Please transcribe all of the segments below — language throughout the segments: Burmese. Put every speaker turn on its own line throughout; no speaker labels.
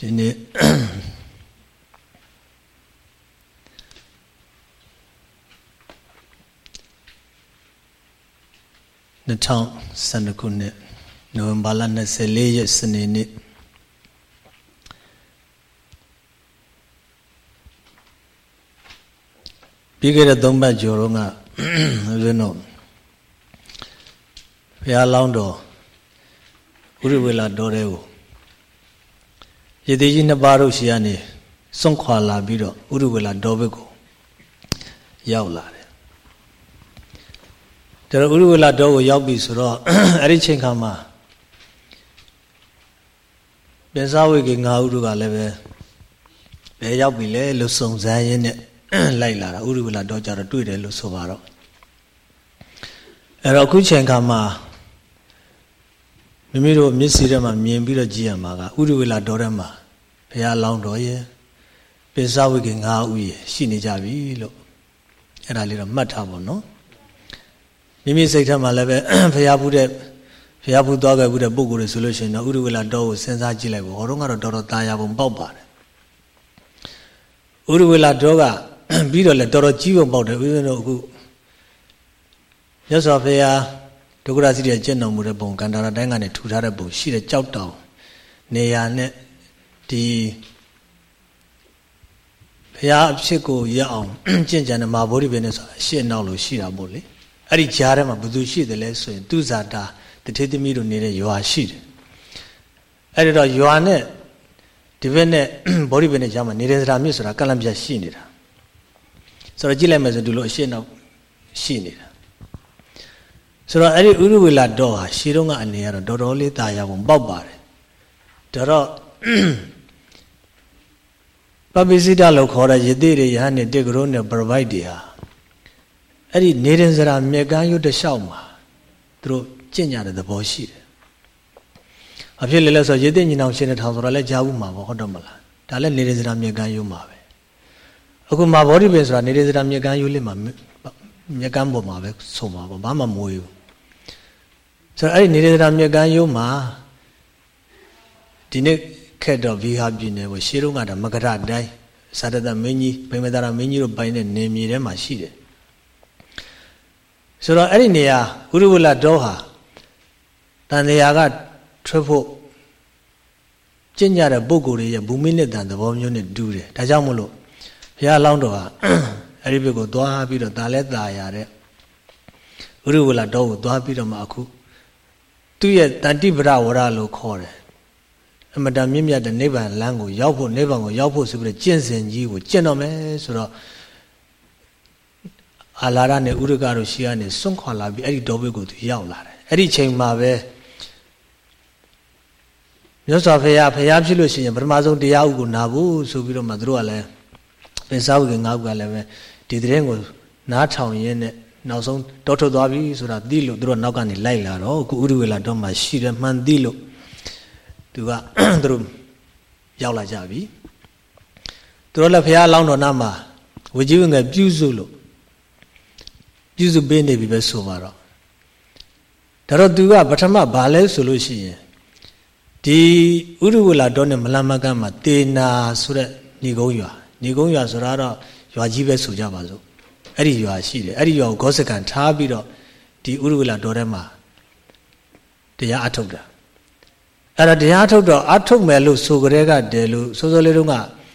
ဒီနေ့2012ခုနှစ်နိုဝင်ဘာလ24ရက်စနေနေ့ပြီးခဲ့တဲ့၃ပတ်ကျော်တော့ကဦးဇင်းတို့ဘုရားလောင်းတော်ဥရဝေလာတော်တဲ့ကို ရသေးကြီးနှစ်ပါးတို့ရှိကနေစွန့်ခွာလာပြီးတော့ဥရဝေလာတော်ဘက်ကိုရောက်လာတယ်ဒါတော့ဥရဝေလာတော်ကိုရောက်ပြီဆိုတော့အဲ့ဒီချိန်ခါမှာပြန်စားဝိကေငါဥရုကလည်းပဲဘယ်ရောက်ပြီလဲလို့စုံစမ်းရင်းနဲ့လိုက်လာတာဥရဝေလာတော်ကြတော့တွေ့တယ်လို့ဆိုပါတော့အဲ့တော့အခုချိန်ခါမှာမိမိတို့မျက်စိထဲမှာမြင်ပြီးတော့ကြည့်ရမှာကဥရဝေလာတော်ထဲမှာ ဘုရားလောင်းတော်ရဲ့ပိစဝိကေ၅ဥယရှိနေကြပြီလို့အဲ့ဒါလေးတော့မှတ်ထားပါနော်မိမိစိတ်ထဲမှာလည်းပဲဘုရားဘူးတဲ့ဘုရားဘူးသွားခဲ့ဘူးတဲ့ပုံကိုယ်တွေဆိုလို့ရှိရင်တော့ဥရဝေလာတော်ကိုစဉ်းစားကြည့်လိုက်ပေါ့ဟောတော့ကတော့တော်တော်ตายာပုံပေါက်ပါတယ်ဥရဝေလာတော်ကပြီးတော့လည်းတော်တော်ကြီးပုံပေါက်တယ်ဦးဇင်းတို့အခုမြတ်စွာဘုရားဒုက္ခရစီရဲ့ကျင့်တော်မူတဲ့ပုံကန္တာရတိုင်းကနေထူထားတဲ့ပုံရှိတဲ့ကြောက်တောင်နေရာနဲ့ ဒီဘုရားအဖြစ်ကိုရအောင်ကျင့်ကြံတဲ့မာဗောဓိပင်နဲ့ဆိုတာအရှိနောက်လို့ရှိတာပေါ့လေအဲ့ဒီကြားထဲမှာဘယ်သူရှိတယ်လဲဆိုရင်သူဇာတာတထေသမီးတို့နေတဲ့ရွာရှိတယ်အဲ့ဒီတော့ရွာနဲ့ဒီဘက်နဲ့ဗောဓိပင်နဲ့ကြားမှာနေတဲ့စရာမြစ်ဆိုတာကလန့်ပြရှိနေတာဆိုတော့ကြည့်လိုက်မယ်ဆိုဒီလိုအရှိနောက်ရှိနေတာဆိုတော့အဲ့ဒီဥရဝေလာတော့ဟာရှေးတုန်းကအနေကတော့တော်တော်လေးตายရပုံပေါက်ပါတယ်ဒါတော့ ပပိစိတလို့ခေါ်တဲ့ယတိတွေယဟန်နဲ့တေကရုနဲ့ provide တွေဟာအဲ့ဒီနေရင်စရာမြက်ကမ်းရွတ်တလျှောက်မှာသူတို့ကြင့်ကြတဲ့သဘောရှိတယ်။အဖြစ်လေလဲဆိုယတိညီနောင်ရှင်တဲ့ထောင်ဆိုတာလဲကြားဘူးမှာပေါ့ဟုတ်တော့မလား။ဒါလည်းနေရင်စရာမြက်ကမ်းရွတ်မှာပဲ။အခုမှာဘောဓိပင်ဆိုတာနေရင်စရာမြက်ကမ်းရွတ်လိမ့်မှာမြက်ကမ်းပေါ်မှာပဲဆုံးမှာပေါ့ဘာမှမမွေးဘူး။ဆိုတော့အဲ့ဒီနေရင်စရာမြက်ကမ်းရွတ်မှာဒီနေ့ ခက်တော့ဗီဟာပြည်နယ်ကိုရှေးတုန်းကဒါမကရတိုင်းသာတတမင်းကြီးဗိမသာရမင်းကြီးတို့ပိုင်းတဲ့နေမြေထဲမှာရှိတယ်ဆိုတော့အဲ့ဒီနေရာဥရဝလတောဟာတန်တရားကထွက်ဖို့ကျင့်ကြတဲ့ပုဂ္ဂိုလ်တွေရဲ့ဘူမိနဲ့တန်သဘောမျိုးနဲ့တူတယ်ဒါကြောင့်မို့လို့ဘုရားလောင်းတော်ဟာအဲ့ဒီဘက်ကိုသွားပြီးတော့ဒါလဲตาရတဲ့ဥရဝလတောကိုသွားပြီးတော့မှအခုသူ့ရဲ့တန်တိပရဝရလို့ခေါ်တယ် အမတန်မြင့်မြတ်တဲ့နိဗ္ဗာန်လမ်းကိုရောက်ဖို့နိဗ္ဗာန်ကိုရောက်ဖို့ဆိုပြီးကျင့်စဉ်ကြီးကိုကျင့်တော့မယ်ဆိုတော့အာလာရနဲ့ဥရကတို့ရှိကနေစွန့်ခွာလာပြီးအဲ့ဒီတောဘက်ကိုသူရောက်လာတယ်အဲ့ဒီချိန်မှာပဲမြတ်စွာဘုရားဘုရားဖြစ်လို့ရှိရင်ပထမဆုံးတရားဥကိုနာဖို့ဆိုပြီးတော့မှတို့ကလည်းပင်စားဝိကငါးခုကလည်းပဲဒီတရင်ကိုနားထောင်ရင်းနဲ့နောက်ဆုံးတောထုတ်သွားပြီဆိုတာသိလို့တို့နောက်ကနေလိုက်လာတော့အခုဥရဝေလာတော့မှရှိတယ်မှန်သိလို့ သူကသူတို့ရောက်လာကြပြီသူတို့လည်းဘုရားလောင်းတော်နာမှာဝကြီးဝင်ငယ်ပြုစုလို့ပြုစုပေးနေပြီပဲဆိုပါတော့ဒါတော့သူကပထမဘာလဲဆိုလို့ရှိရင်ဒီဥရဝလာတော်နဲ့မလမကမှာတေနာဆိုတဲ့ညီကုန်းရွာညီကုန်းရွာဆိုတာတော့ရွာကြီးပဲဆိုကြပါစို့အဲ့ဒီရွာရှိတယ်အဲ့ဒီရွာကိုဂောစကံထားပြီးတော့ဒီဥရဝလာတော်ထဲမှာတရားအထုတ်တာ အဲ့တော့တရားထုတ်တော့အထုတ်မယ်လို့ဆိုကြတဲ့ကတည်းလို့စိုးစိုးလေးတုန်းက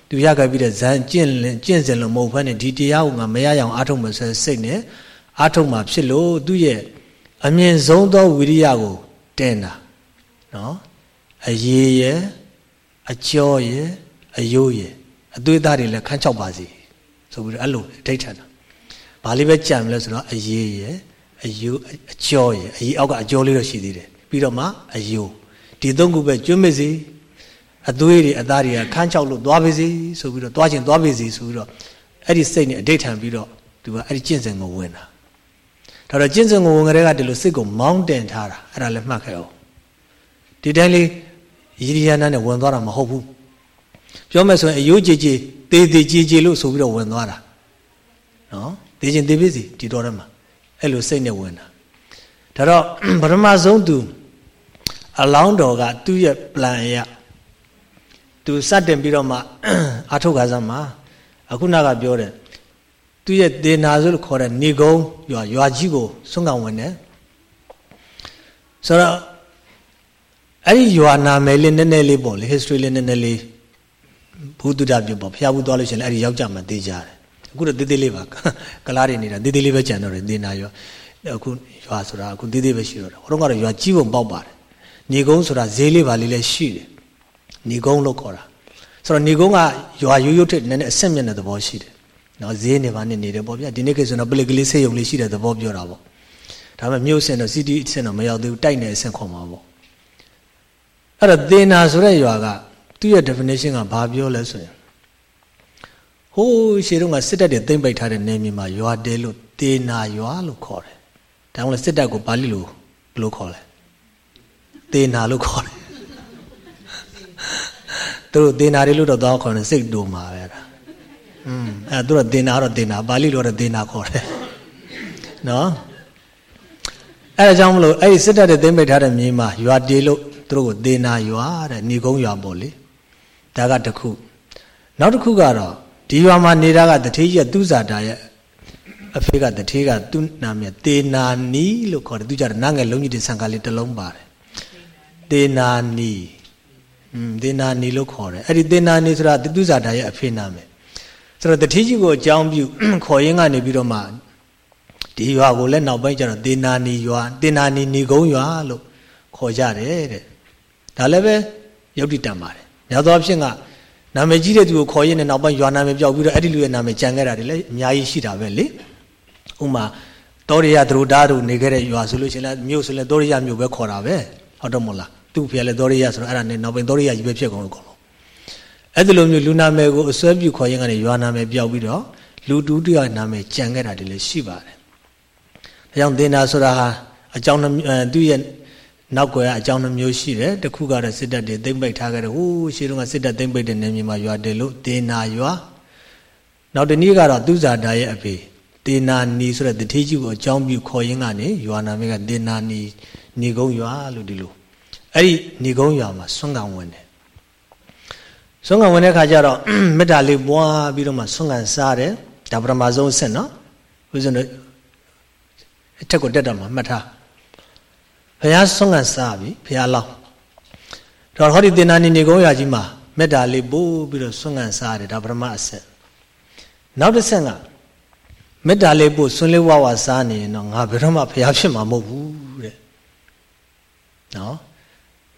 သူရခဲ့ပြီးတဲ့ဇန်ကျင့်လင်ကျင့်စဉ်လို့မဟုတ်ဘဲနဲ့ဒီတရားကိုငါမရအောင်အထုတ်မယ်ဆိုစိတ်နဲ့အထုတ်မှဖြစ်လို့သူ့ရဲ့အမြင့်ဆုံးသောဝိရိယကိုတင်တာနော်အရေးရယ်အကျော်ရယ်အယိုးရယ်အသွေးသားတွေလည်းခန်းချောက်ပါစေဆိုပြီးတော့အဲ့လိုအဋိဋ္ဌာန်ဘာလေးပဲကြံမလဲဆိုတော့အရေးရယ်အယိုးအကျော်ရယ်အရေးအောက်ကအကျော်လေးတော့ရှိသေးတယ်ပြီးတော့မှအယိုး ဒီသုံးခုပဲကျွတ်မစေအသွေးတွေအသားတွေကခန်းချောက်လို့သွားပါစေဆိုပြီးတော့သွားခြင်းသွားပါစေဆိုပြီးတော့အဲ့ဒီစိတ်နဲ့အဋိဋ္ဌံပြီးတော့သူကအဲ့ဒီကျင့်စဉ်ကိုဝင်တာဒါတော့ကျင့်စဉ်ကိုဝင်ကြတဲ့ကဒီလိုစိတ်ကိုမောင်းတင်ထားတာအဲ့ဒါလည်းမှတ်ခဲ့အောင်ဒီတိုင်းလေးရည်ရည်နာနဲ့ဝင်သွားတာမဟုတ်ဘူးပြောမယ်ဆိုရင်အယိုးကြည်ကြည်တေးသေးကြည်ကြည်လို့ဆိုပြီးတော့ဝင်သွားတာနော်တေးချင်းတေးပြီစီဒီတော်ထဲမှာအဲ့လိုစိတ်နဲ့ဝင်တာဒါတော့ပထမဆုံးသူ အလောင်းတော်ကသူ့ရဲ့ plan အရသူစတင်ပြီးတော့မှအာထုတ်ခါစားမှာအခုနကပြောတယ်သူရဲ့ဒေနာဆိုလို့ခေါ်တဲ့နေကုန်းရွာရွာကြီးကိုဆွမ်းကံဝင်တယ်ဆိုတော့အဲ့ဒီရွာနာမည်လေးနည်းနည်းလေးပေါ့လေ history လေးနည်းနည်းလေးဘုဒ္ဓတပြုပေါ့ဖျားဘူးသွားလို့ရှိရင်အဲ့ဒီရောက်ကြမှသိကြတယ်အခုတော့သေးသေးလေးပါကလားတွေနေတာသေးသေးလေးပဲကြံတော့တယ်ဒေနာရွာအခုရွာဆိုတာအခုသေးသေးပဲရှိတော့တယ်ဟိုတော့ကတော့ရွာကြီးပုံပေါက်ပါတယ် နေကုန်းဆိုတာဈေးလေးပါလေးလည်းရှိတယ်နေကုန်းလို့ခေါ်တာဆိုတော့နေကုန်းကရွာရိုးရိုးထက်နည်းနည်းအဆင့်မြင့်တဲ့သဘောရှိတယ်နော်ဈေးနေပါနဲ့နေတယ်ပေါ့ဗျာဒီနေ့ကိစ္စတော့ပလစ်ကလေးဆေးရုံလေးရှိတဲ့သဘောပြောတာပေါ့ဒါပေမဲ့မြို့စင်တော့ city အဆင့်တော့မရောက်သေးဘူးတိုက်နေအဆင့်ခေါ်မှာပေါ့အဲ့တော့သေနာဆိုတဲ့ရွာကသူ့ရဲ့ definition ကဘာပြောလဲဆိုရင်ဟိုးရှေ့တုန်းကစစ်တပ်တွေသိမ့်ပိတ်ထားတဲ့နေမြေမှာရွာတဲလို့သေနာရွာလို့ခေါ်တယ်ဒါမှမဟုတ်စစ်တပ်ကိုပါဠိလိုဘယ်လိုခေါ်လဲ သေနာလို့ခေါ်တယ်သူတို့သေနာတွေလို့တော့သွားခေါ်တယ်စိတ်တူမှာပဲဒါอืมအဲသူတို့သေနာတော့သေနာပါဠိလိုတော့သေနာခေါ်တယ်နော်အဲဒါကြောင့်မလို့အဲ့ဒီစစ်တပ်တွေသိမ့်ပိတ်ထားတဲ့မြေမှာရွာတေလို့သူတို့ကိုသေနာရွာတဲ့ဏီကုန်းရွာပေါ့လေဒါကတခုနောက်တစ်ခုကတော့ဒီရွာမှာနေတာကတထေးကြီးကသူ့ဇာတာရဲ့အဖေကတထေးကသူ့နာမည်သေနာနီလို့ခေါ်တယ်သူကြတယ်နားငယ်လုံးကြီးတဲ့ဆံကလေးတစ်လုံးပါတယ် သေနာနီอืมသေနာနီလို့ခေါ်တယ်အဲ့ဒီသေနာနီဆိုတာသူ့ဇာတာရဲ့အဖေနာမည်ဆိုတော့တထေးကြီးကိုအကြောင်းပြုခေါ်ရင်းကနေပြီးတော့မှဒီရွာကိုလည်းနောက်ပိုင်းကျတော့သေနာနီရွာသေနာနီနီကုန်းရွာလို့ခေါ်ကြတယ်တဲ့ဒါလည်းပဲယုတ်တိတံပါတယ်ညသောအဖြစ်ကနာမည်ကြီးတဲ့သူကိုခေါ်ရင်းနဲ့နောက်ပိုင်းရွာနာမည်ပြောက်ပြီးတော့အဲ့ဒီလူရဲ့နာမည်ကြံခဲ့တာတွေလည်းအများကြီးရှိတာပဲလေဥမာတောရိယသရုဒ္ဓတို့နေခဲ့တဲ့ရွာဆိုလို့ရှိရင်လည်းမြို့ဆိုလည်းတောရိယမြို့ပဲခေါ်တာပဲ ဟုတ်တော့မဟုတ်လားသူ့ဖေလည်းတောရိယဆိုတော့အဲ့ဒါနဲ့နောက်ပိုင်းတောရိယကြီးပဲဖြစ်ကုန်လို့ခေါ်လို့အဲ့ဒီလိုမျိုးလူနာမည်ကိုအစွဲပြုခေါ်ရင်းကနေရွာနာမည်ပြောက်ပြီးတော့လူတူတူရဲ့နာမည်ကြံခဲ့တာတွေလည်းရှိပါတယ်ဒါကြောင့်သင်္နာဆိုတာဟာအကြောင်းသူ့ရဲ့နောက်ွယ်ကအကြောင်းနှမျိုးရှိတယ်တစ်ခုကတော့စစ်တပ်တွေသိမ့်ပိတ်ထားခဲ့တယ်ဟိုးရှေးတုန်းကစစ်တပ်သိမ့်ပိတ်တဲ့နေမြေမှာရွာတယ်လို့ဒေနာရွာနောက်တနည်းကတော့သူဇာတာရဲ့အဖေဒေနာနီဆိုတဲ့တတိကြီးကိုအကြောင်းပြုခေါ်ရင်းကနေရွာနာမည်ကဒေနာနီ နေကုန်းရွာလို့ဒီလိုအဲ့ဒီနေကုန်းရွာမှာဆွမ်းကံဝင်တယ်ဆွမ်းကံဝင်တဲ့ခါကျတော့မေတ္တာလေးပွားပြီးတော့မှဆွမ်းကံစားတယ်ဒါပထမဆုံးအဆင့်နော်ဦးဇင်းတို့အထက်ကိုတက်တာမှာမှတ်ထားဘုရားဆုံးကစားပြီဘုရားလောင်းတော့ဟောဒီတင်နာနေနေကုန်းရကြီးမှာမေတ္တာလေးပို့ပြီးတော့ဆုံးကစားတယ်ဒါပရမအဆက်နောက်တစ်ဆက်ကမေတ္တာလေးပို့ဆွန်းလေးဝဝစားနေရင်တော့ငါဘယ်တော့မှဘုရားဖြစ်မှာမဟုတ်ဘူးတဲ့ နော်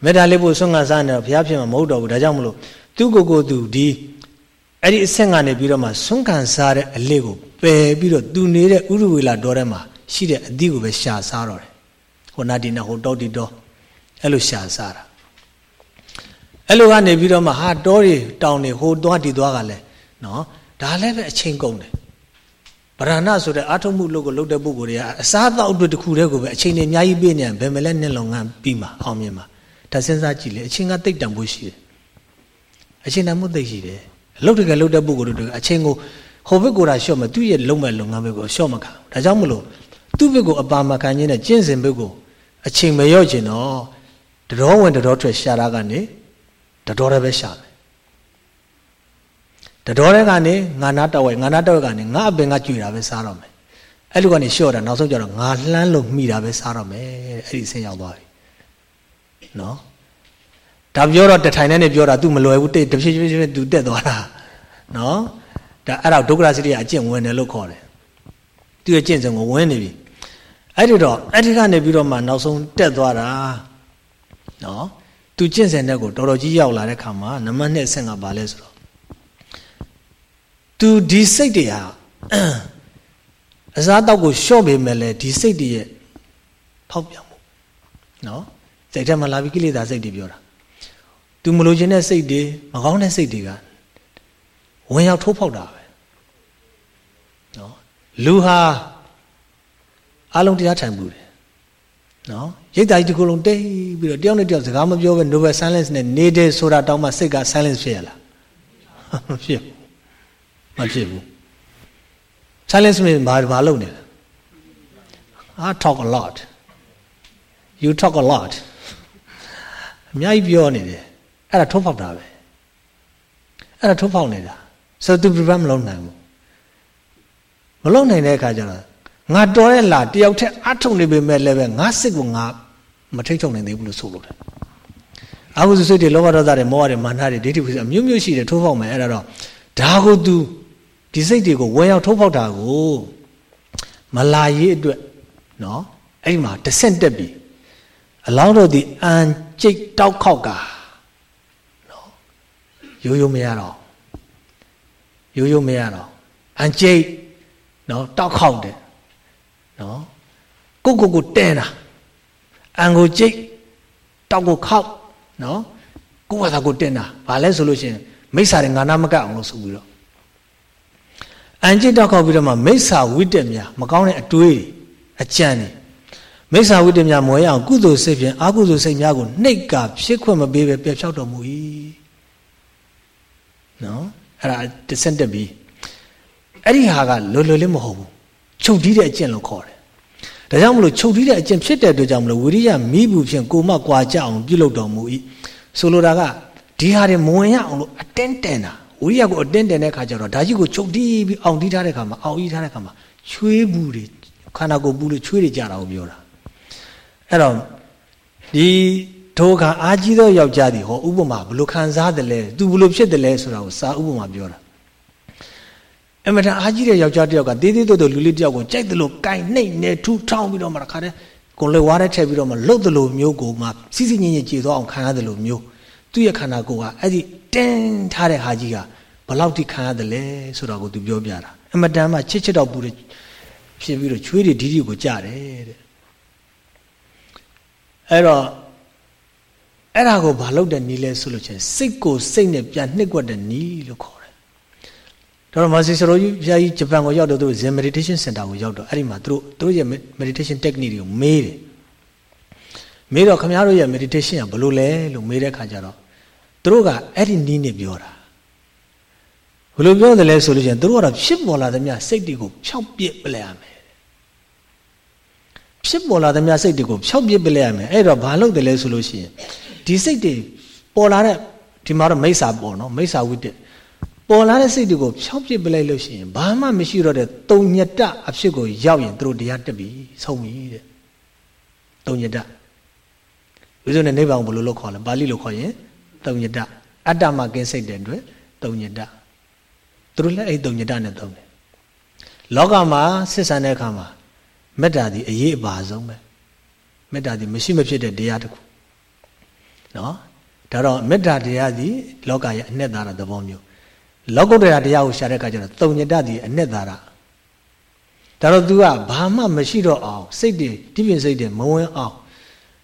မေတ္တာလေးပို့ဆုံးကစားနေတော့ဘုရားဖြစ်မှာမဟုတ်တော့ဘူးဒါကြောင့်မလို့သူ့ကိုယ်ကိုယ်သူဒီအဲ့ဒီအဆင့်ကနေပြီးတော့မှဆုံးခံစားတဲ့အလေးကိုပယ်ပြီးတော့သူနေတဲ့ဥရဝေလာတော်ထဲမှာရှိတဲ့အသီးကိုပဲရှာစားတော့တယ်ဟိုနာဒီနာဟိုတောတီတောအဲ့လိုရှာစားတာအဲ့လိုကနေပြီးတော့မှဟာတောတွေတောင်တွေဟိုသွားဒီသွားကလည်းနော်ဒါလည်းပဲအချိန်ကုန်တယ် ဗရဏဆိုတဲ့အာထုမှုလုပ်ကိုလုပ်တဲ့ပုဂ္ဂိုလ်တွေကအစားအသောက်အတွက်တစ်ခုတည်းကိုပဲအချိန်တွေအများကြီးပေးနေရင်ဘယ်မလဲနှစ်လုံငန်းပြီးမှာအောင်မြင်မှာဒါစဉ်းစားကြည့်လေအချိန်ကတိတ်တန်ဖို့ရှိတယ်အချိန်တန်မှုသိရှိတယ်အလုပ်တကယ်လုပ်တဲ့ပုဂ္ဂိုလ်တွေအချိန်ကိုဟိုဘက်ကိုတာလျှော့မသူ့ရဲ့လုံမဲ့လုပ်ငန်းဘက်ကိုလျှော့မခံဒါကြောင့်မလို့သူ့ဘက်ကိုအပါမခံခြင်းနဲ့ကျင့်စဉ်ဘက်ကိုအချိန်မရော့ကျင်တော့တတော်ဝင်တတော်ထွက်ရှာတာကနေတတော်လည်းပဲရှာမယ် တတော်လည်းကနေငါနာတော့ဝဲငါနာတော့ကနေငါအပင်ကကြွေတာပဲစားတော့မယ်အဲ့လိုကနေလျှော့တာနောက်ဆုံးကျတော့ငါလှမ်းလို့မှီတာပဲစားတော့မယ်အဲ့ဒီအဆင့်ရောက်သွားပြီနော်ဒါပြောတော့တထိုင်နဲ့ပြောတာ तू မလွယ်ဘူးတိတ်တဖြည်းဖြည်းဖြည်း तू တက်သွားတာနော်ဒါအဲ့ဒါဒုက္ခရစိတ္တရအကျင့်ဝင်တယ်လို့ခေါ်တယ်သူရဲ့ကျင့်စဉ်ကိုဝင်နေပြီအဲ့ဒီတော့အဲ့ဒီကနေပြီးတော့မှနောက်ဆုံးတက်သွားတာနော်သူကျင့်စဉ်တဲ့ကိုတော်တော်ကြီးရောက်လာတဲ့ခါမှာနံပါတ်2အဆင့်ကဘာလဲဆိုတော့ သူဒီစိတ်တွေဟာအစားတောက်ကိုရှော့ပေမဲ့လည်းဒီစိတ်တွေရဲ့ဖောက်ပြန်မှုနော်စိတ်ထဲမှာလာပြီးကိလေသာစိတ်တွေပြောတာသူမလိုချင်တဲ့စိတ်တွေမကောင်းတဲ့စိတ်တွေကဝင်ရောက်ထိုးဖောက်တာပဲနော်လူဟာအလုံးတရားထိုင်မှုတယ်နော်ရိတ်တာကြီးဒီကုလုံးတိတ်ပြီးတော့တယောက်နဲ့တယောက်စကားမပြောဘဲ Nobel silence နဲ့နေတယ်ဆိုတာတောင်းမှစိတ်က silence ဖြစ်ရလားမဖြစ်ဘူး မဖြစ်ဘူး silence နဲ့ဘာဘာလုပ်နေလဲ I talk a lot you talk a lot အများကြီးပြောနေတယ်အဲ့ဒါထုံးဖောက်တာပဲအဲ့ဒါထုတ်ဖောက်နေတာဆိုသူ prevent မလုပ်နိုင်ဘူးမလုပ်နိုင်တဲ့အခါကျတော့ငါတော်ရဲ့လားတယောက်တည်းအထုံနေပေမဲ့လည်းပဲငါစစ်ကိုငါမထိတ်ချုံနိုင်သေးဘူးလို့ဆိုလို့တယ်အာဟုစိတ်တွေလောဘဒေါသတွေမောဟတွေမာနတွေဒိဋ္ဌိဝိသအမျိုးမျိုးရှိတယ်ထိုးဖောက်မယ်အဲ့ဒါတော့ဒါကို तू ဒီစိတ်တွေကိုဝယ်ရောက်ထိုးဖောက်တာကိုမလာရေးအတွက်နော်အဲ့ဒီမှာတဆင့်တက်ပြီအလောင်းတို့ဒီအန်ကြိတ်တောက်ခောက်ကနော်ရိုးရိုးမရတော့ရိုးရိုးမရတော့အန်ကြိတ်နော်တောက်ခောက်တယ်နော်ကိုကိုကိုတဲတာအန်ကိုကြိတ်တောက်ကိုခောက်နော်ကိုဘာသာကိုတင်တာဘာလဲဆိုလို့ရှိရင်မိစ္ဆာတွေငါနာမကအောင်လို့ဆိုပြီးတော့ အန်ကြိတ်တောက်ခောက်ပြီးတော့မှမိစ္ဆာဝိတ္တမြမကောင်းတဲ့အတွေးအကြံတွေမိစ္ဆာဝိတ္တမြမွေရအောင်ကုသိုလ်စိတ်ဖြင့်အကုသိုလ်စိတ်များကိုနှိတ်ကဖြစ်ခွင့်မပေးပဲပယ်ဖြောက်တော်မူ၏နော်အဲ့ဒါတဆင့်တက်ပြီးအဲ့ဒီဟာကလွယ်လွယ်လေးမဟုတ်ဘူးချုပ်တီးတဲ့အကျင့်လို့ခေါ်တယ်ဒါကြောင့်မလို့ချုပ်တီးတဲ့အကျင့်ဖြစ်တဲ့အတွက်ကြောင့်မလို့ဝိရိယမိဘူးဖြင့်ကိုမကွာကြအောင်ပြုလုပ်တော်မူ၏ဆိုလိုတာကဒီဟာတွေမဝင်ရအောင်လို့အတင်းတန်တာ ဝိရိယကိုအတင်းတန်တဲ့ခါကျတော့ဒါကြီးကိုချုပ်တီးပြီးအောင်တီးထားတဲ့ခါမှာအောင်ဤထားတဲ့ခါမှာချွေးဘူးတွေခန္ဓာကိုယ်ပူလို့ချွေးတွေကြတာကိုပြောတာအဲ့တော့ဒီထိုခါအာကြီးသောယောက်ျားသည်ဟောဥပမာဘလို့ခံစားတယ်လဲသူဘလို့ဖြစ်တယ်လဲဆိုတာကိုစာဥပမာပြောတာအမတန်အားကြီးတဲ့ယောက်ျားတယောက်ကသေးသေးတို့တို့လူလေးတယောက်ကိုကြိုက်တယ်လို့ကင်နှိမ့်နေထူထောင်းပြီးတော့မှတခါတည်းကိုလေဝါးတဲ့ထည့်ပြီးတော့မှလှုပ်တယ်လို့မျိုးကိုမှစီစီညင်ညင်ကြေသွားအောင်ခံရတယ်လို့မျိုးသူ့ရဲ့ခန္ဓာကိုယ်ကအဲ့ဒီ တင်းထားတဲ့ဟာကြီးကဘလောက်ထိခံရတယ်လဲဆိုတော့ကိုသူပြောပြတာအမတန်မှချစ်ချစ်တော့ပူတဲ့ဖြစ်ပြီးတော့ချွေးတွေဒီဒီကိုကြတယ်တဲ့အဲ့တော့အဲ့ဒါကိုဘာလုပ်တဲ့နီးလဲဆိုလို့ချင်းစိတ်ကိုစိတ်နဲ့ပြန်နှိပ်ကွက်တဲ့နီးလို့ခေါ်ဒါတော့မာစီစရိုကြီးဘုရားကြီးဂျပန်ကိုရောက်တော့သူဇင် meditation center ကိုရောက်တော့အဲ့ဒီမှာသူတို့သူတို့ရဲ့ meditation technique တွေကိုမေးတယ်မေးတော့ခင်ဗျားတို့ရဲ့ meditation ကဘယ်လိုလဲလို့မေးတဲ့ခါကျတော့ သူတို့ကအဲ့ဒီနီးနဲ့ပြောတာဘယ်လိုပြောတယ်လဲဆိုလို့ရှိရင်သူတို့ကတော့ဖြစ်ပေါ်လာသမျှစိတ်တွေကိုဖြောက်ပစ်ပလဲရမယ်ဖြစ်ပေါ်လာသမျှစိတ်တွေကိုဖြောက်ပစ်ပလဲရမယ်အဲ့တော့ဘာလုပ်တယ်လဲဆိုလို့ရှိရင်ဒီစိတ်တွေပေါ်လာတဲ့ဒီမှာတော့မိစ္ဆာပေါ်နော်မိစ္ဆာဝိတ္တပေါ်လာတဲ့စိတ်တွေကိုဖြောက်ပစ်ပလိုက်လို့ရှိရင်ဘာမှမရှိတော့တဲ့တုံညတအဖြစ်ကိုရောက်ရင်သူတို့တရားတက်ပြီဆုံးပြီတဲ့တုံညတဝိဇ္ဇုနဲ့နိဗ္ဗာန်ဘယ်လိုလုပ်ခေါ်လဲပါဠိလိုခေါ်ရင် တုံညတအတ္တမကင်းစိတ်တဲ့အတွက်တုံညတသူတို့လည်းအဲ့တုံညတနဲ့တုံတယ်လောကမှာစစ်ဆန်တဲ့အခါမှာမေတ္တာဒီအရေးအပါဆုံးပဲမေတ္တာဒီမရှိမဖြစ်တဲ့တရားတစ်ခုနော်ဒါတော့မေတ္တာတရားဒီလောကရဲ့အနှစ်သာရသဘောမျိုးလောကုတ္တရာတရားကိုရှာတဲ့အခါကျတော့တုံညတဒီအနှစ်သာရဒါတော့ तू ကဘာမှမရှိတော့အောင်စိတ်တွေဒီပြင်စိတ်တွေမဝင်အောင်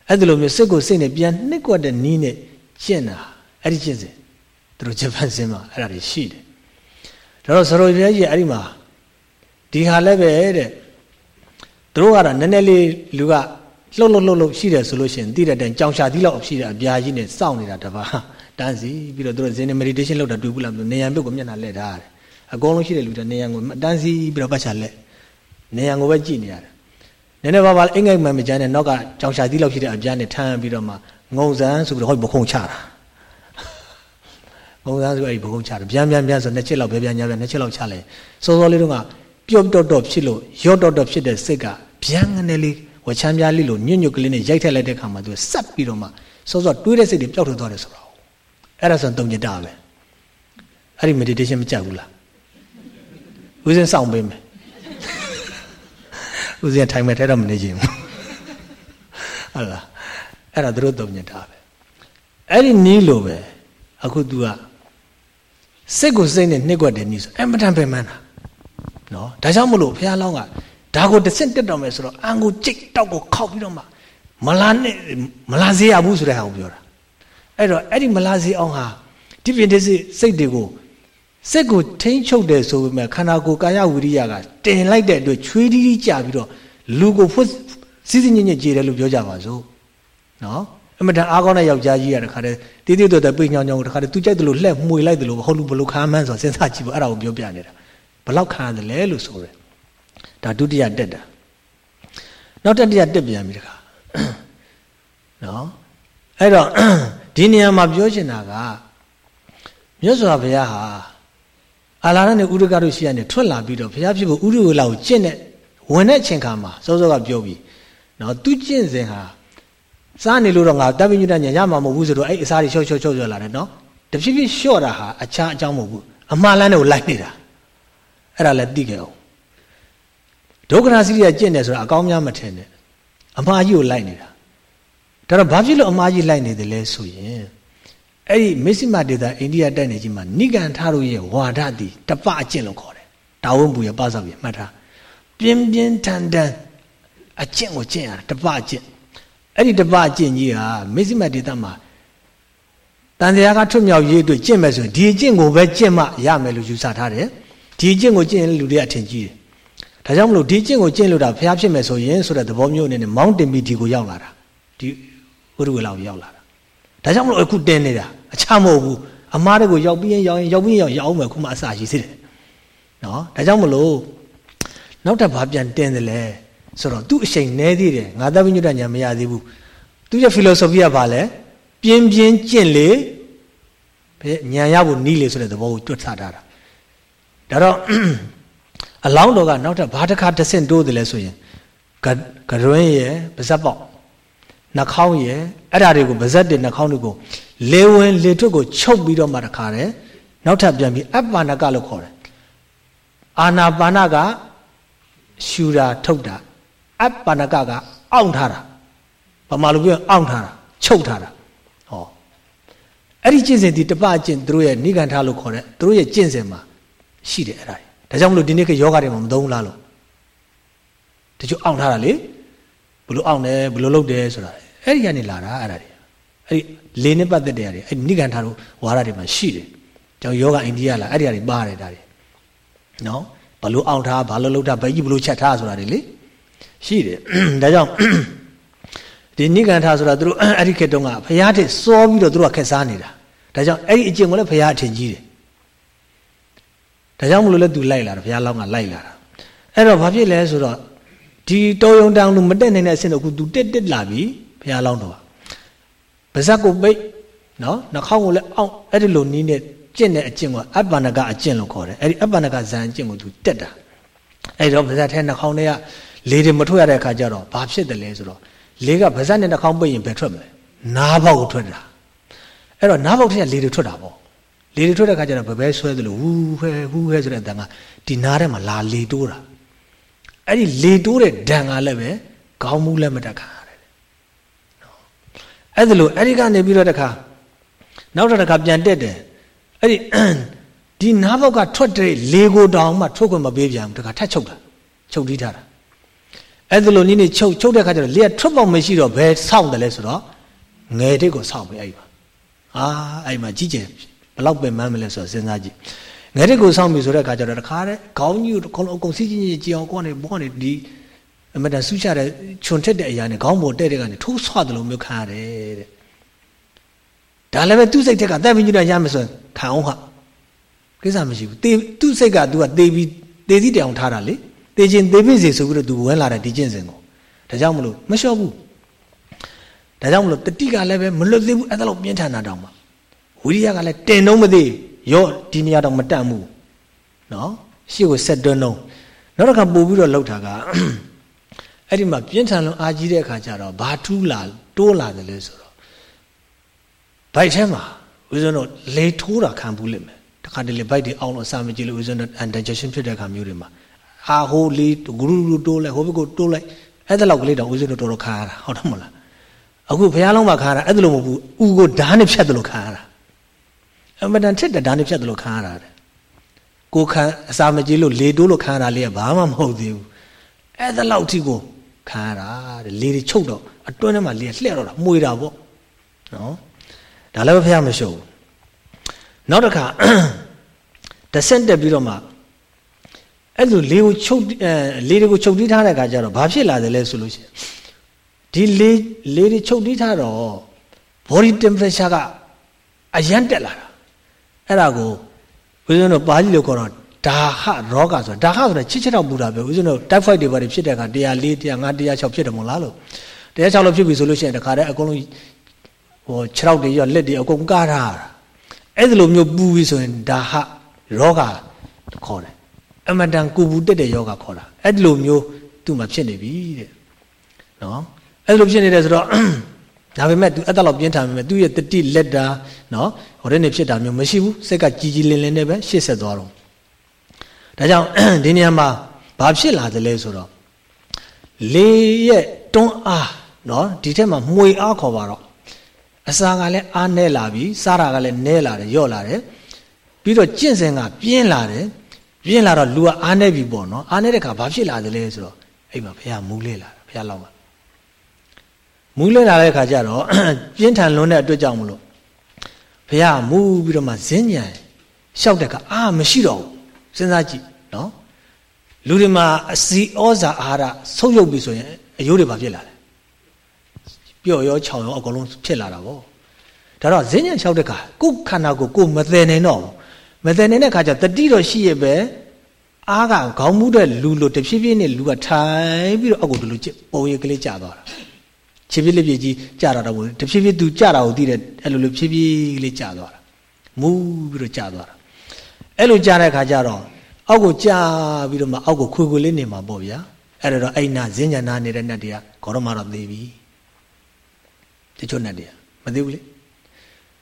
အဲ့ဒီလိုမျိုးစိတ်ကိုစိတ်နဲ့ပြန်နှိပ်ကွက်တဲ့နီးနဲ့ကျင့်တာ အဲ့ဒီကျင့်စဉ်သူတို့ဂျပန်စင်မှာအဲ့ဒါတွေရှိတယ်ဒါတော့စရိုရဲကြီးအဲ့ဒီမှာဒီဟာလည်းပဲတဲ့သူတို့ကတော့နည်းနည်းလေးလူကလှုပ်လှုပ်လှုပ်လှုပ်ရှိတယ်ဆိုလို့ရှိရင်သိတဲ့တိုင်ကြောင်ရှာသီးလောက်ရှိတဲ့အပြာကြီးနဲ့စောင့်နေတာတပါတန်းစီပြီးတော့သူတို့ဇင်းနေ meditation လုပ်တာတွေ့ဘူးလားနေရံပြုတ်ကိုမျက်နှာလဲထားရတယ်အကုန်လုံးရှိတဲ့လူတွေနေရံကိုတန်းစီပြီးတော့ပတ်ချလက်နေရံကိုပဲကြည့်နေရတယ်နည်းနည်းပါးပါအင်္ဂိုက်မှန်မကြမ်းနဲ့နောက်ကကြောင်ရှာသီးလောက်ရှိတဲ့အပြားနဲ့ထမ်းပြီးတော့မှငုံစမ်းဆိုပြီးတော့ဟောဘခုံချတာ ငုံစမ်းဆိုအဲ့ဒီဘခုံချတာပြန်ပြန်ပြန်ဆိုနှစ်ချက်လောက်ပဲပြန်ညာပြန်နှစ်ချက်လောက်ချလိုက်စောစောလေးတော့ကပျော့တော့တော့ဖြစ်လို့ရော့တော့တော့ဖြစ်တဲ့စိတ်ကပြန်ငနေလေးဝချမ်းပြားလေးလို့ညွတ်ညွတ်ကလေးနဲ့ရိုက်ထက်လိုက်တဲ့ခါမှာသူဆက်ပြီးတော့မှစောစောတွေးတဲ့စိတ်တွေပျောက်ထွက်သွားတယ်ဆိုတော့အဲ့ဒါဆိုတုံညတာပဲအဲ့ဒီ meditation မကြက်ဘူးလားဦးစင်းစောင့်ပေးမယ်ဦးစင်းထိုင်မဲ့ထဲတော့မနေချင်ဘူးဟုတ်လားအဲ့ဒါသူတို့တုံညတာပဲအဲ့ဒီနီးလို့ပဲအခု तू က စိတ်ကိုစိတ်နဲ့နှိပ်ကွက်တယ်နီးဆိုအမတန်ပဲမှန်းတာနော်ဒါကြောင့်မလို့ဘုရားလောင်းကဒါကိုတစ်ဆင့်တက်တော်မယ်ဆိုတော့အန်ကိုကြိတ်တောက်ကိုခောက်ပြီးတော့မှမလာနဲ့မလာစေရဘူးဆိုတဲ့ဟာကိုပြောတာအဲ့တော့အဲ့ဒီမလာစေအောင်ဟာဒီပြင်တဲ့စိတ်တွေကိုစိတ်ကိုထိမ့်ချုပ်တယ်ဆိုပေမဲ့ခန္ဓာကိုယ်ကာယဝိရိယကတင်လိုက်တဲ့အတွက်ချွေးတီးတီးကြပြီးတော့လူကိုဖွစီးစီးညစ်ညစ်ကြည်တယ်လို့ပြောကြပါစို့နော် အမတန်အားကောင်းတဲ့ယောက်ျားကြီးကတခါတည်းတီးတီးတော့တဲ့ပိညောင်ညောင်တခါတည်းသူကြိုက်တယ်လို့လှက်မှွေလိုက်တယ်လို့ဟုတ်လူဘလို့ခါမှန်းဆိုစဉ်းစားကြည့်ပါအဲ့ဒါကိုပြောပြနေတာဘလောက်ခါရတယ်လဲလို့ဆိုတယ်ဒါဒုတိယတက်တာနောက်တတိယတက်ပြန်ပြီတခါနော်အဲ့တော့ဒီနေရာမှာပြောချင်တာကမြတ်စွာဘုရားဟာအာလာရနဲ့ဥရကတို့ရှိရနေထွက်လာပြီးတော့ဘုရားဖြစ်ဖို့ဥရဝလာကိုကျင့်တဲ့ဝင်တဲ့အချိန်ခါမှာစောစောကပြောပြီးနော်သူကျင့်စဉ်ဟာ စားနေလို့တော့ငါတပ်ပိညုတညာရမှာမဟုတ်ဘူးဆိုတော့အဲ့အစားတွေချော့ချော့ချော့ချော့လာတယ်နော်တဖြည်းဖြည်းလျှော့တာဟာအခြားအကြောင်းမဟုတ်ဘူးအမှားလန်းတွေကိုလိုက်နေတာအဲ့ဒါလည်းသိခဲ့အောင်ဒုက္ခနာစီရိယကျင့်တယ်ဆိုတာအကောင်းများမထင်နဲ့အမှားကြီးကိုလိုက်နေတာဒါတော့ဘာဖြစ်လို့အမှားကြီးလိုက်နေတယ်လဲဆိုရင်အဲ့ဒီမစ္စည်းမဒေတာအိန္ဒိယတိုက်နေကြီးမှာနိဂန္ဓတို့ရဲ့ဝါဒတိတပအကျင့်လို့ခေါ်တယ်တာဝုံပူရဲ့ပစောက်ရဲ့မှတ်ထားပြင်းပြင်းထန်ထန်အကျင့်ကိုကျင့်ရတာတပအကျင့် အဲ့ဒီတပအကျင့်ကြီးဟာမစ္စည်းမဒေတာမှာတန်တရားကထွတ်မြောက်ရေးအတွက်ကျင့်မယ်ဆိုရင်ဒီအကျင့်ကိုပဲကျင့်မှရမယ်လို့ယူဆထားတယ်ဒီအကျင့်ကိုကျင့်ရင်လူတွေအထင်ကြီးတယ်ဒါကြောင့်မလို့ဒီကျင့်ကိုကျင့်လို့တာဖျားဖြစ်မယ်ဆိုရင်ဆိုတဲ့သဘောမျိုးအနေနဲ့မောင်းတင်ပြီးဒီကိုရောက်လာတာဒီဝိရုဝေလောက်ရောက်လာတာဒါကြောင့်မလို့အခုတင်းနေတာအချမဟုတ်ဘူးအမားတွေကိုရောက်ပြီးရင်ရောက်ရင်ရောက်ပြီးရင်ရောက်အောင်မယ်ခုမှအစာရှိသေးတယ်နော်ဒါကြောင့်မလို့နောက်ထပ်ဘာပြန်တင်းတယ်လဲ ဆိုတော့သူ့အချိန်နဲသေးတယ်ငါသဗ္ဗညုတညာမရသေးဘူးသူရဲ့ philosophy ကဘာလဲပြင်းပြင်းကျင့်လေညာရဖို့နီးလေဆိုတဲ့သဘောကိုတွတ်ထားတာဒါတော့အလောင်းတော်ကနောက်ထပ်ဘာတစ်ခါတဆင့်တိုးတယ်လဲဆိုရင်ကရွင်းရဲ့ပါဇက်ပေါက်နှာခေါင်းရဲ့အဲ့ဒါတွေကိုပါဇက်တွေနှာခေါင်းတွေကိုလေဝင်လေထွက်ကိုချုပ်ပြီးတော့မှတခါတယ်နောက်ထပ်ပြန်ပြီးအပ္ပနာကလို့ခေါ်တယ်အာနာပါနကရှူတာထုတ်တာ အပ္ပနာကကအောင့်ထားတာဗမာလိုပြောအောင့်ထားတာချုပ်ထားတာဟောအဲ့ဒီကျင့်စဉ်ဒီတပအကျင့်သူတို့ရဲ့နိဂန္ဓလို့ခေါ်တဲ့သူတို့ရဲ့ကျင့်စဉ်မှာရှိတယ်အဲ့ဒါဒါကြောင့်မလို့ဒီနေ့ကယောဂတွေမှာမသုံးလားလို့တချို့အောင့်ထားတာလေဘလို့အောင့်တယ်ဘလို့လုပ်တယ်ဆိုတာအဲ့ဒီကနေလာတာအဲ့ဒါတွေအဲ့ဒီလေနဲ့ပတ်သက်တဲ့ရတယ်အဲ့ဒီနိဂန္ဓတို့ဝါရတွေမှာရှိတယ်ကျောင်းယောဂအိန္ဒိယလာအဲ့ဒီကနေပါတယ်ဒါတွေနော်ဘလို့အောင့်ထားဘာလို့လုပ်တာဘယ်ကြီးဘလို့ချက်ထားဆိုတာတွေလေ ရှိတယ်ဒါကြောင့်ဒီနိဂန္ဓဆိုတာသူတို့အဲ့ဒီခေတ်တုန်းကဘုရားတဲ့စောပြီးတော့သူတို့ကခက်စားနေတာဒါကြောင့်အဲ့ဒီအကျင့်ကိုလည်းဘုရားအထင်ကြီးတယ်ဒါကြောင့်မလို့လဲသူလိုက်လာတာဘုရားလောင်းကလိုက်လာတာအဲ့တော့ဘာဖြစ်လဲဆိုတော့ဒီတောယုံတောင်လူမတက်နိုင်တဲ့အဆင့်တော့ခုသူတက်တက်လာပြီဘုရားလောင်းတော်ပါဇက်ကိုပိတ်နော်နှာခေါင်းကိုလည်းအောင့်အဲ့ဒီလိုနီးနဲ့ကျင့်တဲ့အကျင့်ကအပ္ပန္နကအကျင့်လို့ခေါ်တယ်အဲ့ဒီအပ္ပန္နကဇန်အကျင့်ကိုသူတက်တာအဲ့တော့ပါဇက်ထဲနှာခေါင်းထဲက လေတွေမထွက်ရတဲ့အခါကျတော့ဘာဖြစ်တယ်လဲဆိုတော့လေကပါဇက်နဲ့နှာခေါင်းပိတ်ရင်ဘယ်ထွက်မလဲနားပေါက်ကိုထွက်တာအဲ့တော့နားပေါက်ထဲကလေတွေထွက်တာပေါ့လေတွေထွက်တဲ့ခါကျတော့ဘယ်ပဲဆွဲသလိုဟူးဟဲဟူးဟဲဆိုတဲ့အတန်ကဒီနားထဲမှာလာလေတိုးတာအဲ့ဒီလေတိုးတဲ့ဒဏ်ကလည်းပဲခေါင်းမူးလည်းမတက်ခါရတယ်နော်အဲ့ဒါလို့အဲ့ဒီကနေပြီးတော့တခါနောက်တစ်ခါပြန်တက်တယ်အဲ့ဒီဒီနားဘောက်ကထွက်တဲ့လေကိုတောင်မှထုတ်ခွင့်မပေးပြန်ဘူးတခါထက်ချုပ်တာချုပ်တီးထားတာ အဲ့ဒါလို့နိနေချုပ်ချုပ်တဲ့ခါကျတော့လေကထွက်ပေါက်မရှိတော့ဘယ်ဆောင့်တယ်လဲဆိုတော့ငယ်တဲ့ကိုဆောင့်ပြီအဲ့ဒီမှာအာအဲ့ဒီမှာကြီးကျယ်ဘလောက်ပင်မမလဲဆိုတော့စဉ်းစားကြည့်ငယ်တဲ့ကိုစောင့်ပြီဆိုတဲ့အခါကျတော့တခါတည်းခေါင်းကြီးကိုအကုန်စီးချင်းကြီးကြည်အောင်ကိုကနေဘောကနေဒီအမတန်ဆူချတဲ့ခြုံထက်တဲ့အရာနဲ့ခေါင်းပေါ်တဲ့တဲ့ကနေထိုးဆွတယ်လို့မျိုးခံရတယ်တဲ့ဒါလည်းပဲသူ့စိတ်ထက်ကတက်ပြီးညွတ်ရမယ်ဆိုရင်ခံအောင်ဟာကိစ္စမရှိဘူးတေသူ့စိတ်က तू ကတေပြီးတေသီးတောင်ထားတာလေ တေချင်းတေပြည့်စီဆိုပြီးတော့ तू ဝင်လာတဲ့ဒီကျင့်စဉ်ကိုဒါကြောင့်မလို့မလျှော့ဘူးဒါကြောင့်မလို့တတိကလည်းပဲမလွတ်သေးဘူးအဲ့ဒါလို့ပြင်းထန်တာတောင်မှဝိရိယကလည်းတင်တော့မသေးရော့ဒီနေရာတော့မတတ်ဘူးနော်ရှေ့ကိုဆက်တွန်းတော့နောက်တစ်ခါပို့ပြီးတော့လှုပ်တာကအဲ့ဒီမှာပြင်းထန်လုံးအာကြီးတဲ့အခါကျတော့ဘာထူးလာတိုးလာတယ်လဲဆိုတော့ဘိုက်ထဲမှာဦးဇင်းတို့လေထိုးတာခံဘူးလိမ့်မယ်တခါတလေဘိုက်တွေအောင်းလို့အစာမကြည့်လို့ဦးဇင်းတို့ indigestion ဖြစ်တဲ့အခါမျိုးတွေမှာ အာဟိုလေဂရုဂရုတိုးလိုက်ဟိုဘက်ကိုတိုးလိုက်အဲ့ဒါလောက်ကလေးတော့ဦးဇင်းတို့တော်တော်ခါရတာဟုတ်တယ်မလားအခုဘုရားလုံးမှာခါရတာအဲ့ဒါလိုမဟုတ်ဘူးဥကိုဓာတ်နဲ့ဖြတ်တယ်လို့ခါရတာအမတန်ထက်တဲ့ဓာတ်နဲ့ဖြတ်တယ်လို့ခါရတာတဲ့ကိုခံအစာမကြည့်လို့လေတိုးလို့ခါရတာလေးကဘာမှမဟုတ်သေးဘူးအဲ့ဒါလောက်ထိကိုခါရတာတဲ့လေတွေချုပ်တော့အတွင်းထဲမှာလေလှည့်တော့တာမှုေတာပေါ့နော်ဒါလည်းဘုရားမရှုပ်ဘူးနောက်တစ်ခါတဆင့်တက်ပြီးတော့မှ အဲ့လိုလေကိုချုပ်အဲလေတွေကိုချုပ်တီးထားတဲ့အခါကျတော့ဘာဖြစ်လာတယ်လဲဆိုလို့ရှိရင်ဒီလေလေတွေချုပ်တီးထားတော့ body temperature ကအရန်တက်လာတာအဲ့ဒါကိုဦးဇင်းတို့ပါဠိလိုခေါ်တော့ဒါဟရောဂါဆိုတာဒါဟဆိုတာချစ်ချစ်တော့ပူတာပဲဦးဇင်းတို့ typhoid တွေဘာတွေဖြစ်တဲ့အခါ104 105 106ဖြစ်တယ်မို့လားလို့106လို့ဖြစ်ပြီဆိုလို့ရှိရင်တခါတည်းအကုန်လုံးဟို6ရောက်တွေရောလက်တွေအကုန်ကားထားတာအဲ့ဒီလိုမျိုးပူပြီဆိုရင်ဒါဟရောဂါခေါ်တယ် အမတန်ကိုဘူးတက်တဲ့ယောဂခေါ်တာအဲ့ဒီလိုမျိုးသူ့မှာဖြစ်နေပြီတဲ့နော်အဲ့လိုဖြစ်နေတယ်ဆိုတော့ဒါပေမဲ့သူအဲ့တလောက်ပြင်းထန်ပေမဲ့သူ့ရဲ့တတိလက်တာနော်ဟိုတဲ့နေဖြစ်တာမျိုးမရှိဘူးစိတ်ကကြည်ကြည်လင်လင်နဲ့ပဲရှေ့ဆက်သွားတော့ဒါကြောင့်ဒီနေရာမှာဘာဖြစ်လာသလဲဆိုတော့လေရဲ့တွန်းအားနော်ဒီထက်မှာမှွေအားခေါ်ပါတော့အစာကလည်းအားနဲလာပြီစားတာကလည်းနဲလာတယ်ယော့လာတယ်ပြီးတော့ကျင့်စဉ်ကပြင်းလာတယ် ပြင်းလာတော့လူကအားနေပြီပေါ့နော်အားနေတဲ့ခါဘာဖြစ်လာသလဲဆိုတော့အဲ့မှာဘုရားမူးလဲလာတာဘုရားလောက်ကမူးလဲလာတဲ့ခါကျတော့ပြင်းထန်လွန်းတဲ့အတွက်ကြောင့်မလို့ဘုရားမူးပြီးတော့မှဇင်းညံလျှောက်တဲ့ခါအာမရှိတော့ဘူးစဉ်းစားကြည့်နော်လူတွေမှာအစီဩဇာအာဟာရဆုပ်ယုပ်ပြီဆိုရင်အယိုးတွေဘာဖြစ်လာလဲပျော့ရောခြောင်ရောအကုန်လုံးဖြစ်လာတာပေါ့ဒါတော့ဇင်းညံလျှောက်တဲ့ခါကိုယ်ခန္ဓာကိုကိုယ်မသိနိုင်တော့ဘူး မသိနိုင်တဲ့ခါကျတတိတော့ရှိရဲ့ပဲအားကခေါင်းမှုတဲ့လူလိုတဖြည်းဖြည်းနဲ့လူကထိုင်ပြီးတော့အောက်ကိုဒီလိုပုံရိပ်ကလေးကျသွားတာခြေပြစ်လက်ပြကြီးကျတာတော့တဖြည်းဖြည်းသူကျတာကိုသိတယ်အဲ့လိုလိုဖြည်းဖြည်းလေးကျသွားတာမူးပြီးတော့ကျသွားတာအဲ့လိုကျတဲ့ခါကျတော့အောက်ကိုကျပြီးတော့မှအောက်ကိုခွေခွေလေးနေမှာပေါ့ဗျာအဲ့တော့အဲ့နာဇင်းညာနာနေတဲ့နတ်တွေကခေါရမတော့သေးပြီတချို့နတ်တွေကမသိဘူးလေ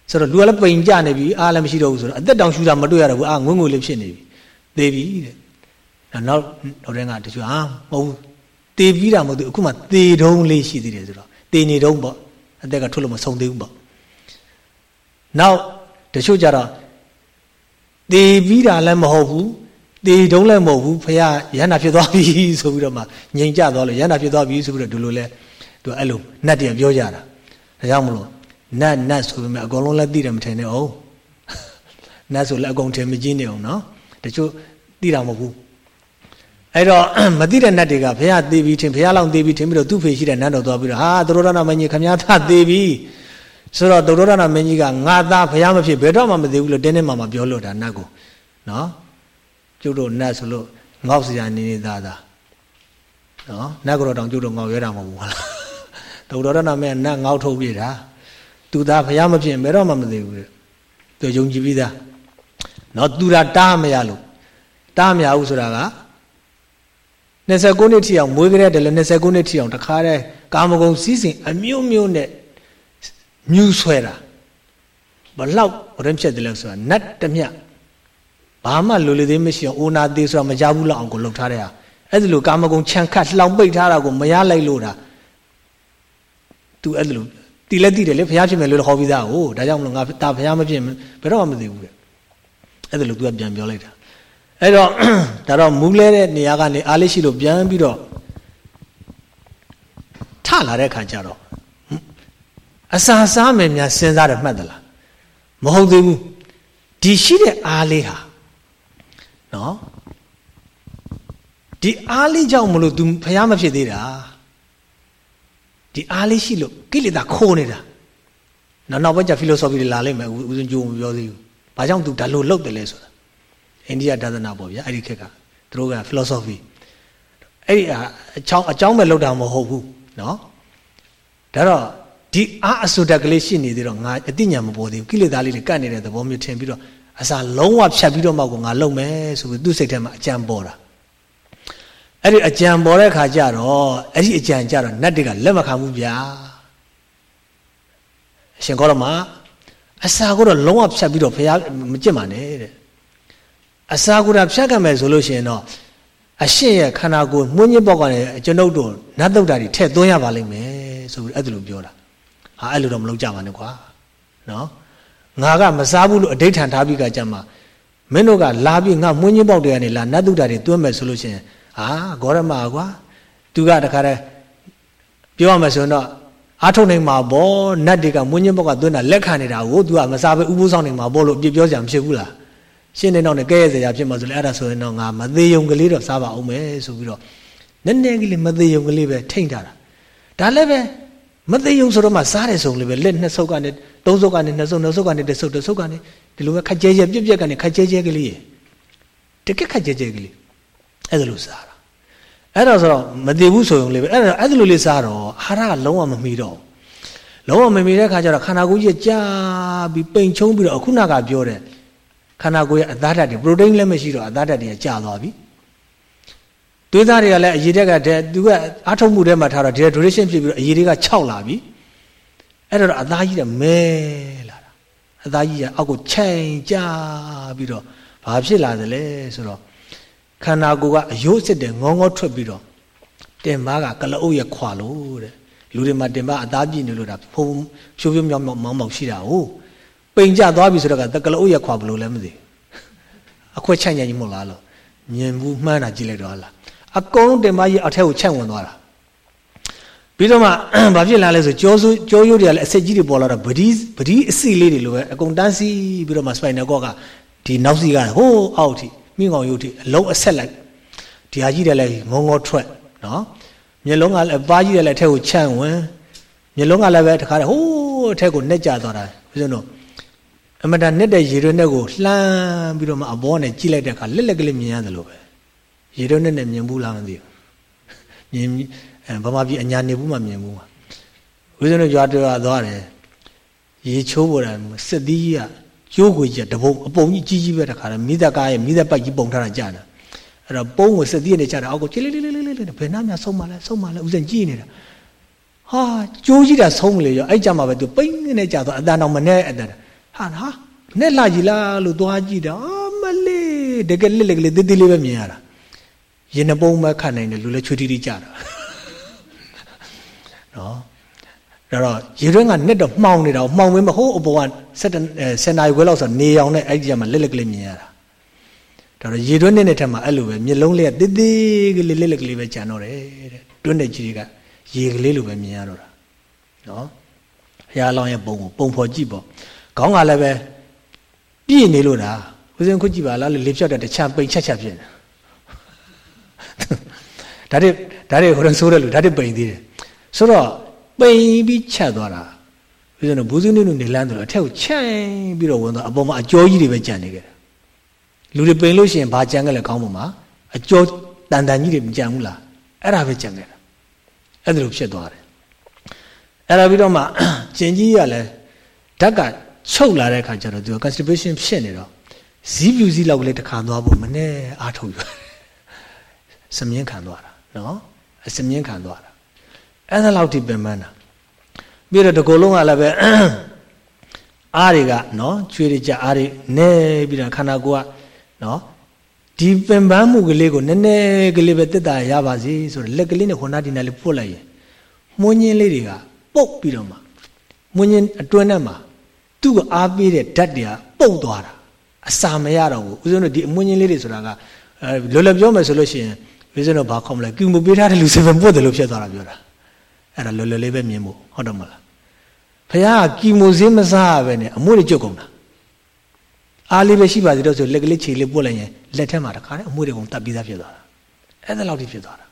ဆိုတော့လူကလည်းပိန်ကြနေပြီအားလည်းမရှိတော့ဘူးဆိုတော့အသက်တောင်ရှူတာမတွေ့ရတော့ဘူးအာငွငွေလေးဖြစ်နေပြီသေပြီတဲ့နောက်နောက်တဲ့ကတချို့ဟာမဟုတ်ဘူးသေပြီးတာမဟုတ်ဘူးအခုမှသေတုံးလေးရှိသေးတယ်ဆိုတော့သေနေတုံးပေါ့အသက်ကထွက်လို့မဆုံးသေးဘူးပေါ့နောက်တချို့ကြတော့သေပြီးတာလည်းမဟုတ်ဘူးသေတုံးလည်းမဟုတ်ဘူးဖះရဟန္တာဖြစ်သွားပြီဆိုပြီးတော့မှငြိမ်ကြသွားလို့ရဟန္တာဖြစ်သွားပြီဆိုပြီးတော့ဒီလိုလဲသူအဲ့လိုနတ်တည်းပြောကြတာဒါကြောင့်မလို့ နတ်နတ်ဆိုပေမဲ့အကုန်လုံးလည်းသိတယ်မထင်နဲ့အောင်နတ်ဆိုလည်းအကုန်ထင်မကြီးနေအောင်နော်တချို့သိတာမဟုတ်ဘူးအဲ့တော့မသိတဲ့နတ်တွေကဘုရားသေပြီထင်ဘုရားလောင်းသေပြီထင်ပြီးတော့သူ့ဖေရှိတဲ့နတ်တော်သွားပြီးတော့ဟာသရောဒနာမင်းကြီးခမည်းသားသေပြီဆိုတော့သရောဒနာမင်းကြီးကငါသားဘုရားမဖြစ်ဘယ်တော့မှမသေးဘူးလို့တင်းတင်းမာမာပြောလို့တာနတ်ကိုနော်ကျုပ်တို့နတ်ဆိုလို့ငေါ့စရာနေနေသားသားနော်နတ်ကတော့တောင်ကျုပ်တို့ငေါ့ရဲတာမဟုတ်ဘူးဟုတ်လားသရောဒနာမင်းနတ်ငေါ့ထုတ်ပြတာ သူသားဘုရားမဖြစ်ဘယ်တော့မှမသေးဘူးတဲ့သူယုံကြည်ပြီးသားနော်သူတာတားမရလို့တားမရဘူးဆိုတာက29နှစ်ထိအောင်မွေးကြတဲ့လည်း29နှစ်ထိအောင်တခါတည်းကာမဂုဏ်စည်းစိမ်အမျိုးမျိုးနဲ့မြူးဆွဲတာဘလောက်ရင်ဖြစ်တယ်လဲဆိုတာနတ်တမြဘာမှလိုလေသေးမရှိအောင်အိုနာသေးဆိုတာမကြဘူးလောက်အောင်ကိုလှုပ်ထားတဲ့ဟာအဲ့ဒါလိုကာမဂုဏ်ခြံခတ်လှောင်ပိတ်ထားတာကိုမရလိုက်လို့တာသူအဲ့ဒါလို တီလက်တီတယ်လေဘုရားဖြစ်မယ်လို့ခေါ်ပြီးသားဟိုဒါကြောင့်မလို့ငါဒါဘုရားမဖြစ်ဘယ်တော့မှမသိဘူးတဲ့အဲ့ဒါလို့ तू ကပြန်ပြောလိုက်တာအဲ့တော့ဒါတော့မူးလဲတဲ့နေရာကနေအားလေးရှိလို့ပြန်ပြီးတော့ထလာတဲ့ခါကျတော့အစာစားမယ်များစဉ်းစားတယ်မှတ်သလားမဟုတ်သေးဘူးဒီရှိတဲ့အားလေးဟာနော်ဒီအားလေးကြောင့်မလို့ तू ဖျားမဖြစ်သေးတာ ဒီအားလေးရှိလို့ကိလေသာခိုးနေတာနောက်နောက်ဘက်ကျ philosophy တွေလာလိမ့်မယ်ဦးဇင်းကြိုးမပြောသေးဘူးဘာကြောင့် तू ဒါလို့လုပ်တယ်လဲဆိုတာအိန္ဒိယဒါသနာပေါ့ဗျာအဲ့ဒီခက်ကသူတို့က philosophy အဲ့ဒီအချောင်းအချောင်းပဲလောက်တာမဟုတ်ဘူးเนาะဒါတော့ဒီအာအဆုတက်ကလေးရှိနေသေးတော့ငါအတိညာမပေါ်သေးဘူးကိလေသာလေးတွေကတ်နေတဲ့သဘောမျိုးထင်ပြီးတော့အစာလုံးဝဖြတ်ပြီးတော့မှကိုငါလုံမယ်ဆိုပြီးသူ့စိတ်ထဲမှာအကြံပေါ်တာ အဲ့ဒီအကြံပေါ်တဲ့ခါကျတော့အဲ့ဒီအကြံကျတော့နတ်တွေကလက်မခံဘူးဗျာအရှင်ကောရမအစာကိုတော့လုံးဝဖြတ်ပြီးတော့ဖះမကြစ်ပါနဲ့တဲ့အစာကိုတော့ဖြတ်ကမယ်ဆိုလို့ရှိရင်တော့အရှင်ရဲ့ခန္ဓာကိုယ်မှုညစ်ပေါက်ကနေကျွန်ုပ်တို့နတ်တုတ်တာတွေထည့်သွင်းရပါလိမ့်မယ်ဆိုပြီးအဲ့ဒါလိုပြောတာဟာအဲ့လိုတော့မလုပ်ကြပါနဲ့ကွာနော်ငါကမစားဘူးလို့အဋိဋ္ဌံထားပြီးကကြမှာမင်းတို့ကလာပြီးငါမှုညစ်ပေါက်တွေကနေလာနတ်တုတ်တာတွေသွင်းမယ်ဆိုလို့ရှိရင် ဟာဂေါရမကွာသူကတခါတည်းပြောရမယ်ဆိုရင်တော့အားထုတ်နိုင်မှာပေါ့နတ်တွေကမွင်းညင်းဘောက်ကသွင်းတာလက်ခံနေတာကို तू ကမစားပဲဥပုသ်ဆောင်နေမှာပေါ့လို့အပြစ်ပြောကြံဖြစ်ဘူးလားရှင်းနေတော့နဲ့ကဲရဲစရာဖြစ်မှာဆိုလေအဲ့ဒါဆိုရင်တော့ငါမသေးယုံကလေးတော့စားပါအောင်မယ်ဆိုပြီးတော့နည်းနည်းကလေးမသေးယုံကလေးပဲထိမ့်ထားတာဒါလည်းပဲမသေးယုံဆိုတော့မှစားတယ်ဆိုလို့ပဲလက်နှစ်ဆုပ်ကနေသုံးဆုပ်ကနေနှစ်ဆုပ်နှစ်ဆုပ်ကနေတစ်ဆုပ်တစ်ဆုပ်ကနေဒီလိုပဲခက်ကျဲကျဲပြက်ပြက်ကနေခက်ကျဲကျဲကလေးရတကက်ခက်ကျဲကျဲကလေး အဲ့ဒါလို့စားတာအဲ့တော့ဆိုတော့မတည်ဘူးဆိုရင်လေအဲ့ဒါအဲ့ဒါလိုလေးစားတော့အာဟာရကလုံးဝမမီတော့လုံးဝမမီတဲ့ခါကျတော့ခန္ဓာကိုယ်ကြီးကြာပြီးပိန်ချုံပြီးတော့အခုနကပြောတဲ့ခန္ဓာကိုယ်ရဲ့အသားဓာတ်တွေပရိုတိန်းလည်းမရှိတော့အသားဓာတ်တွေကြာသွားပြီသွေးသားတွေကလည်းအရည်တက်ကတည်းသူကအထုတ်မှုထဲမှာထားတော့ dehydration ဖြစ်ပြီးတော့အရည်တွေက6လာပြီအဲ့တော့အသားကြီးကမဲလာတာအသားကြီးကအောက်ကိုချိန်ကြပြီးတော့ဘာဖြစ်လာသလဲဆိုတော့ ခန္ဓာကိုယ်ကအယိုးစစ်တဲ့ငေါငေါထွက်ပြီးတော့တင်မားကကလအုပ်ရခွာလို့တဲ့လူတွေမှာတင်မားအသားပြည့်နေလို့ဒါဖုံဖြိုးဖြိုးမြောက်မြောက်မောင်းမောက်ရှိတာဟုတ်ပိန်ကြသွားပြီဆိုတော့ကကလအုပ်ရခွာဘလို့လဲမသိအခွက်ချိုင်ညင်ကြီးမဟုတ်လားလို့မြင်ဘူးမှန်းတာကြည့်လိုက်တော့လားအကုန်လုံးတင်မားကြီးအထက်ကိုချက်ဝင်သွားတာပြီးတော့မှဘာဖြစ်လာလဲဆိုကြောစိုးကြောရိုးတွေကလည်းအဆက်ကြီးတွေပေါ်လာတော့ဗတိဗတိအစီလေးတွေလိုပဲအကုန်တန်းစီပြီးတော့မှ spinal cord ကဒီနောက်စီကဟိုးအောက်ထိ မိငောင်ရုပ်ထိအလုံးအဆက်လိုက်ဒီဟာကြီးတယ်လည်းငုံငေါထွက်နော်မျက်လုံးကလည်းပါးကြီးတယ်လည်းအထက်ကိုချန့်ဝင်မျက်လုံးကလည်းပဲတခါတည်းဟိုးအထက်ကိုနှက်ကြသွားတာဦးဇင်းတို့အမတန်နှက်တဲ့ရေရွနဲ့ကိုလှမ်းပြီးတော့မှအဘောနဲ့ကြည့်လိုက်တဲ့အခါလက်လက်ကလေးမြင်ရတယ်လို့ပဲရေရွနဲ့နဲ့မြင်ဘူးလားမသိဘူးမြင်အဲဗမာပြည်အညာနေဘူးမှမြင်ဘူးမှာဦးဇင်းတို့ကြွားတော်သွားတယ်ရေချိုးပေါ်တယ်စစ်သီးကြီးက ကျိုးကိုကြီးတပုံအပုံကြီးကြီးကြီးပဲတခါတယ်မိသက်ကားရဲ့မိသက်ပိုက်ကြီးပုံထားတာကြာတာအဲ့တော့ပုံးကိုစစ်သီးနဲ့ကြာတာအောက်ကိုချစ်လေးလေးလေးလေးလေးဘယ်နှမ်းများဆုံးမလဲဆုံးမလဲဦးဇင်းကြည့်နေတာဟာကျိုးကြီးတာဆုံးမလေရောအဲ့ကြမှာပဲသူပိန်းနေကြသွားအတန်တော်မနဲ့အတန်ဟာဟာနဲ့လာကြီးလားလို့သွားကြည့်တာမလေးတကယ်လက်လက်ကလေးတိတိလေးပဲမြင်ရတာရင်နှပုံးမခတ်နိုင်တယ်လူလည်းချွေတီတီကြတာနော် ဒါတော့ရေတွင်းကနဲ့တော့မှောင်နေတာမှောင်မင်းမဟုတ်အပေါ်က7 7နာရီခွဲလောက်ဆိုနေအောင်နဲ့အဲ့ဒီကျမှလက်လက်ကလေးမြင်ရတာဒါတော့ရေတွင်းနဲ့ထက်မှအဲ့လိုပဲမျက်လုံးလေးကတစ်သေးကလေးလက်လက်ကလေးပဲကြံတော့တယ်တဲ့တွင်းတဲ့ကြီးတွေကရေကလေးလိုပဲမြင်ရတော့တာနော်ဘုရားလောင်းရဲ့ပုံကိုပုံဖော်ကြည့်ပေါ့ခေါင်းကလည်းပဲပြည့်နေလို့တာဦးဇင်းခုကြည့်ပါလားလေဖြတ်တဲ့တခြားပိန်ချက်ချက်ဖြစ်နေဒါတွေဒါတွေဟိုရင်ဆိုးတယ်လို့ဒါတွေပိန်သေးတယ်ဆိုတော့ ပိန်ပြီးချက်သွားတာပြီးတော့ဘူးစုနုနုနေလန်းတယ်အထက်ကိုချိုင်ပြီးတော့ဝင်သွားအပေါ်မှာအကျော်ကြီးတွေပဲကြံနေကြတယ်လူတွေပိန်လို့ရှိရင်ဘာကြံကြလဲခေါင်းပေါ်မှာအကျော်တန်တန်ကြီးတွေမကြံဘူးလားအဲ့ဒါပဲကြံခဲ့တာအဲ့ဒါလိုဖြစ်သွားတယ်အဲ့ဒါပြီးတော့မှကျင်ကြီးကလည်းဓာတ်ကချုပ်လာတဲ့အခါကျတော့သူက constipation ဖြစ်နေတော့ဇီးပြူဇီးလောက်ကလေးတစ်ခါသွားဖို့မနဲ့အားထုတ်ရတယ်စမြင်းခံသွားတာနော်အစမြင်းခံသွားတာ အဲ့ဒါလောက်ထိပင်ပန်းတာပြီးတော့ဒီကုလုံးကလည်းပဲအားတွေကနော်ချွေးတွေကြအားတွေနဲပြီးတော့ခန္ဓာကိုယ်ကနော်ဒီပင်ပန်းမှုကလေးကိုနည်းနည်းကလေးပဲတက်တာရပါစေဆိုတော့လက်ကလေးနဲ့ခွန်နာဒီနာလေးပုတ်လိုက်ရင်မွန်းညင်းလေးတွေကပုတ်ပြီးတော့မှမွန်းညင်းအတွင်းထဲမှာသူ့ကိုအားပေးတဲ့ဓာတ်တွေကပုတ်သွားတာအစာမရတော့ဘူးဦးဇင်းတို့ဒီအမွန်းညင်းလေးတွေဆိုတာကအဲလောလောပြောမယ်ဆိုလို့ရှိရင်ဦးဇင်းတို့ဘာခေါ်မလဲကျူမပေးထားတဲ့လူစေပင်ပုတ်တယ်လို့ဖြစ်သွားတာပြောတာ အဲ့ဒါလွယ်လွယ်လေးပဲမြင်ဖို့ဟုတ်တယ်မလားဖះကကီမိုစင်းမစားပဲနဲ့အမွှေးတွေကျွတ်ကုန်တာအားလေးပဲရှိပါသေးတော့ဆိုလက်ကလေးခြေလေးပုတ်လိုက်ရင်လက်ထဲမှာတခါတည်းအမွှေးတွေကုန်တက်ပြီးသားဖြစ်သွားတာအဲ့ဒါလောက်ထိဖြစ်သွားတာ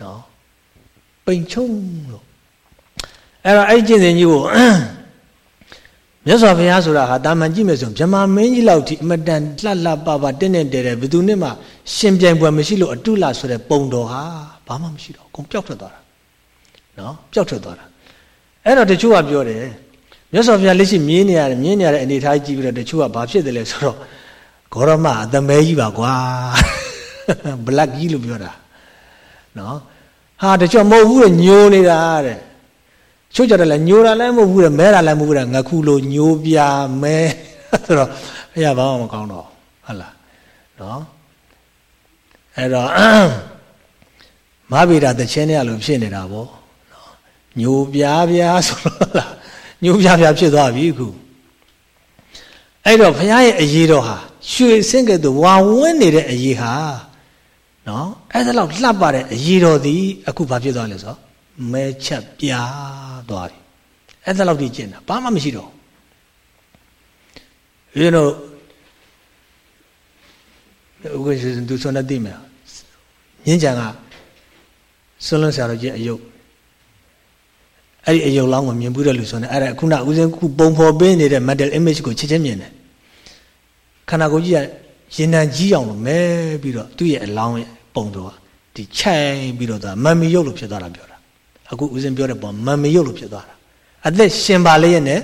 နော်ပိန်ချုံလို့အဲ့တော့အဲ့ကျင့်စဉ်ကြီးကိုမြတ်စွာဘုရားဆိုတာဟာတာမန်ကြည့်မယ်ဆိုရင်ဗြဟ္မာမင်းကြီးလောက်ထိအမတန်လှလှပပတင်းတင်းတဲတဲဘယ်သူနဲ့မှရှင်ပြိုင်ပွဲမရှိလို့အတုလဆိုတဲ့ပုံတော်ဟာဘာမှမရှိတော့အကုန်ပျောက်ထွက်သွားတာ နော်ပျောက်ထွက်သွားတာအဲ့တော့တချို့ကပြောတယ်မြတ်စွာဘုရားလက်ရှိမြင်းနေရတယ်မြင်းနေရတဲ့အနေထားကြည့်ပြီးတော့တချို့ကဘာဖြစ်တယ်လဲဆိုတော့ဂေါရမအသမဲကြီးပါကွာဘလက်ကြီးလို့ပြောတာနော်ဟာတချို့မဟုတ်ဘူးညိုနေတာတဲ့ချို့ကြတယ်လည်းညိုတာလည်းမဟုတ်ဘူးတဲ့မဲတာလည်းမဟုတ်ဘူးတဲ့ငခုလိုညိုပြမဲဆိုတော့ဘုရားဘာမှမကောင်းတော့ဟုတ်လားနော်အဲ့တော့မဟာဗေဒတခြင်းနဲ့အလိုဖြစ်နေတာပေါ့ ညိုပြားပြားဆိုတော့လားညိုပြားပြားဖြစ်သွားပြီခုအဲ့တော့ဘုရားရဲ့အရေးတော်ဟာရွှေစင်းကဲ့သို့ဝါဝင်းနေတဲ့အရေးဟာနော်အဲ့ဒါလောက်လှပတဲ့အရေးတော်သည်အခုဘာဖြစ်သွားလဲဆိုတော့မဲချက်ပြားသွားပြီအဲ့ဒါလောက်ထိကျင့်တာဘာမှမရှိတော့ဘူး you know ဥက္ကဋ္ဌသူဆိုနေသိမယ်ညင်းကြံကဆွလွန်ဆရာတော်ကြီးအယုတ် အဲ့ဒီအယုတ်လောင်းကိုမြင်ဘူးတဲ့လူဆိုနေအဲ့ဒါခုနဦးစင်းခုပုံဖော်ပေးနေတဲ့ mental image ကိုချက်ချင်းမြင်တယ်ခန္ဓာကိုယ်ကြီးကရင်တန်ကြီးအောင်လို့မဲပြီးတော့သူ့ရဲ့အလောင်းရဲ့ပုံတော်ဒီချိုင်ပြီးတော့ဒါမမ်မီယုတ်လို့ဖြစ်သွားတာပြောတာအခုဦးစင်းပြောတဲ့ပုံမမ်မီယုတ်လို့ဖြစ်သွားတာအသက်ရှင်ပါလေရဲ့နဲ့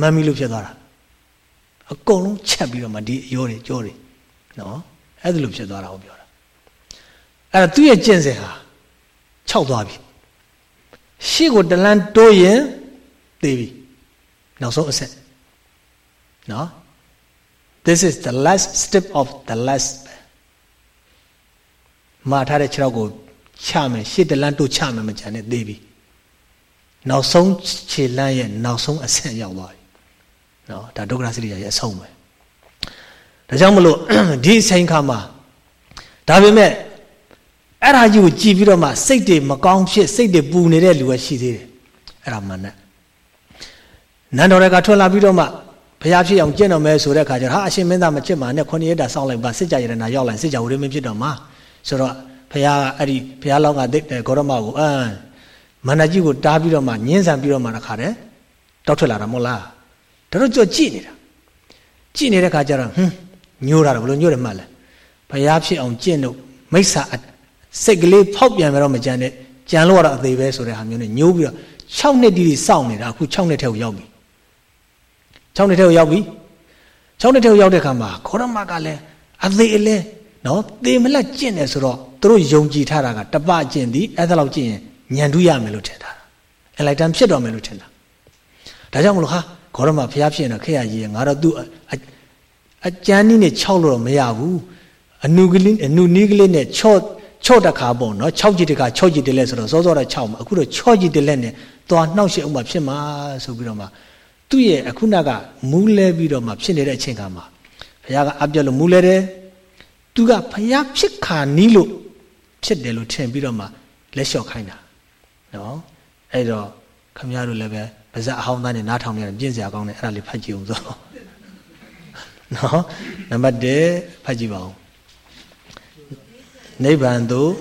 မမ်မီလို့ဖြစ်သွားတာအကုန်လုံးချက်ပြီးတော့မှဒီရိုးတွေကြိုးတွေနော်အဲ့ဒါလို့ဖြစ်သွားတာကိုပြောတာအဲ့တော့သူ့ရဲ့ကျင့်စဉ်ဟာခြောက်သွားပြီ ရှေ့ကိုတလန်းတိုးရင်သေပြီနောက်ဆုံးအဆက်နော် this is the last step of the last မှာထားတဲ့ခြေထောက်ကိုချမယ်ရှေ့တလန်းတိုးချမယ်မကြံနဲ့သေပြီနောက်ဆုံးခြေလမ်းရဲ့နောက်ဆုံးအဆင့်ရောက်သွားပြီနော်ဒါဒုက္ခစရိယာရဲ့အဆုံးပဲဒါကြောင့်မလို့ဒီအချိန်ခါမှာဒါပေမဲ့ အဲ့ဒါကြီးကိုကြည်ပြီးတော့မှစိတ်တွေမကောင်းဖြစ်စိတ်တွေပူနေတဲ့လူကရှိသေးတယ်အဲ့ဒါမှန်တဲ့နန်းတော်တွေကထွက်လာပြီးတော့မှဘုရားဖြစ်အောင်ကျင့်တော်မယ်ဆိုတဲ့အခါကျတော့ဟာအရှင်မင်းသားမချစ်ပါနဲ့ခုနှစ်ရက်တာစောင့်လိုက်ပါစစ်ကြရတနာရောက်လိုက်စစ်ကြဝရမင်းဖြစ်တော့မှာဆိုတော့ဘုရားကအဲ့ဒီဘုရားလောင်းကဂေါရမကိုအမ်မန္တကြီးကိုတားပြီးတော့မှညှင်းဆန်ပြီးတော့မှတခါတည်းတောက်ထွက်လာတာမဟုတ်လားဒါတော့ကြော့ကြည့်နေတာကြည့်နေတဲ့ခါကျတော့ဟွန်းညိုးတာတော့ဘလို့ညိုးတယ်မှတ်လဲဘုရားဖြစ်အောင်ကျင့်လို့မိစ္ဆာ စိတ်ကလေးဖောက်ပြန်ပြီးတော့မကြံတဲ့ကြံလို့ရတော့အသေးပဲဆိုတဲ့ဟာမျိုးနဲ့ညိုးပြီးတော့6နှစ်တိတိစောင့်နေတာအခု6နှစ်ထဲကိုရောက်ပြီ6နှစ်ထဲကိုရောက်ပြီ6နှစ်ထဲကိုရောက်တဲ့ခါမှာခေါရမကလည်းအသေးအလဲနော်သေမလက်ကျင့်တယ်ဆိုတော့သူတို့ယုံကြည်ထားတာကတပကျင့်သည်အဲ့ဒါလောက်ကျင့်ရင်ညံတူးရမယ်လို့ထင်တာအလိုက်တန်ဖြစ်တော်မယ်လို့ထင်တာဒါကြောင့်မလို့ဟာခေါရမဖျားဖြစ်ရင်တော့ခေရကြီးငါတော့သူ့အကျန်းနီးနဲ့6လို့တော့မရဘူးအနုကလေးအနုနီးကလေးနဲ့ချော့ ချော့တခါပေါ့နော်6ကြည့်တခါ6ကြည့်တလဲဆိုတော့စောစောတော့6မှာအခုတော့6ကြည့်တလဲနဲ့သွားနှောက်ရှက်ဥမှာဖြစ်မှာဆိုပြီးတော့မှသူ့ရဲ့အခုနကမူးလဲပြီးတော့မှဖြစ်နေတဲ့အချိန်ကမှာဘုရားကအပြတ်လို့မူးလဲတယ်သူကဘုရားဖြစ်ခါနီးလို့ဖြစ်တယ်လို့ထင်ပြီးတော့မှလက်လျှော့ခိုင်းတာနော်အဲ့တော့ခမရတို့လည်းပဲပါဇက်အဟောင်းသားနဲ့နားထောင်နေတယ်ပြင့်စရာကောင်းတယ်အဲ့ဒါလေးဖတ်ကြည့်အောင်ဆိုနော်နံပါတ်1ဖတ်ကြည့်ပါဦး နိဗ္ဗာန်သို့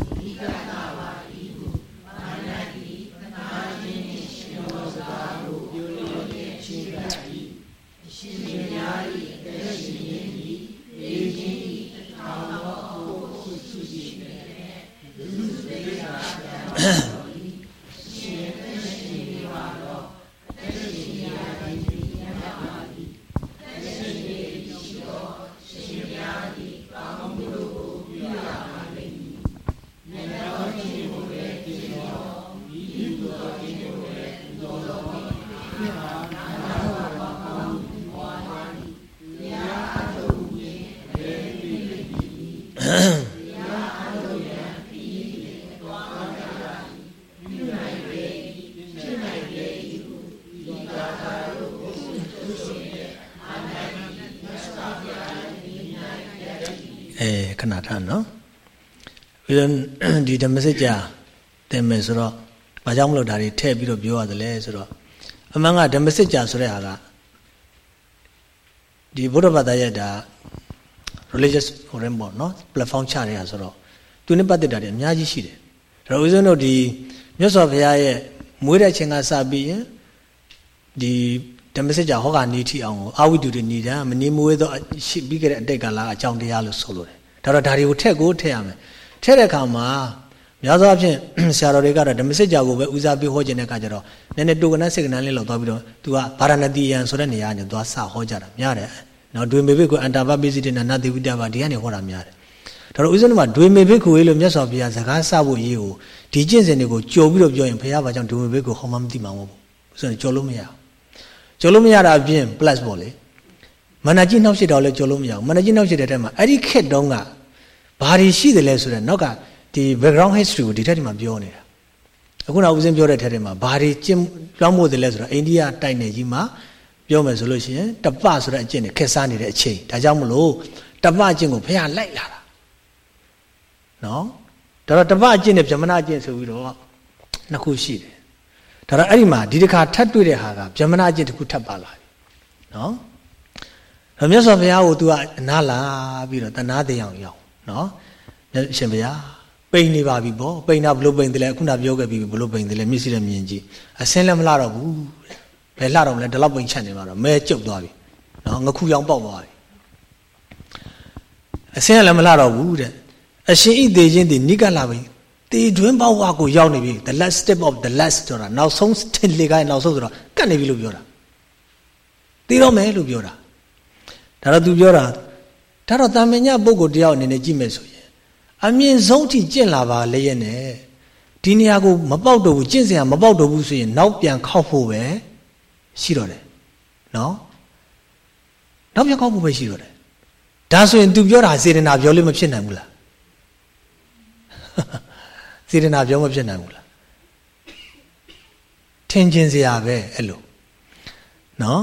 ခ ပြီးတော့ဒီဓမ္မစစ်ကြာတင်မယ်ဆိုတော့ဘာကြောင့်မလို့ဒါတွေထည့်ပြီးတော့ပြောရတယ်လဲဆိုတော့အမှန်ကဓမ္မစစ်ကြာဆိုတဲ့ဟာကဒီဘုရားဘာသာရဲ့ဒါ religious ဟိုရင်ပေါ့နော် platform ချတဲ့ဟာဆိုတော့သူနဲ့ပတ်သက်တာတွေအများကြီးရှိတယ်ဒါတော့ဦးဇင်းတို့ဒီမြတ်စွာဘုရားရဲ့မွေးတဲ့ချိန်ကစပြီးရင်ဒီဓမ္မစစ်ကြာဟောကာနီးထီအောင်ကိုအာဝိတုတွေနေတာမနေမွေးသောရှိပြီးခဲ့တဲ့အတိတ်ကာလအကြောင်းတရားလို့ဆိုလို့တယ်ဒါတော့ဒါတွေကိုထက်ကိုထက်ရမယ် ထက်တဲ့အခါမှာများသောအားဖြင့်ဆရာတော်တွေကတော့ဓမ္မစစ်ကြာကိုပဲဦးစားပေးဟောခြင်းတဲ့အခါကျတော့နည်းနည်းတုကနစိတ်ကနန်းလေးလောက်သွားပြီးတော့သူကဗာရဏတိယံဆိုတဲ့နေရာကနေသွားစဟောကြတာများတယ်နော်ဒွေမေဘိကအန္တာပပိစိတေနနသေဝိတဘာဒီကနေဟောတာများတယ်ဒါတော့ဦးဇင်းတို့ကဒွေမေဘိကိုရေးလို့မြတ်စွာဘုရားစကားစဖို့ရေးကိုဒီကျင့်စဉ်တွေကိုကြော်ပြီးတော့ပြောရင်ဘုရားဘာကြောင့်ဒွေမေဘိကိုဟောမှမသိမှာမဟုတ်ဘူးဦးဇင်းကြော်လို့မရဘူးကြော်လို့မရတာအပြင် plus ပေါ့လေမန္တကြီးနှောက်ရှစ်တော်လည်းကြော်လို့မရဘူးမန္တကြီးနှောက်ရှစ်တဲ့ထဲမှာအဲ့ဒီခက်တုန်းက ဘာတွေရှိတယ်လဲဆိုတော့နောက်ကဒီ background history ကိုဒီထက်ဒီမှာပြောနေတာအခုနောက်ဦးစင်းပြောတဲ့ထက်ထဲမှာဘာတွေကျင့်လွှမ်းမိုးတယ်လဲဆိုတော့အိန္ဒိယတိုက်နယ်ကြီးမှာပြောမယ်ဆိုလို့ရှိရင်တပဆိုတဲ့အကျင့်တွေခက်စားနေတဲ့အချိန်ဒါကြောင့်မလို့တပအကျင့်ကိုဖះလိုက်လာတာနော်ဒါတော့တပအကျင့်နဲ့ဗြဟ္မဏအကျင့်ဆိုပြီးတော့နှစ်ခုရှိတယ်ဒါတော့အဲ့ဒီမှာဒီတစ်ခါထပ်တွေ့တဲ့ဟာကဗြဟ္မဏအကျင့်တစ်ခုထပ်ပါလာပြီနော်မြတ်စွာဘုရားကို तू ကအနာလာပြီးတော့တဏှာတရားရောက် နော်အရှင်ဘုရားပိန်နေပါပြီဗောပိန်တာဘလို့ပိန်တယ်လဲခုနပြောခဲ့ပြီဘလို့ပိန်တယ်လဲမျက်စိနဲ့မြင်ကြည့်အစင်းလည်းမလှတော့ဘူးဘယ်လှတော့မလဲဒီလောက်ပိန်ချက်နေမှာတော့မဲကျုပ်သွားပြီနော်ငခုရောင်ပေါက်သွားပြီအစင်းလည်းမလှတော့ဘူးတဲ့အရှင်ဤသေးချင်းဒီနိကလာပြီတေတွင်းပေါဝါကိုရောက်နေပြီ the last step of the last ဆိုတာနောက်ဆုံး step လေးကနောက်ဆုံးဆိုတော့ကတ်နေပြီလို့ပြောတာသိတော့မယ်လို့ပြောတာဒါတော့ तू ပြောတာ ဒါတော့တာမညပုဂ္ဂိုလ်တယောက်အနေနဲ့ကြည့်မယ်ဆိုရင်အမြင့်ဆုံးထိကျင့်လာပါလေရဲ့နဲ့ဒီနေရာကိုမပေါက်တော့ဘူးကျင့်စရာမပေါက်တော့ဘူးဆိုရင်နောက်ပြန်ခောက်ဖို့ပဲရှိတော့တယ်နော်နောက်ပြန်ခောက်ဖို့ပဲရှိတော့တယ်ဒါဆိုရင် तू ပြောတာစေတနာပြောလို့မဖြစ်နိုင်ဘူးလားစေတနာပြောမဖြစ်နိုင်ဘူးလားထင်ကျင်စရာပဲအဲ့လိုနော်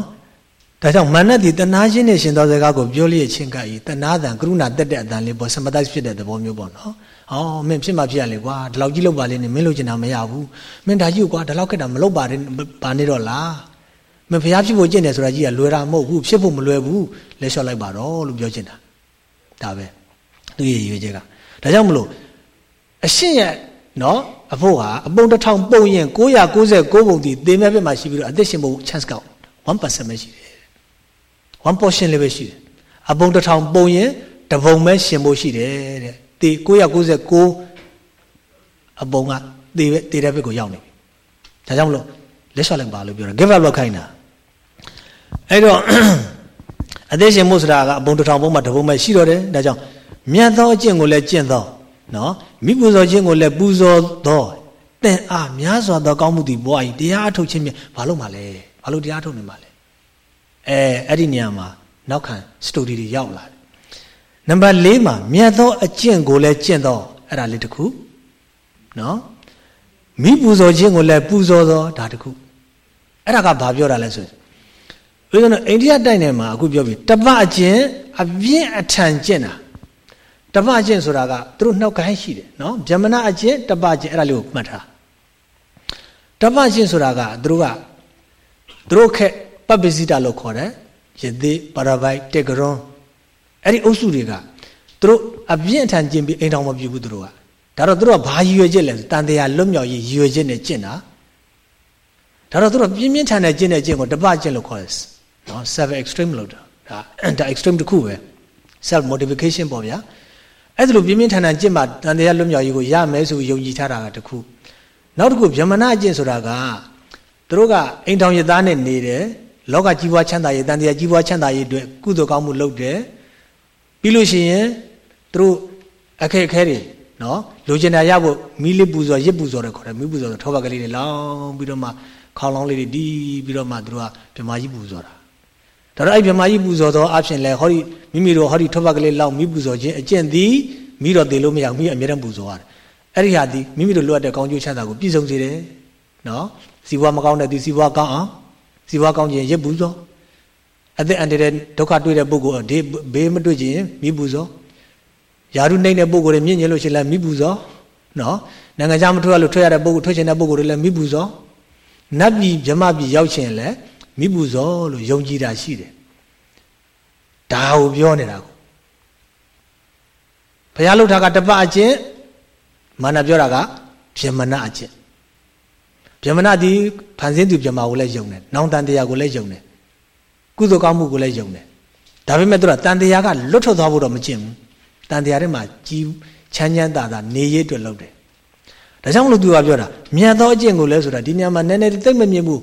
ဒါကြောင့်မာနတိတနာချင်းနဲ့ရှင်သောစကားကိုပြောလျက်ချင်းကဤတနာတံကရုဏာတက်တဲ့အတန်လေးပေါ်စမတိုက်ဖြစ်တဲ့သဘောမျိုးပေါ့နော်။အော်မင်းဖြစ်မှဖြစ်ရလေကွာဒီလောက်ကြီးလောက်ပါလေနဲ့မင်းလို့ချင်တာမရဘူး။မင်းဒါကြီးကွာဒီလောက်ခက်တာမလုပ်ပါနဲ့ပါနေတော့လား။မင်းဖျားဖြစ်ဖို့ကျင့်တယ်ဆိုတာကြီးကလွယ်တာမဟုတ်ဘူးဖြစ်ဖို့မလွယ်ဘူးလက်လျှော့လိုက်ပါတော့လို့ပြောချင်တာ။ဒါပဲသူရဲ့ရွေးချက်ကဒါကြောင့်မလို့အရှင်းရဲ့နော်အဖို့ဟာအပုံတစ်ထောင်ပုံရင်999ပုံဒီသေမဲ့ဘက်မှာရှိပြီးတော့အသက်ရှင်ဖို့ chance ကောက်1%ပဲရှိတယ် 1 portion လေးပဲရှိတယ်အပုံတစ်ထောင်ပုံရင်တပုံပဲရှင်ဖို့ရှိတယ်တဲ့တေ999အပုံကတေတေတဲ့ဘက်ကိုရောက်နေပြီဒါကြောင့်မလို့လက်လျှော့လိုက်ပါလို့ပြောတာ give up လုပ်ခိုင်းတာအဲ့တော့အသေးရှင်မှုဆိုတာကအပုံတစ်ထောင်ပုံမှာတပုံပဲရှိတော့တယ်ဒါကြောင့်မြတ်သောအကျင့်ကိုလည်းကျင့်သောနော်မိပူဇော်ခြင်းကိုလည်းပူဇော်သောတန်အားများစွာသောကောင်းမှုတည်ပွား၏တရားအထုတ်ခြင်းမြဘာလို့မှလဲဘာလို့တရားထုတ်နေမှာလဲ အဲအဲ့ဒီနေရာမှာနောက်ခံစတိုဒီတွေရောက်လာတယ်နံပါတ်၄မှာမြတ်သောအကျင့်ကိုလည်းကျင့်သောအဲ့ဒါလေးတစ်ခုနော်မိပူဇော်ခြင်းကိုလည်းပူဇော်သောဒါတစ်ခုအဲ့ဒါကဘာပြောတာလဲဆိုရင်ဦးဇင်းတို့အိန္ဒိယတိုက်နယ်မှာအခုပြောပြီတပအကျင့်အပြင်းအထန်ကျင့်တာတပအကျင့်ဆိုတာကသူတို့နှောက်ကိုင်းရှိတယ်နော်ဗြဟ္မဏအကျင့်တပအကျင့်အဲ့ဒါလေးကိုမှတ်ထားတပအကျင့်ဆိုတာကသူတို့ကသူတို့ခက် ပပ္ပစိတလို့ခေါ်တယ်ယသိပါရပိုက်တေကရွန်အဲ့ဒီအုပ်စုတွေကသူတို့အပြင်းအထန်ကျင့်ပြီးအိမ်တော်မပြဘူးသူတို့ကဒါတော့သူတို့ကဘာရည်ရွယ်ချက်လဲတန်တရားလွတ်မြောက်ရေးရည်ရွယ်ချက်နဲ့ကျင့်တာဒါတော့သူတို့ပြင်းပြင်းထန်ထန်ကျင့်တဲ့ကျင့်ကိုတပကျင့်လို့ခေါ်တယ်နော် self extreme လို့တာဒါ extreme တစ်ခုပဲ self motivation ပေါ့ဗျာအဲ့ဒါလိုပြင်းပြင်းထန်ထန်ကျင့်မှတန်တရားလွတ်မြောက်ရေးကိုရမယ်ဆိုယုံကြည်ထားတာကတစ်ခုနောက်တစ်ခုဗြဟ္မဏအကျင့်ဆိုတာကသူတို့ကအိမ်ထောင်ရသားနဲ့နေတယ် လောကကြီးပွားချမ်းသာရေးတန်တရားကြီးပွားချမ်းသာရေးအတွက်ကုသိုလ်ကောင်းမှုလုပ်တယ်ပြီးလို့ရှိရင်သူတို့အခက်အခဲတွေနော်လိုချင်တာရဖို့မီးလေးပူဇော်ရစ်ပူဇော်တယ်ခေါ်တယ်မီးပူဇော်ထောပတ်ကလေးတွေလောင်းပြီးတော့မှခေါင်းလောင်းလေးတွေတီးပြီးတော့မှသူတို့ကဗမာကြီးပူဇော်တာဒါတော့အဲ့ဗမာကြီးပူဇော်သောအဖြစ်လဲဟောဒီမိမိတို့ဟောဒီထောပတ်ကလေးလောင်းမီးပူဇော်ခြင်းအကျင့်သည်မိတော့သေးလို့မရဘူးမိအမြဲတမ်းပူဇော်ရတယ်အဲ့ဒီဟာဒီမိမိတို့လွတ်တဲ့ကောင်းကျိုးချမ်းသာကိုပြည့်စုံစေတယ်နော်စီဘွားမကောင်းတဲ့သူစီဘွားကောင်းအောင် စီဘွားကောင်းခြင်းရစ်ပူဇော်အသက်အန္တရာယ်ဒုက္ခတွေ့တဲ့ပုဂ္ဂိုလ်ဒီဘေးမတွေ့ခြင်းမိပူဇော်ယာရုနှိမ့်တဲ့ပုဂ္ဂိုလ်တွေမြင့်ညင်လို့ရှိရင်လည်းမိပူဇော်နော်နိုင်ငံခြားမထွက်ရလို့ထွက်ရတဲ့ပုဂ္ဂိုလ်ထွက်ချင်တဲ့ပုဂ္ဂိုလ်တွေလည်းမိပူဇော်နတ်ပြည်မြမပြည်ရောက်ချင်လည်းမိပူဇော်လို့ယုံကြည်တာရှိတယ်ဒါကိုပြောနေတာကိုဘုရားလှုပ်တာကတပအကျင့်မာနပြောတာကဗြဟ္မဏအကျင့် ဗြဟ္မဏဒီဖန်ဆင်းသူဗြဟ္မာကိုလည်းယုံတယ်နောင်တန်တရားကိုလည်းယုံတယ်ကုသိုလ်ကောင်းမှုကိုလည်းယုံတယ်ဒါပေမဲ့သူကတန်တရားကလွတ်ထွက်သွားဖို့တော့မကျင့်ဘူးတန်တရားထဲမှာကြီးချမ်းချမ်းသာသာနေရအတွက်လုပ်တယ်ဒါကြောင့်မလို့သူကပြောတာမြတ်သောအကျင့်ကိုလည်းဆိုတာဒီနေရာမှာနည်းနည်းသိမ့်မမြင်ဘူး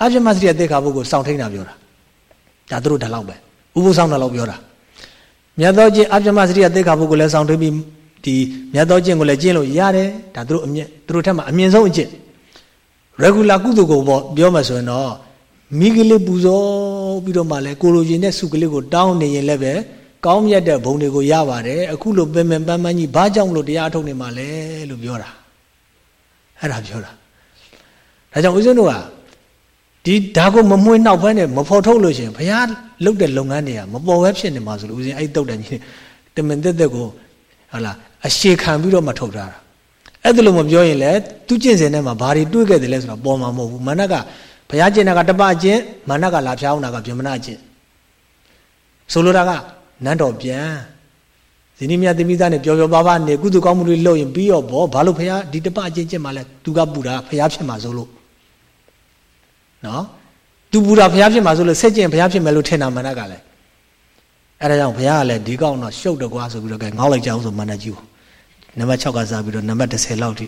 အပြမစရိယသေခါဘုကိုစောင့်ထိန်တာပြောတာဒါသူတို့ဒါလောက်ပဲဥပုဆောင်တာလောက်ပြောတာမြတ်သောကျင့်အပြမစရိယသေခါဘုကိုလည်းစောင့်ထိန်ပြီးဒီမြတ်သောကျင့်ကိုလည်းကျင့်လို့ရတယ်ဒါသူတို့အမြင့်သူတို့ထက်မှာအမြင့်ဆုံးအကျင့် regular ကုသိုလ်ကိုပေါ့ပြောမှဆိုရင်တော့မိကလေးပူဇော်ပြီးတော့မှလည်းကိုလိုချင်တဲ့စုကလေးကိုတောင်းနေရင်လည်းပဲကောင်းမြတ်တဲ့ဘုံတွေကိုရပါတယ်အခုလိုပင်ပင်ပန်းပန်းကြီးဘာကြောင့်လို့တရားထုတ်နေမှာလဲလို့ပြောတာအဲ့ဒါပြောတာဒါကြောင့်ဦးဇင်းတို့ကဒီဒါကိုမမွှေးနောက်ဘဲနဲ့မဖော်ထုတ်လို့ရှင်ဘုရားလုပ်တဲ့လုပ်ငန်းတွေကမပေါ်ဘဲဖြစ်နေမှာဆိုလို့ဦးဇင်းအဲ့တုတ်တန်ကြီးတမင်တက်တက်ကိုဟုတ်လားအရှေခံပြီးတော့မထုတ်ထားတာ အဲ့ဒါလို့မပြောရင်လည်းသူကျင့်စဉ်ထဲမှာဘာတွေတွေးခဲ့တယ်လဲဆိုတော့ပေါ်မှာမဟုတ်ဘူးမနက်ကဘုရားကျင့်တာကတပကျင့်မာနကလာဖျားအောင်တာကဗြဟ္မဏကျင့်ဆိုလိုတာကနန်းတော်ပြန်ဇနီးမြတ်သမီးသားနဲ့ပျော်ပျော်ပါးပါးနေကုသကောင်းမှုတွေလုပ်ရင်ပြီးတော့ဘောဘာလို့ဖះဒီတပအချင်းချင်းမှလဲသူကပူတာဖះဖြစ်မှာဆိုလို့နော်သူပူတာဖះဖြစ်မှာဆိုလို့ဆက်ကျင်ဖះဖြစ်မယ်လို့ထင်တာမနက်ကလည်းအဲဒါကြောင့်ဘုရားကလည်းဒီကောက်တော့ရှုပ်တော့ကွာဆိုပြီးတော့ကဲငေါ့လိုက်ကြအောင်ဆိုမန္တကြီးကို နံပါတ်6ကစားပြီးတော့နံပါတ်10လောက်ထိ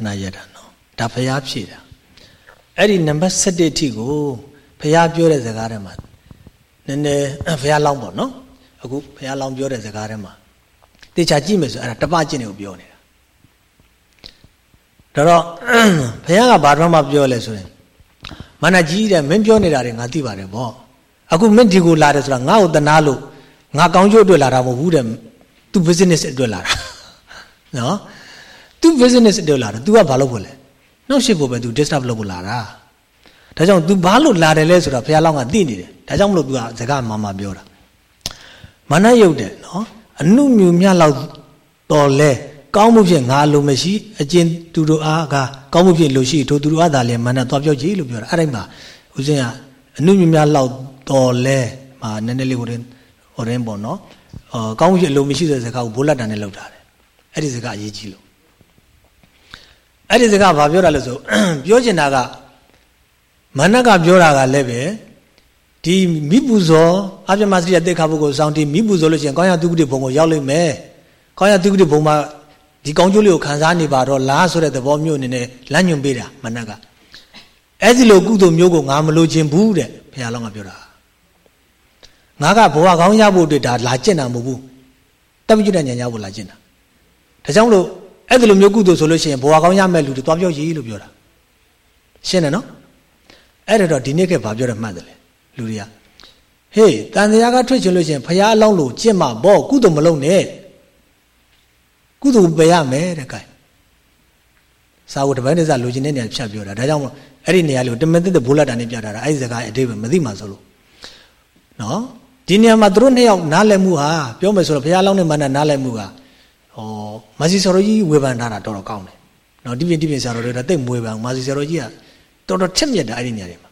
ခဏရက်တာနော်ဒါဖျားဖြည့်တာအဲ့ဒီနံပါတ်7အထိကိုဖျားပြောတဲ့စကားထဲမှာနည်းနည်းဖျားလောင်းပေါ့နော်အခုဖျားလောင်းပြောတဲ့စကားထဲမှာတေချာကြည့်မယ်ဆိုအဲ့ဒါတပကျင့်တွေကိုပြောနေတာဒါတော့ဘုရားကဘာတော့မှပြောလဲဆိုရင်မန္တကြီးတဲ့မင်းပြောနေတာတွေငါသိပါတယ်ဗောအခုမင်းဒီကိုလာတယ်ဆိုတာငါ့ကိုတနာလို့ငါကောင်းကျိုးအတွက်လာတာမဟုတ်ဘူးတဲ့သူ business အတွက်လာတာနော် तू business အတွက်လာတယ် तू ကဘာလုပ်ဖို့လဲနှောက်ရှစ်ဖို့ပဲ तू disturb လုပ်ဖို့လာတာဒါကြောင့် तू ဘာလို့လာတယ်လဲဆိုတာဘုရားလောင်းကသိနေတယ်ဒါကြောင့်မလို့ तू ကစကားမှမှပြောတာမနယုတ်တယ်နော်အနုမြူမြလောက်တော်လဲကောင်းမှုဖြင့်ငါလိုမရှိအကျဉ်သူတို့အားကကောင်းမှုဖြင့်လိုရှိထိုသူတို့အားသာလဲမနသွားပြောကြည့်လို့ပြောတာအဲ့ဒီမှာဦးဇင်းကအနုမြူမြလောက်တော်လဲမှာနည်းနည်းလေးဟိုရင်ဟိုရင်ပေါ့နော်အော်ကောင်းမှုဖြင့်လိုမရှိတဲ့စကားကိုဘိုးလက်တန်နဲ့လောက်တာတယ်အဲ့ဒီစကားအရေးကြီးလို့ အဲ့ဒီစကားဘာပြောတာလဲဆိုပြောချင်တာကမနကပြောတာကလည်းပဲဒီမိပူဇော်အပြမစရိယတိခါဘုကိုစောင်းတီမိပူဇော်လို့ရှိရင်ကောင်းရတုတိဘုံကိုရောက်လိမ့်မယ်ကောင်းရတုတိဘုံမှာဒီကောင်းကျိုးလေးကိုခံစားနေပါတော့လားဆိုတဲ့သဘောမျိုးအနေနဲ့လမ်းညွှန်ပေးတာမနကအဲ့ဒီလိုကုသိုလ်မျိုးကိုငါမလိုချင်ဘူးတဲ့ဘုရားလောင်းကပြောတာငါကဘဝကောင်းရဖို့အတွက်ဒါလာကျင့်တာမဟုတ်ဘူးတပိကျွတ်တဲ့ဉာဏ်ရဖို့လာကျင့်တာဒါကြောင့်လို့ အဲ့ဒီလိုမျိုးကုသိုလ်ဆိုလို့ရှိရင်ဘဝကောင်းရမဲ့လူတွေသွားပြောရေးလို့ပြောတာရှင်းတယ်နော်အဲ့ဒါတော့ဒီနေ့ကဘာပြောရမှတ်တယ်လဲလူတွေကဟေးတန်တရားကထွက်ချင်လို့ရှိရင်ဖရာအလောင်းလို့ကျင့်မှာဘောကုသိုလ်မလုပ်နဲ့ကုသိုလ်ပဲရမယ်တဲ့ကဲစာဝတ္တပန်းတစ္ဆလိုချင်တဲ့နေရာဖြတ်ပြောတာဒါကြောင့်အဲ့ဒီနေရာလေးကိုတမန်တဲ့ဘိုးလာတာနဲ့ပြတာအဲ့ဒီစကားအတိတ်ပဲမသိမှဆိုလို့နော်ဒီနေရာမှာသူတို့နှစ်ယောက်နားလည်မှုဟာပြောမယ်ဆိုတော့ဘုရားလောင်းနဲ့မန္တနားလည်မှုက ဟောမာစီဆရာတော်ကြီးဝေဖန်ထားတာတော်တော်ကောင်းတယ်နော်ဒီပြင်ဒီပြင်ဆရာတော်တွေကတိတ်မွေးပန်မာစီဆရာတော်ကြီးကတော်တော်ထက်မြက်တာအဲ့ဒီနေရာတွေမှာ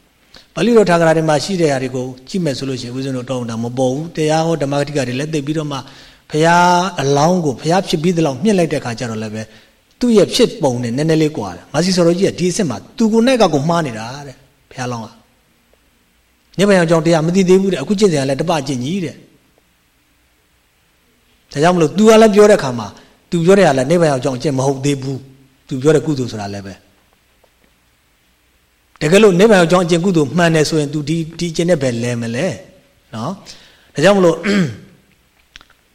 ပါဠိတော်ထာဂရာတွေမှာရှိတဲ့ຢာတွေကိုကြည့်မယ်ဆိုလို့ရှိရင်ဦးဇင်းတို့တောင်းတာမပေါ်ဘူးတရားဟောဓမ္မဂတိကတွေလည်းသိပြီးတော့မှဘုရားအလောင်းကိုဘုရားဖြစ်ပြီးတဲ့လောက်မြင့်လိုက်တဲ့ခါကျတော့လည်းပဲသူ့ရဲ့ဖြစ်ပုံနဲ့နည်းနည်းလေးကွာတယ်မာစီဆရာတော်ကြီးကဒီအစ်စ်မှာသူကိုနဲ့ကကိုမှားနေတာတဲ့ဘုရားလောင်းကညပယံကြောင့်တရားမသိသေးဘူးတဲ့အခုကျင့်စရာလည်းတပကျင့်ကြီးတဲ့ ဒါကြောင့်မလို့ तू ကလည်းပြောတဲ့ခါမှာ तू ပြောတဲ့ဟာလည်းနိဗ္ဗာန်အကြောင်းအကျင့်မဟုတ်သေးဘူး तू ပြောတဲ့ကုသိုလ်ဆိုတာလည်းပဲတကယ်လို့နိဗ္ဗာန်အကြောင်းအကျင့်ကုသိုလ်မှန်တယ်ဆိုရင် तू ဒီဒီအကျင့်နဲ့ပဲလဲမလဲနော်ဒါကြောင့်မလို့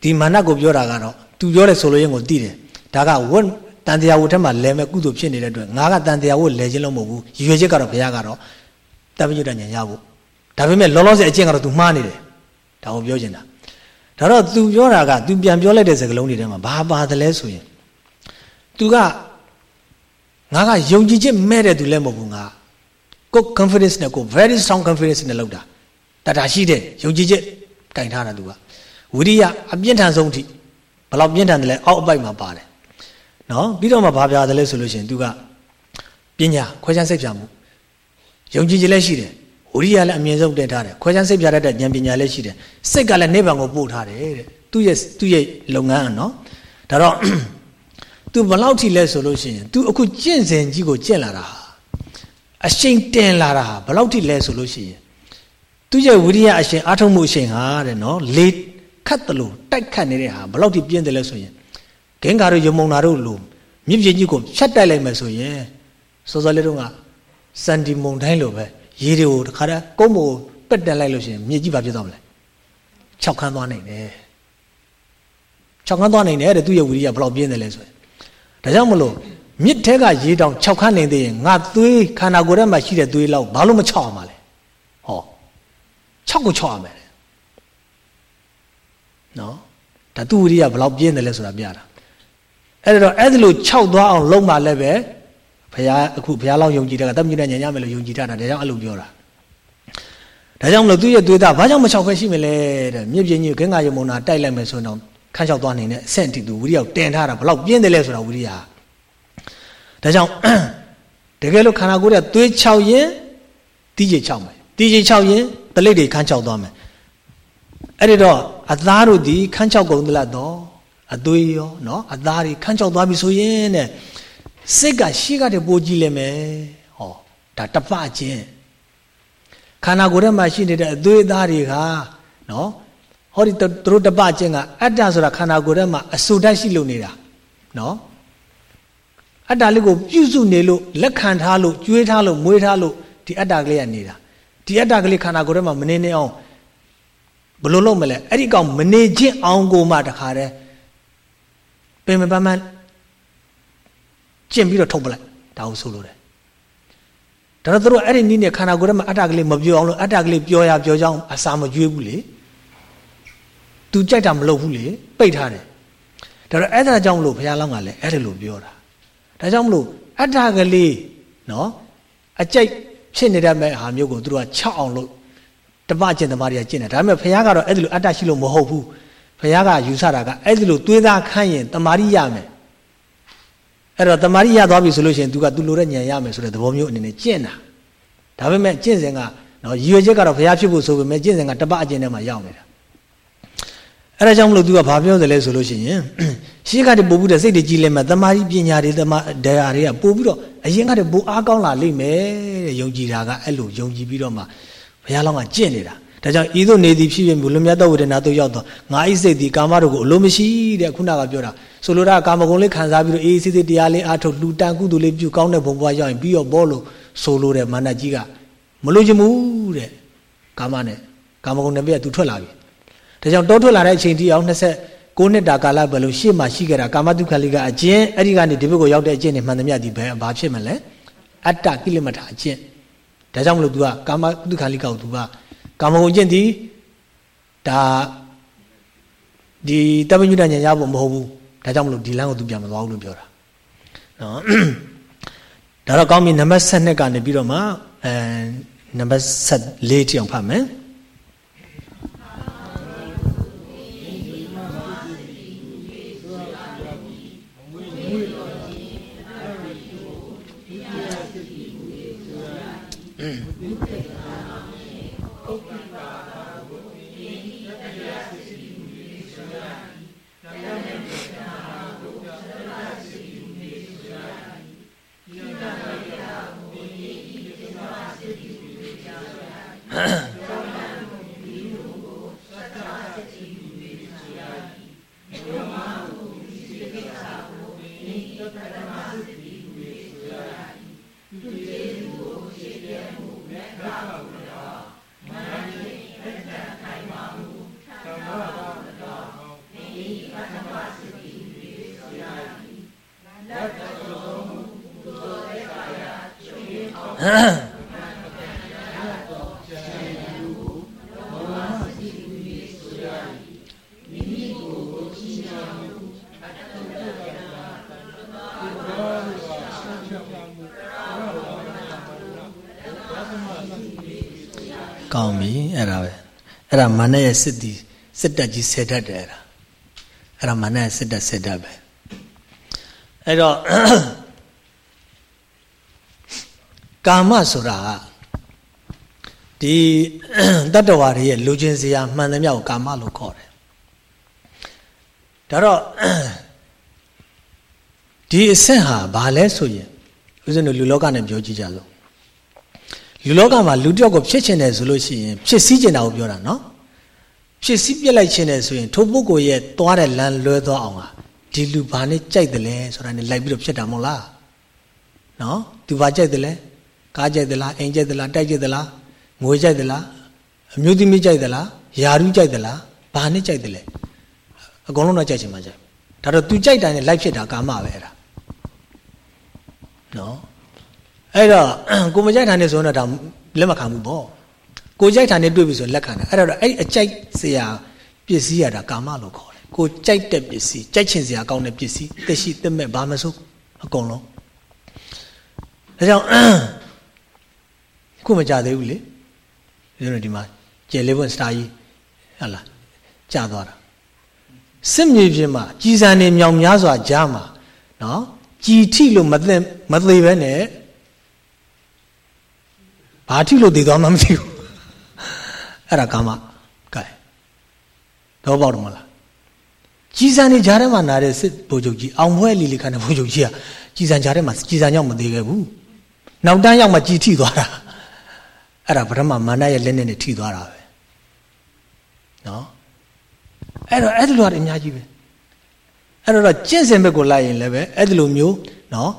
ဒီမာနကိုပြောတာကတော့ तू ပြောတဲ့ဆိုလိုရင်းကိုသိတယ်ဒါကဝတ်တန်တရားဝတ်ထက်မှာလဲမဲ့ကုသိုလ်ဖြစ်နေတဲ့အတွက်ငါကတန်တရားဝတ်လဲခြင်းလို့မဟုတ်ဘူးရွေချက်ကတော့ဘုရားကတော့တပည့်ရတဲ့ဉာဏ်ရဖို့ဒါပေမဲ့လောလောဆယ်အကျင့်ကတော့ तू မှားနေတယ် ဒါကိုပြောချင်တာ ဒါတော့ तू ပြောတာက तू ပြန်ပြောလိုက်တဲ့စကားလုံးတွေထဲမှာဘာပါတယ်လဲဆိုရင် तू ကငါကယုံကြည်ခြင်းမဲ့တဲ့သူလည်းမဟုတ်ဘူးငါကို confidence နဲ့ကို very strong confidence နဲ့လောက်တာတတာရှိတဲ့ယုံကြည်ခြင်းကင်ထားတာ तू ကဝိရိယအပြင်းထန်ဆုံးအထိဘယ်လောက်ပြင်းထန်တယ်လဲအောက်အပိုက်မှာပါတယ်နော်ပြီးတော့မှဘာပြတယ်လဲဆိုလို့ရှိရင် तू ကပညာခွဲခြားစိတ်ဖြာမှုယုံကြည်ခြင်းလည်းရှိတယ် ဝိရိယလည်းအမြင့်ဆုံးတင်ထားတယ်ခွဲခြမ်းစိတ်ပြတတ်တဲ့ဉာဏ်ပညာလည်းရှိတယ်စိတ်ကလည်းနိဗ္ဗာန်ကိုပို့ထားတယ်တဲ့သူ့ရဲ့သူ့ရဲ့လုပ်ငန်းနော်ဒါတော့ तू ဘလောက်ထိလဲဆိုလို့ရှိရင် तू အခုကျင့်စဉ်ကြီးကိုကျင့်လာတာဟာအရှိန်တင်လာတာဟာဘလောက်ထိလဲဆိုလို့ရှိရင်သူ့ရဲ့ဝိရိယအရှိန်အားထုတ်မှုအရှိန်ဟာတဲ့နော်လေခတ်တယ်လို့တိုက်ခတ်နေတဲ့ဟာဘလောက်ထိပြင်းတယ်လဲဆိုရင်ဂင်္ဂါတို့ယမုံနာတို့လို့မြစ်ပြင်ကြီးကိုဖြတ်တိုက်လိုက်မယ်ဆိုရင်စောစောလေးတုန်းကစန်ဒီမုံတိုင်းလိုပဲ ရေတွေကိုတခါတည်းကုန်းမို့ပက်တက်လိုက်လို့ရှိရင်မြစ်ကြီးပါဖြစ်သွားမလဲ၆ခန်းသွားနိုင်တယ်၆ခန်းသွားနိုင်တယ်တဲ့သူ့ရဲ့ဝိရိယဘလောက်ပြင်းတယ်လဲဆိုရင်ဒါကြောင့်မလို့မြစ်ထဲကရေတောင်6ခန်းနေသေးရင်ငါသွေးခန္ဓာကိုယ်ထဲမှာရှိတဲ့သွေးလောက်ဘာလို့မချောက်အောင်မလဲဟော6ကိုချောက်ရမယ်နော်ဒါသူ့ဝိရိယဘလောက်ပြင်းတယ်လဲဆိုတာပြတာအဲ့တော့အဲ့ဒါလို့6သွားအောင်လုံးမှလည်းပဲ ဘုရားအခုဘုရားလောက်ယုံကြည်တာကတတ်မြင့်တဲ့ညံ့ရမယ်လို့ယုံကြည်တာဒါကြောင့်အဲ့လိုပြောတာဒါကြောင့်မလို့သူ့ရဲ့သွေးသားဘာကြောင့်မလျှောက်ခဲရှိမလဲတဲ့မြစ်ပြင်းကြီးဂင်္ဂယမုန်နာတိုက်လိုက်မယ်ဆိုတော့ခန့်လျှောက်သွားနေတဲ့အဆင့်တိသူဝိရိယတင်ထားတာဘလောက်ပြင်းတယ်လဲဆိုတာဝိရိယဒါကြောင့်တကယ်လို့ခန္ဓာကိုယ်ကသွေး6ရင်တီးကြီး6မယ်တီးကြီး6ရင်တလိပ်တွေခန့်လျှောက်သွားမယ်အဲ့ဒီတော့အသားတို့ဒီခန့်လျှောက်ကုန်သလားတော့အသွေးရောနော်အသားတွေခန့်လျှောက်သွားပြီဆိုရင်တဲ့ စိတ်ကရှိကတည်းပိုးကြည့်လိမ့်မယ်ဟောဒါတပချင်းခန္ဓာကိုယ်ထဲမှာရှိနေတဲ့အသွေးသားတွေကနော်ဟောဒီသူတို့တပချင်းကအတ္တဆိုတာခန္ဓာကိုယ်ထဲမှာအဆူဓာတ်ရှိလို့နေတာနော်အတ္တလေးကိုပြုစုနေလို့လက်ခံထားလို့ကြွေးထားလို့မွေးထားလို့ဒီအတ္တကလေးကနေတာဒီအတ္တကလေးခန္ဓာကိုယ်ထဲမှာမနေနေအောင်ဘလို့လုံးမလဲအဲ့ဒီကောင်မနေချင်းအောင်ကိုမှတခါတည်းပင်မပန်းပန်း ကျင့်ပြီးတော့ထုတ်ပလိုက်ဒါကိုဆိုလို့တယ်ဒါတော့သူတို့အဲ့ဒီနည်းနဲ့ခန္ဓာကိုယ်ထဲမှာအတ္တကလေးမပြောအောင်လို့အတ္တကလေးပြောရပြောကြောင်းအစာမကြွေးဘူးလေသူကြိုက်တာမလုပ်ဘူးလေပိတ်ထားတယ်ဒါတော့အဲ့ဒါကြောင့်မလို့ဘုရားလောင်းကလည်းအဲ့ဒါလိုပြောတာဒါကြောင့်မလို့အတ္တကလေးနော်အကြိုက်ဖြစ်နေတတ်မဲ့ဟာမျိုးကိုသူတို့က6အောင်လို့တပကျင့်သမားတွေကကျင့်တယ်ဒါပေမဲ့ဘုရားကတော့အဲ့ဒါလိုအတ္တရှိလို့မဟုတ်ဘူးဘုရားကယူဆတာကအဲ့ဒါလိုသွေးသားခန့်ရင်တမာရီရမယ် အဲ့တော့တမာရီရသွားပြီဆိုလို့ရှိရင် तू က तू လိုတဲ့ဉာဏ်ရမယ်ဆိုတဲ့သဘောမျိုးအနေနဲ့ကျင့်တာဒါပေမဲ့ကျင့်စဉ်ကနော်ရည်ရွယ်ချက်ကတော့ဘုရားဖြစ်ဖို့ဆိုပေမဲ့ကျင့်စဉ်ကတပအကျင့်ထဲမှာရောက်နေတာအဲ့ဒါကြောင့်မလို့ तू ကဘာပြောတယ်လဲဆိုလို့ရှိရင်ရှေးကတည်းပို့ပြီးတော့စိတ်တွေကြီးလဲမှာတမာရီပညာတွေတမာတရားတွေကပို့ပြီးတော့အရင်ကတည်းပို့အားကောင်းလာလိမ့်မယ်တဲ့ယုံကြည်တာကအဲ့လိုယုံကြည်ပြီးတော့မှဘုရားလောင်းကကျင့်နေတာ ဒါကြောင့်ဤသို့နေသည်ဖြစ်ဖြစ်မူလွန်မြတ်သောဝေဒနာတို့ရောက်တော့ငါဤစိတ်ဒီကာမတို့ကိုအလိုမရှိတဲ့ခုနကပြောတာဆိုလိုတာကာမဂုဏ်လေးခံစားပြီးတော့အေးစိတ်တရားလေးအားထုတ်လူတန်ကုသိုလ်လေးပြုကောင်းတဲ့ဘုံဘဝရောက်ရင်ပြီးတော့ဘောလို့ဆိုလိုတဲ့မာနကြီးကမလို့ချင်ဘူးတဲ့ကာမနဲ့ကာမဂုဏ်နဲ့ပြည့်သူထွက်လာပြီဒါကြောင့်တောထွက်လာတဲ့အချိန်ထိအောင်26နှစ်တာကာလပဲလို့ရှေ့မှာရှိခဲ့တာကာမတုခလေးကအကျင့်အဲ့ဒီကနေဒီဘက်ကိုရောက်တဲ့အကျင့်နဲ့မှန်သမျှဒီဘယ်ဘာဖြစ်မလဲအတ္တကိလမထာအကျင့်ဒါကြောင့်မလို့ तू ကကာမတုခလေးကောက် तू က ကာမဂုဏ်ကျင့်သည်ဒါဒီတပ္ပညုတဉာဏ်ရဖို့မဟုတ်ဘူးဒါကြောင့်မလို့ဒီလမ်းကို तू ပြန်မသွားဘူးလို့ပြောတာနော်ဒါတော့ကောင်းပြီနံပါတ်7ကနေပြီးတော့မှအဲနံပါတ်14တိအောင်ဖတ်မယ် ကောင်းပြီအဲ့ဒါပဲအဲ့ဒါမာနရဲ့စစ်တီစစ်တက်ကြီးဆယ်တတ်တယ်အဲ့ဒါအဲ့ဒါမာနရဲ့စစ်တက်ဆယ်တတ်ပဲအဲ့တော့ ကာမဆိုတာဒီတတ္တဝါတွေရဲ့လူချင်းစရာမှန်သမျှကိုကာမလို့ခေါ်တယ်ဒါတော့ဒီအဆင့်ဟာဘာလဲဆိုရင်ဦးဇင်းတို့လူလောကနဲ့ပြောကြည့်ကြလို့လူလောကမှာလူတယောက်ကိုဖြစ်ချင်တယ်ဆိုလို့ရှိရင်ဖြစ်စည်းချင်တာကိုပြောတာနော်ဖြစ်စည်းပြစ်လိုက်ချင်တယ်ဆိုရင်ထိုပုဂ္ဂိုလ်ရဲ့သွားတဲ့လမ်းလွဲသွားအောင်ဟာဒီလူဘာနဲ့ကြိုက်တယ်လဲဆိုတာနဲ့လိုက်ပြီးတော့ဖြစ်တာမဟုတ်လားနော်သူဘာကြိုက်တယ်လဲ ကားကြိုက်သလားအိမ်ကြိုက်သလားတိုက်ကြိုက်သလားငွေကြိုက်သလားအမျိုးသမီးကြိုက်သလားယာရုကြိုက်သလားဘာနဲ့ကြိုက်တယ်လဲအကုန်လုံးတော့ကြိုက်ချင်မှကြိုက်ဒါတော့သူကြိုက်တိုင်းနဲ့လိုက်ဖြစ်တာကာမပဲအဲ့ဒါနော်အဲ့တော့ကိုမကြိုက်တာနဲ့ဆိုတော့ဒါလက်မခံဘူးပေါ့ကိုကြိုက်တာနဲ့တွေ့ပြီဆိုလက်ခံတယ်အဲ့တော့အဲ့အကြိုက်စရာပစ္စည်းရတာကာမလို့ခေါ်တယ်ကိုကြိုက်တဲ့ပစ္စည်းကြိုက်ချင်စရာကောင်းတဲ့ပစ္စည်းတက်ရှိတက်မဲ့ဘာမဆိုအကုန်လုံးဒါကြောင့် ခုမကြသေးဘူးလေဒီလိုဒီမှာကျယ်လေးပွင့်စတာကြီးဟလာကြာသွားတာစစ်မြေပြင်မှာကြည်စံနေမြောင်များစွာကြားမှာနော်ကြည်ထိလို့မသိမသေးပဲနဲ့ဘာထိလို့တည်သွားမှမသိဘူးအဲ့ဒါကာမကဲတော့ပေါ့တော့မလားကြည်စံနေကြားထဲမှာနာတဲ့စစ်ဘိုလ်ချုပ်ကြီးအောင်ဖွဲလီလီခါတဲ့ဘိုလ်ချုပ်ကြီးကကြည်စံကြားထဲမှာကြည်စံရောက်မသေးခဲ့ဘူးနောက်တန်းရောက်မှကြည်ထိသွားတာ အဲ့ဒါဗရမမာနရဲ့လက်နဲ့ထိသွားတာပဲနော်အဲ့တော့အဲ့ဒီလိုအများကြီးပဲအဲ့တော့ကျင့်စဉ်ဘက်ကိုလိုက်ရင်လည်းပဲအဲ့ဒီလိုမျိုးနော်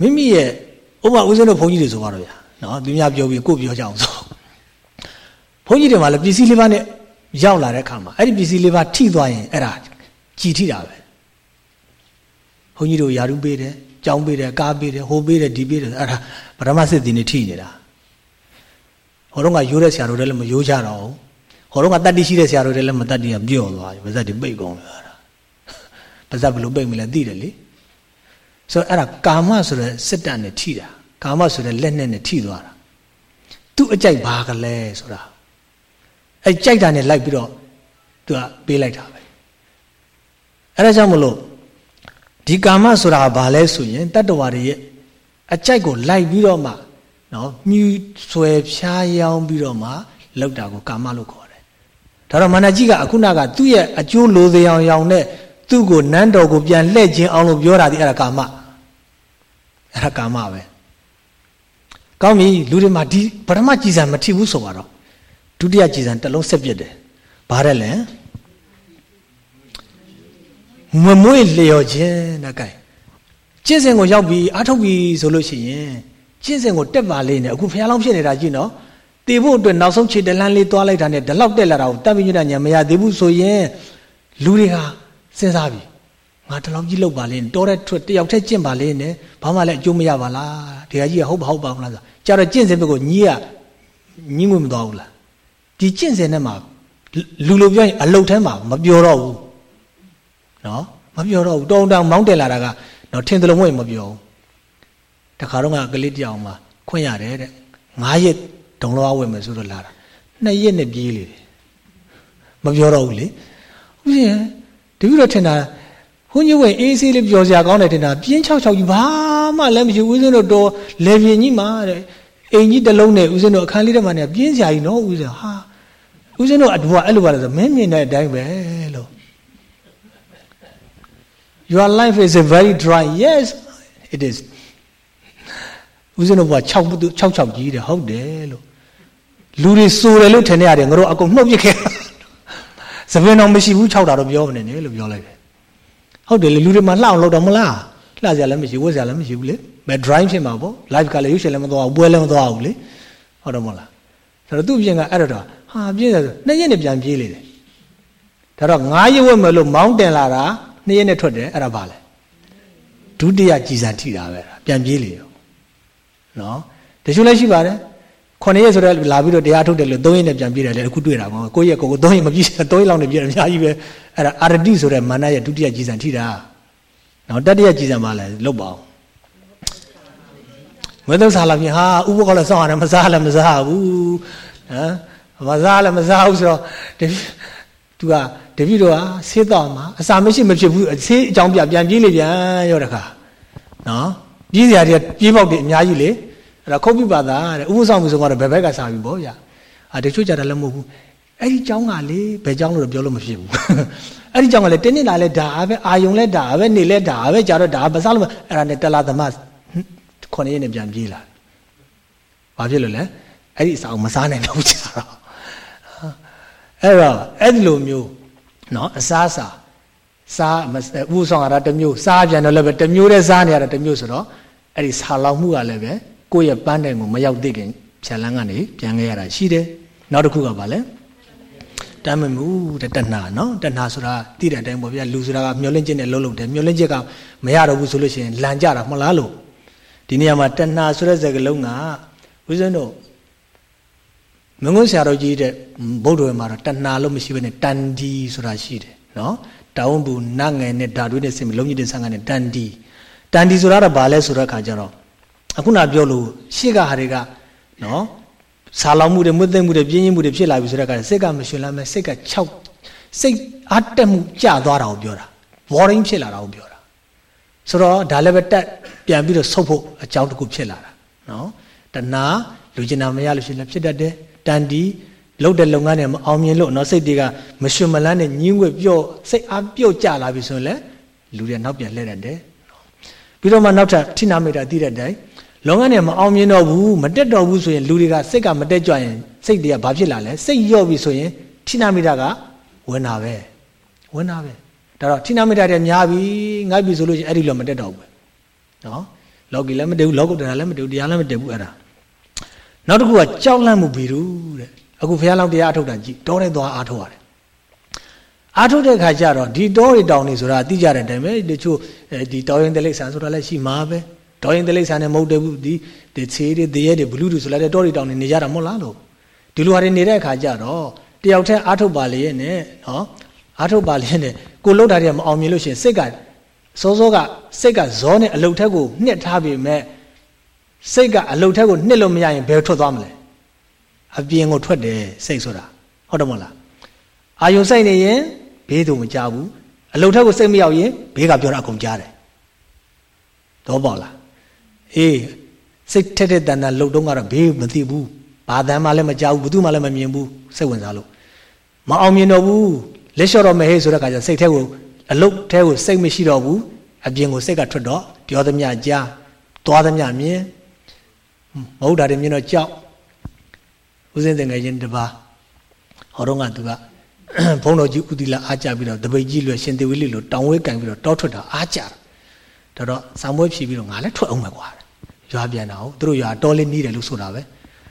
မိမိရဲ့ဥပမာဦးဇင်းတို့ဘုန်းကြီးတွေဆိုပါတော့ဗျာနော်သူများပြောပြီးကိုပြောကြအောင်ဆိုဘုန်းကြီးတွေမှာလည်းပစ္စည်းလေးပါးနဲ့ရောက်လာတဲ့အခါမှာအဲ့ဒီပစ္စည်းလေးပါးထိသွားရင်အဲ့ဒါကြည်ထိတာပဲဘုန်းကြီးတို့ယာရုပေးတယ်ကြောင်းပေးတယ်ကားပေးတယ်ဟိုပေးတယ်ဒီပေးတယ်အဲ့ဒါပရမစစ်တီနေထိနေတာ ဟိုတော့ကရိုးတဲ့ဆရာတို့လည်းမရိုးကြတော့ဘူးဟိုတော့ကတတ္တိရှိတဲ့ဆရာတို့လည်းမတတ္တိကပြော့သွားပြီပါဇက်တွေပိတ်ကုန်လာတာပါဇက်ဘယ်လိုပိတ်မလဲသိတယ်လေဆိုတော့အဲ့ဒါကာမဆိုတဲ့စစ်တတ်နဲ့ထိတာကာမဆိုတဲ့လက်နဲ့နဲ့ထိသွားတာသူ့အကြိုက်ဘာကလဲဆိုတာအဲ့ကြိုက်တာနဲ့လိုက်ပြီးတော့သူကပေးလိုက်တာပဲအဲ့ဒါကြောင့်မလို့ဒီကာမဆိုတာဘာလဲဆိုရင်တတ္တဝါတွေရဲ့အကြိုက်ကိုလိုက်ပြီးတော့မှ နော်မြူဆွဲဖြားယောင်းပြီးတော့မှလောက်တာကိုကာမလို့ခေါ်တယ်ဒါတော့မန္တကြီးကအခုနကသူ့ရဲ့အကျိုးလိုစေအောင်ရောင်နဲ့သူ့ကိုနန်းတော်ကိုပြန်လှည့်ခြင်းအောင်လို့ပြောတာဒီအဲ့ဒါကာမအဲ့ဒါကာမပဲကောင်းပြီလူတွေမှာဒီပထမကြည်စံမထိဘူးဆိုတော့ဒုတိယကြည်စံတစ်လုံးဆက်ပြစ်တယ်ဘာတဲ့လဲမမွေ့လျော်ခြင်းတဲ့ကဲကျင့်စဉ်ကိုရောက်ပြီးအားထုတ်ပြီးဆိုလို့ရှိရင် ကျင့်စဉ်ကိုတက်ပါလေးနဲ့အခုဖះလောင်းဖြစ်နေတာကြည့်နော်တည်ဖို့အတွက်နောက်ဆုံးခြေတလန်းလေးသွားလိုက်တာနဲ့ဒီလောက်တက်လာတာကိုတတ်ပြီးညညာမရသေးဘူးဆိုရင်လူတွေဟာစဉ်းစားပြီငါဒီလောက်ကြီးလောက်ပါလေတောတဲ့ထွက်တယောက်တည်းကျင့်ပါလေနဲ့ဘာမှလည်းအကျိုးမရပါလားဒီကကြီးကဟုတ်ပါဟုတ်ပါမလားဆိုကြတော့ကျင့်စဉ်ဘက်ကိုညီးကညီးငွေမသွားဘူးလားဒီကျင့်စဉ်ထဲမှာလူလိုပြောရင်အလုတ်ထဲမှာမပြောတော့ဘူးနော်မပြောတော့ဘူးတောင်းတောင်းမောင်းတယ်လာတာကနော်ထင်တယ်လို့မဟုတ်မပြောဘူး တခါတော့ကကလေးတယောက်မှာခွင့်ရတယ်တဲ့၅ရက်ဒုံလောဝင်မယ်ဆိုတော့လာတာနှစ်ရက်နဲ့ပြေးလေတယ်မပြောတော့ဘူးလေဦးဇင်းတပည့်တော်ထင်တာဘုန်းကြီးဝင်အေးဆေးလေးပြောစရာကောင်းတယ်ထင်တာပြင်း၆၆ကြီးဘာမှလည်းမရှိဦးဇင်းတို့တော့လေပြင်းကြီးမှာတဲ့အိမ်ကြီးတစ်လုံးနဲ့ဦးဇင်းတို့အခန်းလေးထဲမှာနေပြင်းစရာကြီးနော်ဦးဇင်းဟာဦးဇင်းတို့အတူကအဲ့လိုပါလဲဆိုမင်းမြင်တဲ့အတိုင်းပဲလို့ Your life is a very dry yes it is ဦးဇင်းတို့က6 6 6ကြီးတယ်ဟုတ်တယ်လို့လူတွေစိုးတယ်လို့ထင်နေရတယ်ငါတို့အကုန်နှုတ်ပစ်ခဲ့သပင်တော်မရှိဘူး6တာတော့ပြောမနေနဲ့လို့ပြောလိုက်တယ်ဟုတ်တယ်လေလူတွေမှာလှအောင်လုပ်တော့မလားလှစရာလည်းမရှိဝတ်စရာလည်းမရှိဘူးလေမဲ drive ဖြစ်မှာပေါ့ live ကလည်းရွှေလည်းမသွားဘူးပွဲလည်းမသွားဘူးလေဟုတ်တော့မလားဆိုတော့သူ့ပြင်ကအဲ့တော့ဟာပြည့်တယ်ဆိုနှစ်ရက်နဲ့ပြန်ပြေးလေတယ်ဒါတော့9ရက်ဝက်မယ်လို့မောင်းတင်လာတာနှစ်ရက်နဲ့ထွက်တယ်အဲ့ဒါဘာလဲဒုတိယကြည်စံထိတာပဲပြန်ပြေးလေရော နော်တချို့လည်းရှိပါတယ်ခုနှစ်ရက်ဆိုတော့လာပြီးတော့တရားထုတ်တယ်လို့သုံးရက်နဲ့ပြန်ပြေးတယ်လေအခုတွေ့တာကောကိုယ့်ရဲ့ကိုယ်ကိုသုံးရက်မပြေးသုံးရက်လောက်နဲ့ပြေးတယ်အများကြီးပဲအဲ့ဒါအာရတိဆိုတဲ့မာနရဲ့ဒုတိယကြည်စံထိတာနော်တတိယကြည်စံမှလည်းလုတ်ပါအောင်မွေးသုံးစားလာပြင်ဟာဥပကောလည်းစောင့်ရတယ်မစားလည်းမစားဘူးဟမ်မစားလည်းမစားဘူးဆိုတော့တပည့်သူကတပည့်တော်ကဆေးတော့မှာအစာမရှိမဖြစ်ဘူးဆေးအကြောင်းပြပြန်ပြေးလေပြန်ရောတခါနော် ပြေးစရာတွေပြေးပေါက်တွေအများကြီးလေအဲ့ဒါခုတ်ပြပါသားတဲ့ဥပဆောင်မှုဆုံးကတော့ဘယ်ဘက်ကစားပြီပေါ့ဗျာအာတချို့ကြတာလည်းမဟုတ်ဘူးအဲ့ဒီเจ้าကလေဘယ်เจ้าလို့တော့ပြောလို့မဖြစ်ဘူးအဲ့ဒီเจ้าကလည်းတင်းနေတာလဲဒါပဲအာယုံလဲဒါပဲနေလဲဒါပဲကြာတော့ဒါမစားလို့အဲ့ဒါနဲ့တလာသမခုနှစ်ရက်နဲ့ပြန်ပြေးလာဘာဖြစ်လို့လဲအဲ့ဒီအစာကိုမစားနိုင်တော့ကြာတော့အဲ့တော့အဲ့ဒီလိုမျိုးနော်အစားစာ စားဥဆောင်ရတာတစ်မျိုးစားပြန်တော့လည်းပဲတစ်မျိုးတည်းစားနေရတာတစ်မျိုးဆိုတော့အဲ့ဒီဆာလောင်မှုကလည်းပဲကိုယ့်ရဲ့ပန်းတိုင်ကိုမရောက်သေးခင်ဖြတ်လန်းကနေပြန်ခဲ့ရတာရှိတယ်နောက်တစ်ခုကဘာလဲတမ်းမမှုတဲ့တဏှာနော်တဏှာဆိုတာသိတဲ့အတိုင်းပေါ့ဗျာလူဆိုတာကမျောလင့်ခြင်းနဲ့လုံးလုံးတယ်မျောလင့်ခြင်းကမရတော့ဘူးဆိုလို့ရှိရင်လန်ကြတာမလားလို့ဒီနေရာမှာတဏှာဆိုတဲ့စကားလုံးကဦးဇင်းတို့မင်းကုန်းဆရာတော်ကြီးတဲ့ဗုဒ္ဓဝေမှာတော့တဏှာလို့မရှိဘဲနဲ့တန်ဒီဆိုတာရှိတယ်နော် တောင်းဘူးနတ်ငယ်နဲ့ဓာတွင်းနဲ့ဆင်မလုံးကြီးတဲ့ဆန်းကနေတန်ဒီတန်ဒီဆိုတာတော့ဘာလဲဆိုတဲ့အခါကျတော့အခုနပြောလို့ရှေ့ကဟာတွေကနော်ဆာလောင်မှုတွေမွတ်သိမ့်မှုတွေပြင်းရင်မှုတွေဖြစ်လာပြီဆိုတဲ့အခါစိတ်ကမရှင်လာမဲ့စိတ်က6စိတ်အတက်မှုကျသွားတာကိုပြောတာ boring ဖြစ်လာတာကိုပြောတာဆိုတော့ဒါလည်းပဲတက်ပြန်ပြီးတော့ဆုတ်ဖို့အကြောင်းတစ်ခုဖြစ်လာတာနော်တဏှာလူကျင်နာမရလို့ရှိရင်လည်းဖြစ်တတ်တယ်တန်တီ လုတ်တဲ့လုပ်ငန်းတွေမအောင်မြင်လို့နော်စိတ်တွေကမရှင်မလန်းနဲ့ညင်းွက်ပြော့စိတ်အားပြုတ်ကြလာပြီဆိုရင်လည်းလူတွေနောက်ပြန်လှည့်တတ်တယ်ပြီးတော့မှနောက်ထပ်ထိနာမေတ္တာတည်တဲ့အတိုင်းလုပ်ငန်းတွေမအောင်မြင်တော့ဘူးမတက်တော့ဘူးဆိုရင်လူတွေကစိတ်ကမတက်ကြွရင်စိတ်တွေကဘာဖြစ်လာလဲစိတ်ရော့ပြီဆိုရင်ထိနာမေတ္တာကဝင်တာပဲဝင်တာပဲဒါတော့ထိနာမေတ္တာတွေများပြီငိုက်ပြီဆိုလို့ရှိရင်အဲ့ဒီလိုမတက်တော့ဘူးနော်လောကီလည်းမတက်ဘူးလောကုတ္တရာလည်းမတက်ဘူးတရားလည်းမတက်ဘူးအဲ့ဒါနောက်တစ်ခုကကြောက်လန့်မှုဘီရူတဲ့ အခုဘုရားလောင်းတရားအထုတ်တာကြည့်တောထဲသွားအားထုတ်ရတယ်အားထုတ်တဲ့ခါကျတော့ဒီတောတွေတောင်နေဆိုတာသိကြတဲ့အတိုင်းပဲတချို့ဒီတောရင်တလိษံဆိုတာလည်းရှိမှာပဲတောရင်တလိษံနဲ့မဟုတ်တယ်ဘူးဒီဒီခြေတွေတရေတွေဘလူးတွေဆိုလည်းတောတွေတောင်နေနေကြတာမဟုတ်လားလို့ဒီလိုဟာတွေနေတဲ့အခါကျတော့တယောက်တည်းအားထုတ်ပါလေရဲ့နဲ့နော်အားထုတ်ပါလေနဲ့ကိုလှုပ်တာတွေကမအောင်မြင်လို့ရှိရင်စိတ်ကစောစောကစိတ်ကဇောနဲ့အလုတ်ထက်ကိုနှစ်ထားပြီမဲ့စိတ်ကအလုတ်ထက်ကိုနှစ်လို့မရရင်ဘယ်ထွက်သွားမလဲ အပြင်ကိုထွက်တယ်စိတ်ဆိုတာဟုတ်တယ်မဟုတ်လားအာယုံစိတ်နေရင်ဘေးသူမကြဘူးအလုတ်ထက်ကိုစိတ်မရောက်ရင်ဘေးကပြောတာအကုန်ကြားတယ်တော့ပေါ့လားအေးစိတ်ထက်တဲ့တန်တန်လှုပ်တော့ကတော့ဘေးမသိဘူးဘာတန်မှလည်းမကြောက်ဘူးဘသူမှလည်းမမြင်ဘူးစိတ်ဝင်စားလို့မအောင်မြင်တော့ဘူးလက်လျှော့တော့မဟေးဆိုတဲ့ခါကျစိတ်ထဲကိုအလုတ်ထဲကိုစိတ်မရှိတော့ဘူးအပြင်ကိုစိတ်ကထွက်တော့ပြောသမျှကြားသွားသမျှမြင်မဟုတ်တာတွေမြင်တော့ကြောက် ဦးစင်းတင်ငယ်ချင်းတပါဟောတော့ကသူကဘုန်းတော်ကြီးဥတီလာအားကြပြီးတော့တပိတ်ကြီးလွယ်ရှင်သေဝိလိလိုတောင်ဝဲကန်ပြီးတော့တောထွက်တာအားကြတာတော့ဆောင်းပွဲဖြီးပြီးတော့ငါလည်းထွက်အောင်ပဲကွာရွာပြန်တာဟုတ်သူတို့ရွာတောလေးနီးတယ်လို့ဆိုတာပဲ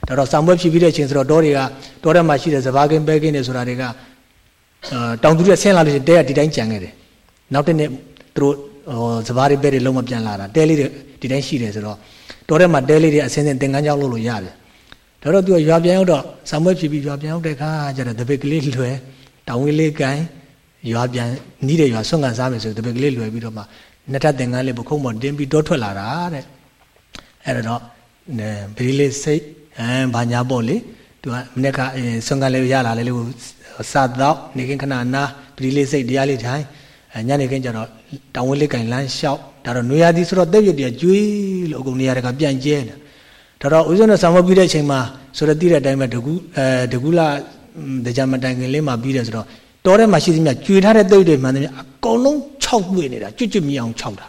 ဒါတော့ဆောင်းပွဲဖြီးပြီးတဲ့အချိန်ဆိုတော့တောတွေကတောထဲမှာရှိတဲ့စဘာကင်းပဲကင်းတွေဆိုတာတွေကတောင်သူတွေဆင်းလာလို့ရှိရင်တဲကဒီတိုင်းကြံခဲ့တယ်နောက်တစ်နေ့သူတို့ဟိုစဘာတွေပဲတွေလုံးမပြန်လာတာတဲလေးတွေဒီတိုင်းရှိတယ်ဆိုတော့တောထဲမှာတဲလေးတွေအစင်းစင်းသင်္ကန်းကြောက်လို့လို့ရတယ် ဒါတော့သူကရွာပြန်ရောက်တော့ဆံမွဲဖြစ်ပြီးရွာပြန်ရောက်တဲ့ခါကျတော့တပည့်ကလေးလွယ်တောင်ဝေးလေးကိုင်းရွာပြန်နီးတဲ့ရွာဆွန့်ကန်စားမယ်ဆိုတပည့်ကလေးလွယ်ပြီးတော့မှနှစ်ထပ်သင်္ကန်းလေးပခုံးပေါ်တင်းပြီးတောထွက်လာတာတဲ့အဲ့တော့ဗီလေးစိတ်အဲဘာညာပေါ့လေသူကမနေ့ကဆွန့်ကန်လေးရလာလေလို့စားတော့နေကင်းခဏနာဗီလေးစိတ်တရားလေးထိုင်ညနေခင်းကျတော့တောင်ဝေးလေးကိုင်းလမ်းလျှောက်ဒါတော့နွေရာသီဆိုတော့တက်ရွတ်တည်းကျွေးလို့အကုန်နေရာတကပြန်ကျဲတယ် ဒါတော့ဦးဇင်းတို့ဆံမပြီးတဲ့အချိန်မှာဆိုတော့တည်တဲ့အတိုင်းပဲတကူအဲတကူလာတရားမတိုင်ခင်လေးမှာပြီးတယ်ဆိုတော့တောထဲမှာရှိသမျှကျွေထားတဲ့တိတ်တွေမှန်သမျှအကုန်လုံး6တွေ့နေတာကျွတ်ကျွတ်မြအောင်6တာ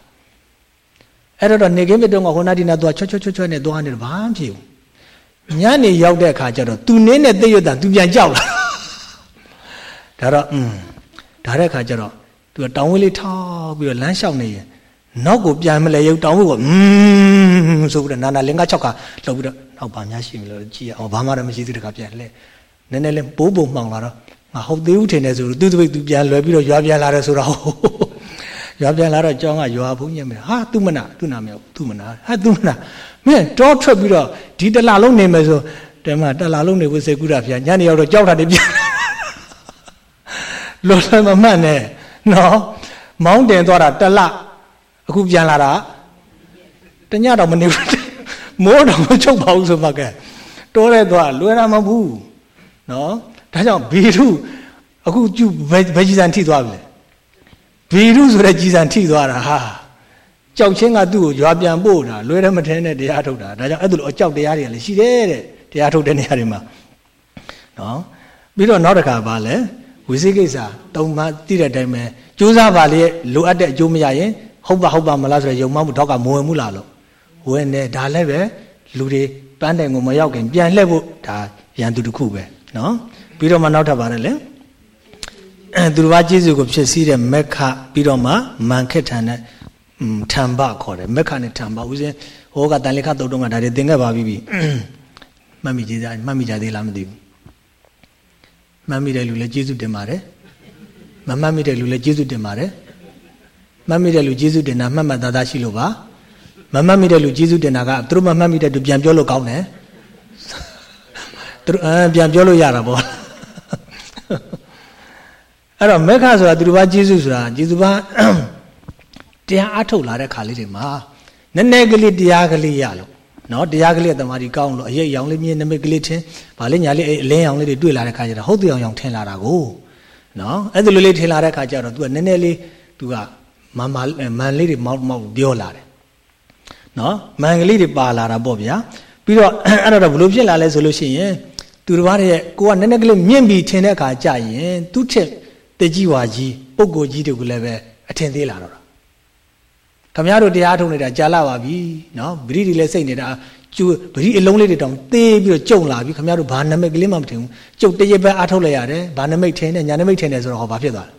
အဲ့တော့နေကင်းမြတ်တော့ကဟိုနာဒီနာသွားချွတ်ချွတ်ချွတ်ချွတ်နဲ့သွားနေတော့ဘာမှဖြစ်ဘူးညနေရောက်တဲ့အခါကျတော့သူနင်းတဲ့တိတ်ရတာသူပြန်ကြောက်လာဒါတော့อืมဒါတဲ့အခါကျတော့သူကတောင်းဝေးလေးထောက်ပြီးတော့လမ်းလျှောက်နေရင်နောက်ကိုပြန်မလဲရုပ်တောင်းဖို့ကอืม ဆိုပြီးတော့နာနာလင်္ကာ6ခါလှုပ်ပြီးတော့နောက်ပါများရှိမလို့ကြည့်ရအောင်ဘာမှတော့မရှိသေးတခါပြန်လဲနည်းနည်းလေးပိုးပုံမှောင်လာတော့ငါဟုတ်သေးဘူးထင်တယ်ဆိုသူ့တပိတ်သူပြန်လွယ်ပြီးတော့ရွာပြန်လာတယ်ဆိုတော့ရွာပြန်လာတော့ကျောင်းကရွာဘုန်းကြီးမယ်ဟာသူမနာသူနာမြောက်သူမနာဟာသူမနာမင်းတောထွက်ပြီးတော့ဒီတလလုံးနေမယ်ဆိုတဲမှာတလလုံးနေဖို့စေကူတာဖျာညနေရောက်တော့ကြောက်တာနေပြန်လောလည်းမမှတ်နဲ့နော်မောင်းတင်သွားတာတလအခုပြန်လာတာ တညတော့မနေဘူးမမိုးတော့မချုပ်ပါဘူးဆိုမှကဲတိုးတဲ့သွားလွယ်တာမဟုတ်ဘူးနော်ဒါကြောင့်ဘီရုအခုကျဘယ်ကြီးစံထိသွားပြီလဲဘီရုဆိုတဲ့ကြီးစံထိသွားတာဟာကြောက်ချင်းကသူ့ကိုရွာပြန်ပို့တာလွယ်တယ်မထင်းတဲ့တရားထုတ်တာဒါကြောင့်အဲ့ဒါလိုအကြောက်တရားတွေကလည်းရှိတယ်တဲ့တရားထုတ်တဲ့နေရာတွေမှာနော်ပြီးတော့နောက်တစ်ခါပါလဲဝိသိကိစ္စတုံမှတိတဲ့အတိုင်းပဲကြိုးစားပါလေလိုအပ်တဲ့အကျိုးမရရင်ဟုတ်ပါဟုတ်ပါမလားဆိုတော့ယုံမှမှုတော့ကမဝင်ဘူးလားလို့ ဝင်နေဒါလည်းပဲလူတွေပန်းတိုင်ကိုမရောက်ခင်ပြန်လှည့်ဖို့ဒါရန်သူတစ်ခုပဲနော်ပြီးတော့မှနောက်ထပ်ပါတယ်လေအဲသူတစ်ပါးကျေးဇူးကိုဖြစ်စည်းတဲ့မက်ခပြီးတော့မှမန်ခက်ထန်တဲ့ထံဘခေါ်တယ်မက်ခနဲ့ထံဘဦးစင်းဟောကတန်လေခတုတ်တုံးကဒါတွေသင်ခဲ့ပါပြီပြီမှတ်မိကြသေးမှတ်မိကြသေးလားမသိဘူးမှတ်မိတဲ့လူလည်းကျေးဇူးတင်ပါတယ်မမှတ်မိတဲ့လူလည်းကျေးဇူးတင်ပါတယ်မှတ်မိတဲ့လူကျေးဇူးတင်တာမှတ်မှတ်သားသားရှိလို့ပါ မမှတ်မိတဲ့လူကျေးဇူးတင်တာကသူတို့မမှတ်မိတဲ့သူပြန်ပြောလို့ကောင်းတယ်သူတို့အပြန်ပြောလို့ရတာပေါ့အဲ့တော့မေခဆိုတာသူတို့ဘာကျေးဇူးဆိုတာကျေးဇူးဘာတရားအထုတ်လာတဲ့ခါလေးတွေမှာနည်းနည်းကလေးတရားကလေးရလို့နော်တရားကလေးတမာဒီကောင်းလို့အရေးရောင်လေးမြင်နမိတ်ကလေးထင်ဗာလေးညာလေးအလင်းရောင်လေးတွေတွေ့လာတဲ့ခါကျတော့ဟုတ်တယ်အောင်ရောင်ထင်လာတာကိုနော်အဲ့ဒီလိုလေးထင်လာတဲ့ခါကျတော့ तू ကနည်းနည်းလေး तू ကမမမန်လေးတွေမောက်မောက်ပြောလာတယ် နော်မန်ကလေးတွေပါလာတာပေါ့ဗျာပြီးတော့အဲ့တော့ဘလို့ဖြစ်လာလဲဆိုလို့ရှိရင်သူတစ်ပါးရဲ့ကိုကနည်းနည်းကလေးမြင့်ပြီးထင်တဲ့အခါကြာရင်သူ့ထက်တကြီးဝါကြီးပုဂ္ဂိုလ်ကြီးတွေကလည်းပဲအထင်သေးလာတော့တာခမရတို့တရားထုတ်နေတာကြာလာပါပြီနော်ပရိဒီလည်းစိတ်နေတာကျူပရိအလုံးလေးတွေတောင်သေးပြီးတော့ကြုံလာပြီခမရတို့ဘာနမိတ်ကလေးမှမထင်ဘူးကျုပ်တရပဲအားထုတ်လိုက်ရတယ်ဘာနမိတ်ထင်တယ်ညာနမိတ်ထင်တယ်ဆိုတော့ဟောဘာဖြစ်သွားလဲ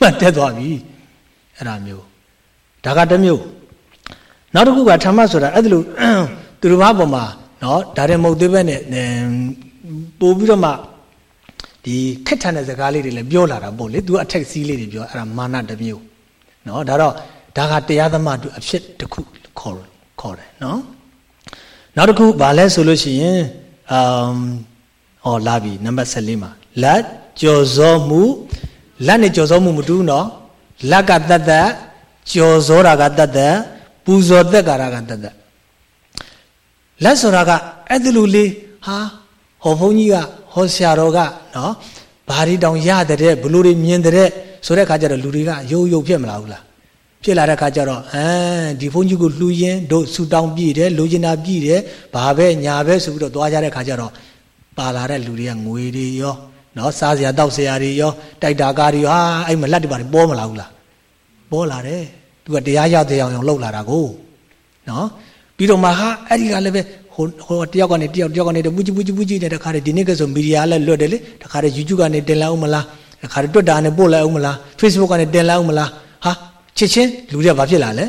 မှတ်တက်သွားပြီအဲ့ဒါမျိုးဒါကတစ်မျိုး နောက်တစ်ခုကဓမ္မဆိုတာအဲ့ဒါလို့သူတို့ဘာပေါ်မှာနော်ဒါရင်မဟုတ်သေးပဲနဲ့ပို့ပြီးတော့မှဒီခက်ထန်တဲ့စကားလေးတွေလည်းပြောလာတာပေါ့လေသူအထက်စီးလေးတွေပြောအဲ့ဒါမာနတစ်မျိုးနော်ဒါတော့ဒါကတရားသမားတို့အဖြစ်တစ်ခုခေါ်ခေါ်တယ်နော်နောက်တစ်ခုဗာလဲဆိုလို့ရှိရင်အမ်ဟောလာပြီနံပါတ်14မှာလက်ကြော်စောမှုလက်နဲ့ကြော်စောမှုမတူးနော်လက်ကတတ်တတ်ကြော်စောတာကတတ်တတ် ပူဇော်သက်ကာရကတတ်တတ်လက်ဆိုတာကအဲ့ဒီလိုလေးဟာဟောဘုန်းကြီးကဟောဆရာတော်ကနော်ဘာဒီတောင်ရတဲ့ဘလူတွေမြင်တဲ့ဆိုတဲ့ခါကျတော့လူတွေကယုံယုံဖြစ်မလာဘူးလားဖြစ်လာတဲ့ခါကျတော့ဟမ်ဒီဘုန်းကြီးကိုလှူရင်းတို့ဆူတောင်းပြည့်တယ်လူကျင်တာပြည့်တယ်ဘာပဲညာပဲဆိုပြီးတော့သွားကြတဲ့ခါကျတော့ပါလာတဲ့လူတွေကငွေတွေရောနော်စားစရာတောက်စရာတွေရောတိုက်တာကားတွေရောဟာအဲ့မလက်တွေပါပေါ်မလာဘူးလားပေါ်လာတယ် သူကတရားရတဲ့အောင်အောင်လှုပ်လာတာကိုနော်ပြီးတော့မှဟာအဲ့ဒီကလည်းပဲဟိုဟိုတယောက်ကနေတယောက်တယောက်ကနေပူကြီးပူကြီးပူကြီးနဲ့တခါတည်းဒီနေ့ကဆိုမီဒီယာလည်းလွတ်တယ်လေတခါတည်း YouTube ကနေတင်လိုက်အောင်မလားတခါတည်း Twitter နဲ့ပို့လိုက်အောင်မလား Facebook ကနေတင်လိုက်အောင်မလားဟာချစ်ချင်းလူတွေကဘာဖြစ်လာလဲ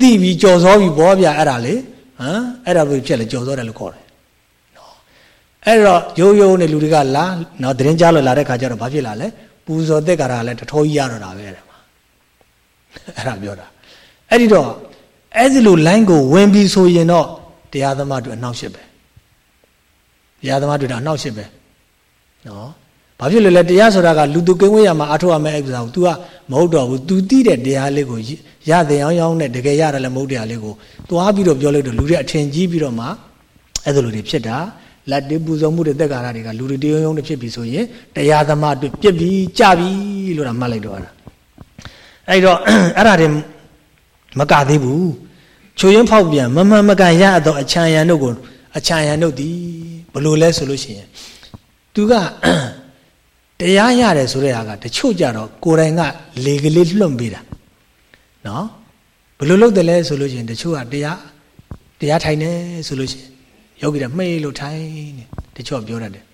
တိပြီးကြော်စောပြီးဘောပြအဲ့ဒါလေဟမ်အဲ့ဒါပဲဖြစ်လဲကြော်စောတယ်လို့ခေါ်တယ်နော်အဲ့တော့ရိုးရိုးနဲ့လူတွေကလာနော်သတင်းကြားလို့လာတဲ့ခါကျတော့ဘာဖြစ်လာလဲပူဇော်သက်္ကာရလည်းတထောကြီးရတော့တာပဲတဲ့မှာ အဲ့ဒါပြောတာအဲ့ဒီတော့အဲ့ဒီလို line ကိုဝင်ပြီးဆိုရင်တော့တရားသမားတို့အနှောက်ရှစ်ပဲတရားသမားတို့တော့အနှောက်ရှစ်ပဲနော်ဘာဖြစ်လို့လဲတရားဆိုတာကလူသူကင်းဝေးရမှာအထောက်အမဲ့အဲ့ဒါကို तू ကမဟုတ်တော့ဘူး तू သိတဲ့တရားလေးကိုရတဲ့အောင်အောင်နဲ့တကယ်ရတယ်လည်းမဟုတ်တရားလေးကိုသွားပြီးတော့ပြောလိုက်တော့လူတွေအထင်ကြီးပြီးတော့မှအဲ့ဒါလိုတွေဖြစ်တာလက်တေးပူဇော်မှုတွေတက်ကာရတွေကလူတွေတယုံယုံတွေဖြစ်ပြီဆိုရင်တရားသမားတို့ပြစ်ပြီးကြပြီလို့တာမှတ်လိုက်တော့အဲ့ဒါ အဲ့တော့အဲ့ဒါတွေမကသေးဘူးချိုရင်ဖောက်ပြန်မမှန်မကန်ရတော့အချံရံတို့ကိုအချံရံတို့ဒီဘလို့လဲဆိုလို့ရှိရင်သူကတရားရတယ်ဆိုတဲ့ဟာကတချို့ကြတော့ကိုယ်တိုင်ကလေကလေးလွှတ်ပေးတာနော်ဘလို့လုပ်တယ်လဲဆိုလို့ရှိရင်တချို့ကတရားတရားထိုင်နေဆိုလို့ရှိရင်ယောဂီတွေမှိတ်လို့ထိုင်နေတချို့ပြောတတ်တယ်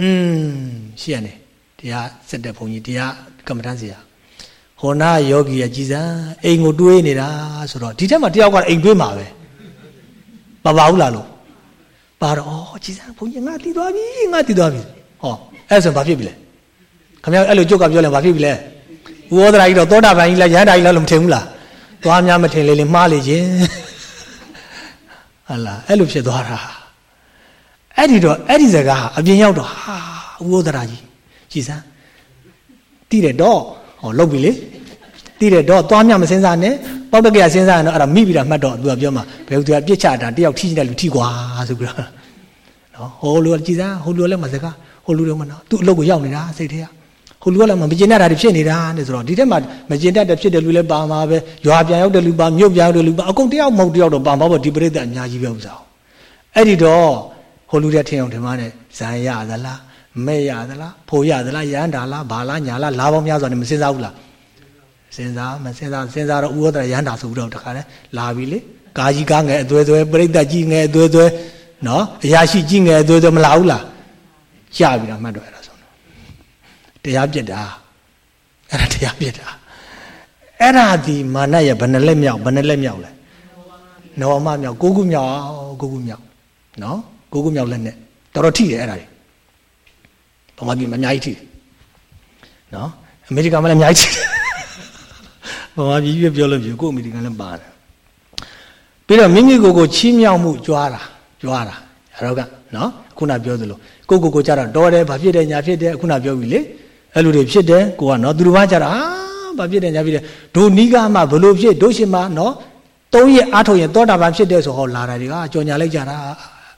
อืมရှိရနေတရားစက်တဲ့ဘုန်းကြီးတရားကမ္မဋ္ဌာန်းစီယာ ဟောနာယောဂီရဲ့ကြည်စံအိမ်ကိုတွေးနေတာဆိုတော့ဒီထက်မှတယောက်ကအိမ်တွေးမှာပဲမပါဘူးလားလို့ပါတော့ဩကြည်စံဘုန်းကြီးငါတည်သွားပြီငါတည်သွားပြီဟောအဲ့ဆိုဘာဖြစ်ပြီလဲခမရအဲ့လိုကြုတ်ကပြောလဲဘာဖြစ်ပြီလဲဥဩဒရာကြီးတော့သောတာပန်ကြီးလားရဟန္တာကြီးလားလို့မထင်ဘူးလားသွားများမထင်လေလေမှားလေခြင်းဟာလားအဲ့လိုဖြစ်သွားတာအဲ့ဒီတော့အဲ့ဒီစကားအပြင်ရောက်တော့ဟာဥဩဒရာကြီးကြည်စံတည်တယ်တော့ ဟောလုတ်ပြီလေသိတယ်တော့သွားမြမစင်းစားနဲ့ပေါက်တကရစင်းစားရင်တော့အဲ့ဒါမိပြီးတာမှတ်တော့သူကပြောမှာဘယ်သူကပြစ်ချတာတယောက်ထိနေတဲ့လူထိကွာဆိုပြီးတော့နော်ဟိုလူကကြည်စမ်းဟိုလူကလည်းမစကားဟိုလူတော့မနော်သူ့အလုပ်ကိုရောက်နေတာစိတ်ထဲကဟိုလူကလည်းမကျင်တတ်တာတွေဖြစ်နေတာတဲ့ဆိုတော့ဒီထက်မှမကျင်တတ်တဲ့ဖြစ်တဲ့လူလည်းပါမှာပဲရွာပြန်ရောက်တဲ့လူပါမြို့ပြန်ရောက်တဲ့လူပါအကုန်တယောက်မဟုတ်တယောက်တော့ပါမှာပေါ့ဒီပရိသတ်အများကြီးပဲဥစားအဲ့ဒီတော့ဟိုလူတဲ့ထင်အောင်ထင်မှာနဲ့ဇံရသလား မဲ့ရသလားဖိုရသလားရန်တာလားဘာလားညာလားလာပေါင်းများစွာနဲ့မစင်စားဘူးလားစဉ်းစားမစဉ်းစားစဉ်းစားတော့ဥဒရရန်တာဆိုပြီးတော့တခါလဲလာပြီလေကာကြီးကားငယ်အသွဲသွဲပြိတ္တကြီးငယ်အသွဲသွဲနော်အရာရှိကြီးငယ်အသွဲသွဲမလာဘူးလားရပြီလားမှတ်တော့အဲ့ဒါဆိုတရားပြစ်တာအဲ့ဒါတရားပြစ်တာအဲ့ဒါဒီမာနရဲ့ဘယ်နှလက်မြောက်ဘယ်နှလက်မြောက်လဲနောမမြောက်ကိုခုမြောက်ကိုခုမြောက်နော်ကိုခုမြောက်လက်နဲ့တော်တော်ထိတယ်အဲ့ဒါတွေ ဘာမှပြည်မအများကြီးထိတယ်နော်အမေရိကန်မှာလည်းအများကြီးထိတယ်ဘာမှပြည်ပြပြောလို့ပြကိုအမေရိကန်လည်းပါတယ်ပြီးတော့မိမိကိုယ်ကိုချီးမြှောက်မှုကြွားတာကြွားတာအရောကနော်ခုနပြောသလိုကိုကိုကိုကြတော့တော်တယ်ဘာဖြစ်တယ်ညာဖြစ်တယ်ခုနပြောပြီလေအဲ့လိုတွေဖြစ်တယ်ကိုကနော်သူတို့ဘာကြတာဘာဖြစ်တယ်ညာဖြစ်တယ်ဒိုနီးကမှဘလို့ဖြစ်ဒိုရှင်မနော်သုံးရက်အားထုတ်ရင်တောတာပန်ဖြစ်တယ်ဆိုဟောလာတာတွေကကြော်ညာလိုက်ကြတာ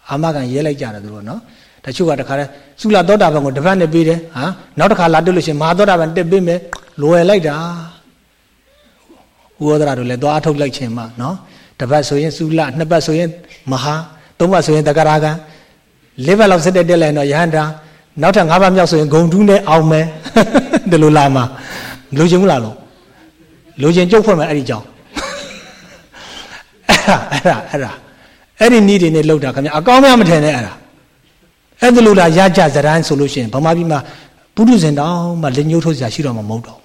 အာမခံရဲလိုက်ကြတာသူတို့နော် တချို့ကတခါတည်းစုလာတောတာပန်ကိုတစ်ပတ်နဲ့ပေးတယ်ဟာနောက်တစ်ခါလာတွေ့လို့ရှင်မဟာတောတာပန်တက်ပေးမယ်လွယ်လိုက်တာဥဩဒရာတို့လည်းသွားအထုတ်လိုက်ခြင်းမှနော်တစ်ပတ်ဆိုရင်စုလနှစ်ပတ်ဆိုရင်မဟာသုံးပတ်ဆိုရင်တက္ကရာကံလေးပတ်လောက်ဆက်တက်တက်လိုက်တော့ယဟန္တာနောက်ထပ်၅ပတ်မြောက်ဆိုရင်ဂုံတူးနဲ့အောင်မယ်ဒီလိုလာမှာလိုချင်ဘူးလားလို့လိုချင်ကြုတ်ဖွင့်မယ်အဲ့ဒီကြောင်းအဲ့ဒါအဲ့ဒါအဲ့ဒါအဲ့ဒီနည်းတွေနဲ့လောက်တာခင်ဗျအကောင်းများမထင်နဲ့အဲ့ဒါ အဲ့ဒါလိုလာရကြဇရန်ဆိုလို့ရှိရင်ဗမာပြည်မှာပုထုဇဉ်တောင်မှလက်ညှိုးထိုးစရာရှိတော့မှမဟုတ်တော့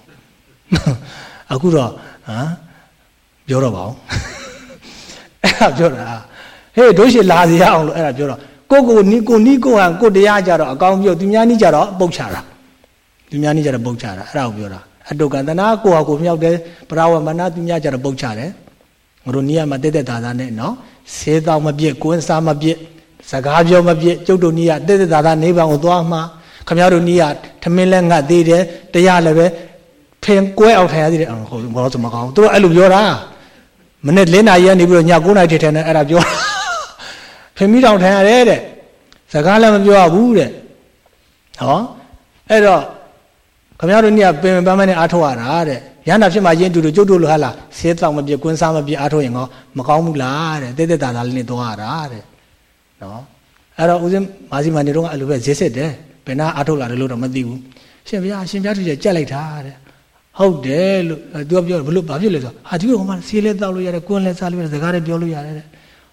အခုတော့ဟမ်ပြောတော့ပါအောင်အဲ့ဒါပြောတာဟေးတို့ရှိလာစီရအောင်လို့အဲ့ဒါပြောတော့ကိုကိုနီကိုနီကိုဟန်ကိုတရားကြတော့အကောင်းပြောသူများနီးကြတော့ပုတ်ချတာသူများနီးကြတော့ပုတ်ချတာအဲ့ဒါကိုပြောတာအတုကတနာကိုဟာကိုမြောက်တယ်ပရဝမနာသူများကြတော့ပုတ်ချတယ်ငါတို့နီးရမှာတက်တက်တာတာနဲ့နော်ဆေးတော့မပြစ်ကိုင်းစားမပြစ် စကားပြောမပြစ်ကျုပ်တို့နီးရတက်တက်တာတာနေပံကိုသွားမှာခမရတို့နီးရထမင်းလဲငတ်သေးတယ်တရားလည်းပဲဖင်ကွဲအောင်ထိုင်ရသေးတယ်ဟုတ်ဘောတော့မကောင်းသူတို့အဲ့လိုပြောတာမနေ့၄နာရီကနေပြီးတော့ည9နာရီထိထိုင်နေအဲ့ဒါပြောဖင်မိတောင်ထိုင်ရတယ်တဲ့စကားလည်းမပြောရဘူးတဲ့ဟောအဲ့တော့ခမရတို့နေ့ကပင်ပန်းမနဲ့အားထုတ်ရတာတဲ့ရဟန္တာဖြစ်မှရင်းတူတူကျုပ်တို့လိုဟာလားဆေးတောင်မပြကွင်းစားမပြအားထုတ်ရင်ကောမကောင်းဘူးလားတဲ့တက်တက်တာတာလေးနဲ့သွားရတာတဲ့ နော်အဲ့တော့ဦးဇင်းမာစီမနေတော့အဲ့လိုပဲဈေးစစ်တယ်ဘယ်နာအားထုတ်လာတယ်လို့တော့မသိဘူးရှင်ဘုရားရှင်ဘုရားသူကြက်လိုက်တာတဲ့ဟုတ်တယ်လို့သူကပြောဘလို့ဘာဖြစ်လဲဆိုဟာဒီကောင်ကဆေးလဲတောက်လို့ရတယ်ကွန်းလဲစားလို့ရတယ်စကားလည်းပြောလို့ရတယ်တဲ့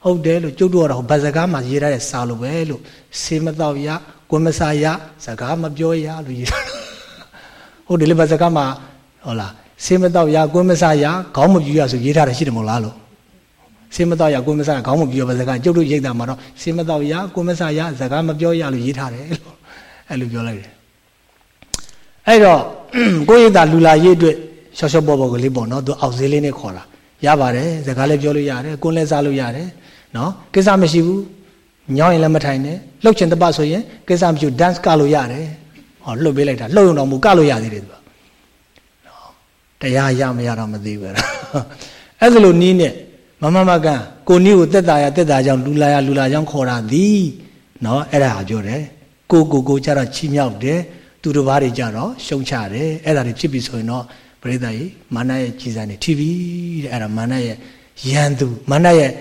ဟုတ်တယ်လို့ကျုပ်တို့ကတော့ဗတ်စကားမှာရေးထားတဲ့စာလိုပဲလို့ဆေးမတောက်ရကွန်းမစားရစကားမပြောရလို့ရေးထားဟုတ်တယ်လေဗတ်စကားမှာဟုတ်လားဆေးမတောက်ရကွန်းမစားရခေါင်းမပြူရဆိုရေးထားတယ်ရှိတယ်မဟုတ်လားလို့ ဆေးမတောက်ရကွန်းမစားရခေါင်းမပြူရဗတ်စကားကျုပ်တို့ရိတ်တာမှာတော့ဆေးမတောက်ရကွန်းမစားရစကားမပြောရလို့ရေးထားတယ်လို့အဲ့လိုပြောလိုက်တယ်အဲ့တော့ကိုယ့်ရဲ့တာလူလာရေးအတွက်ရှော့ရှော့ပေါ်ပေါ်ကလေးပေါ့နော်သူအောက်ဈေးလေးနဲ့ခေါ်တာရပါတယ်စကားလည်းပြောလို့ရတယ်ကိုယ်လည်းစားလို့ရတယ်နော်ကိစ္စမရှိဘူးညောင်းရင်လည်းမထိုင်နဲ့လှုပ်ချင်တပတ်ဆိုရင်ကိစ္စမရှိဘူး dance ကလို့ရတယ်ဟောလှုပ်ပေးလိုက်တာလှုပ်ရုံတော့မူကလို့ရသေးတယ်သူကနော်တရားရမရတော့မသိဘူးအဲ့ဒါလိုနီးနဲ့ မမမကန်ကိုနီးကိုတက်တာရတက်တာကြောင့်လူလာရလူလာကြောင့်ခေါ်တာသည်နော်အဲ့ဒါပြောတယ်ကိုကိုကိုကြတော့ချီးမြှောက်တယ်သူတို့ဘာတွေကြတော့ရှုံချတယ်အဲ့ဒါတွေဖြစ်ပြီဆိုရင်တော့ပရိသတ်ကြီးမာနရဲ့ကြီးစံနေထီပြီတဲ့အဲ့ဒါမာနရဲ့ရန်သူမာနရဲ့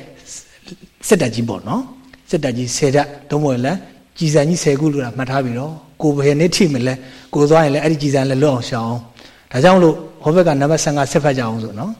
စစ်တပ်ကြီးပေါ့နော်စစ်တပ်ကြီးဆယ်တပ်တုံးပေါ်လဲကြီးစံကြီးဆယ်ခုလို့တာမှတ်ထားပြီတော့ကိုဘယ်နေ့ထိမလဲကိုသွားရင်လည်းအဲ့ဒီကြီးစံလည်းလွတ်အောင်ရှောင်းဒါကြောင့်လို့ဟောဘက်ကနံပါတ်15ဆက်ဖတ်ကြအောင်ဆိုနော်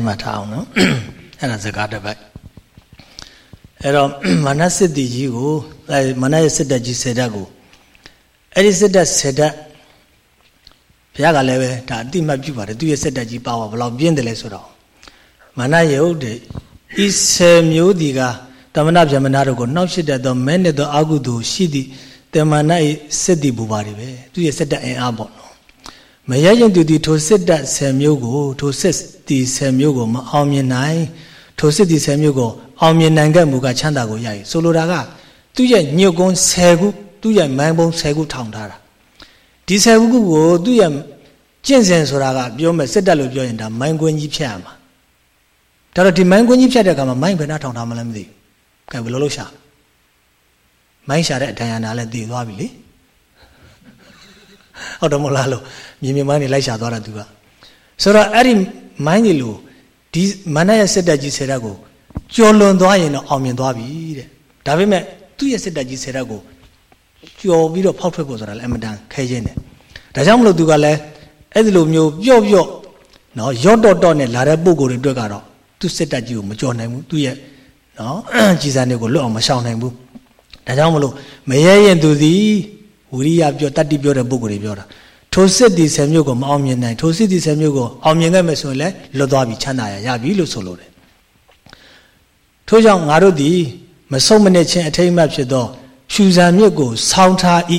အဲဒီမှာထားအောင်နော်အဲ့ဒါစကားတစ်ပိုက်အဲ့တော့မာနစစ်တီကြီးကိုအဲမာနရဲ့စစ်တပ်ကြီးစေတတ်ကိုအဲ့ဒီစစ်တပ်စေတတ်ဘုရားကလည်းပဲဒါအတိမတ်ပြုပါတယ်သူရဲ့စစ်တပ်ကြီးပါဝါဘယ်လောက်ပြင်းတယ်လဲဆိုတော့မာနရဲ့ဟုတ်တယ်ဤဆေမျိုးဒီကတမနာဗျမနာတို့ကိုနှောက်ရှစ်တတ်သောမဲနဲ့သောအာဟုသူရှိသည့်တမနာ၏စစ်တီဘူပါတွေပဲသူရဲ့စစ်တပ်အင်အားပေါ့နော် မရရင်သူဒီထိုစစ်တပ်ဆယ်မျိုးကိုထိုစစ်တီဆယ်မျိုးကိုမအောင်မြင်နိုင်ထိုစစ်တီဆယ်မျိုးကိုအောင်မြင်နိုင်ခဲ့မူကချမ်းသာကိုရည်ဆိုလိုတာကသူရဲ့ညှို့ကုန်း10ခုသူရဲ့မိုင်းပုံး10ခုထောင်ထားတာဒီ10ခုကိုသူရဲ့ကျင့်စဉ်ဆိုတာကပြောမယ်စစ်တပ်လို့ပြောရင်ဒါမိုင်းကွင်းကြီးဖြတ်ရမှာဒါတော့ဒီမိုင်းကွင်းကြီးဖြတ်တဲ့အခါမှာမိုင်းဘယ်နှထောင်ထားမှလည်းမသိဘူးကဲဘယ်လိုလုပ်ရှာမိုင်းရှာတဲ့အတန်ရနာလည်းတည်သွားပြီလေ ဟုတ်တယ်မလားလို့မြင်မြင်မိုင်းနေလိုက်ရှာသွားတာသူကဆိုတော့အဲ့ဒီမိုင်းကြီးလို့ဒီမနရဲ့စစ်တပ်ကြီးဆယ်ရက်ကိုကျော်လွန်သွားရင်တော့အောင်မြင်သွားပြီတဲ့ဒါပေမဲ့သူ့ရဲ့စစ်တပ်ကြီးဆယ်ရက်ကိုကျော်ပြီးတော့ဖောက်ထွက်ဖို့ဆိုတာလည်းအမတန်ခဲခြင်းတယ်ဒါကြောင့်မလို့သူကလည်းအဲ့ဒီလိုမျိုးပျော့ပျော့နော်ရော့တော့တော့နဲ့လာတဲ့ပုံကိုယ်တွေအတွက်ကတော့သူ့စစ်တပ်ကြီးကိုမကြော်နိုင်ဘူးသူ့ရဲ့နော်ကြည်စံတွေကိုလွတ်အောင်မရှောင်နိုင်ဘူးဒါကြောင့်မလို့မရဲရင်သူသည် ဝိရိယပြောတတ္တိပြောတဲ့ပုံကိုယ်တွေပြောတာထိုစစ်ဒီဆယ်မျိုးကိုမအောင်မြင်နိုင်ထိုစစ်ဒီဆယ်မျိုးကိုအောင်မြင်ခဲ့မယ်ဆိုရင်လည်းလွတ်သွားပြီချမ်းသာရရပြီလို့ဆိုလိုတယ်ထို့ကြောင့်ငါတို့သည်မဆုံးမနစ်ချင်းအထိတ်မှဖြစ်သောဖြူဇံမြစ်ကိုဆောင်းထား၏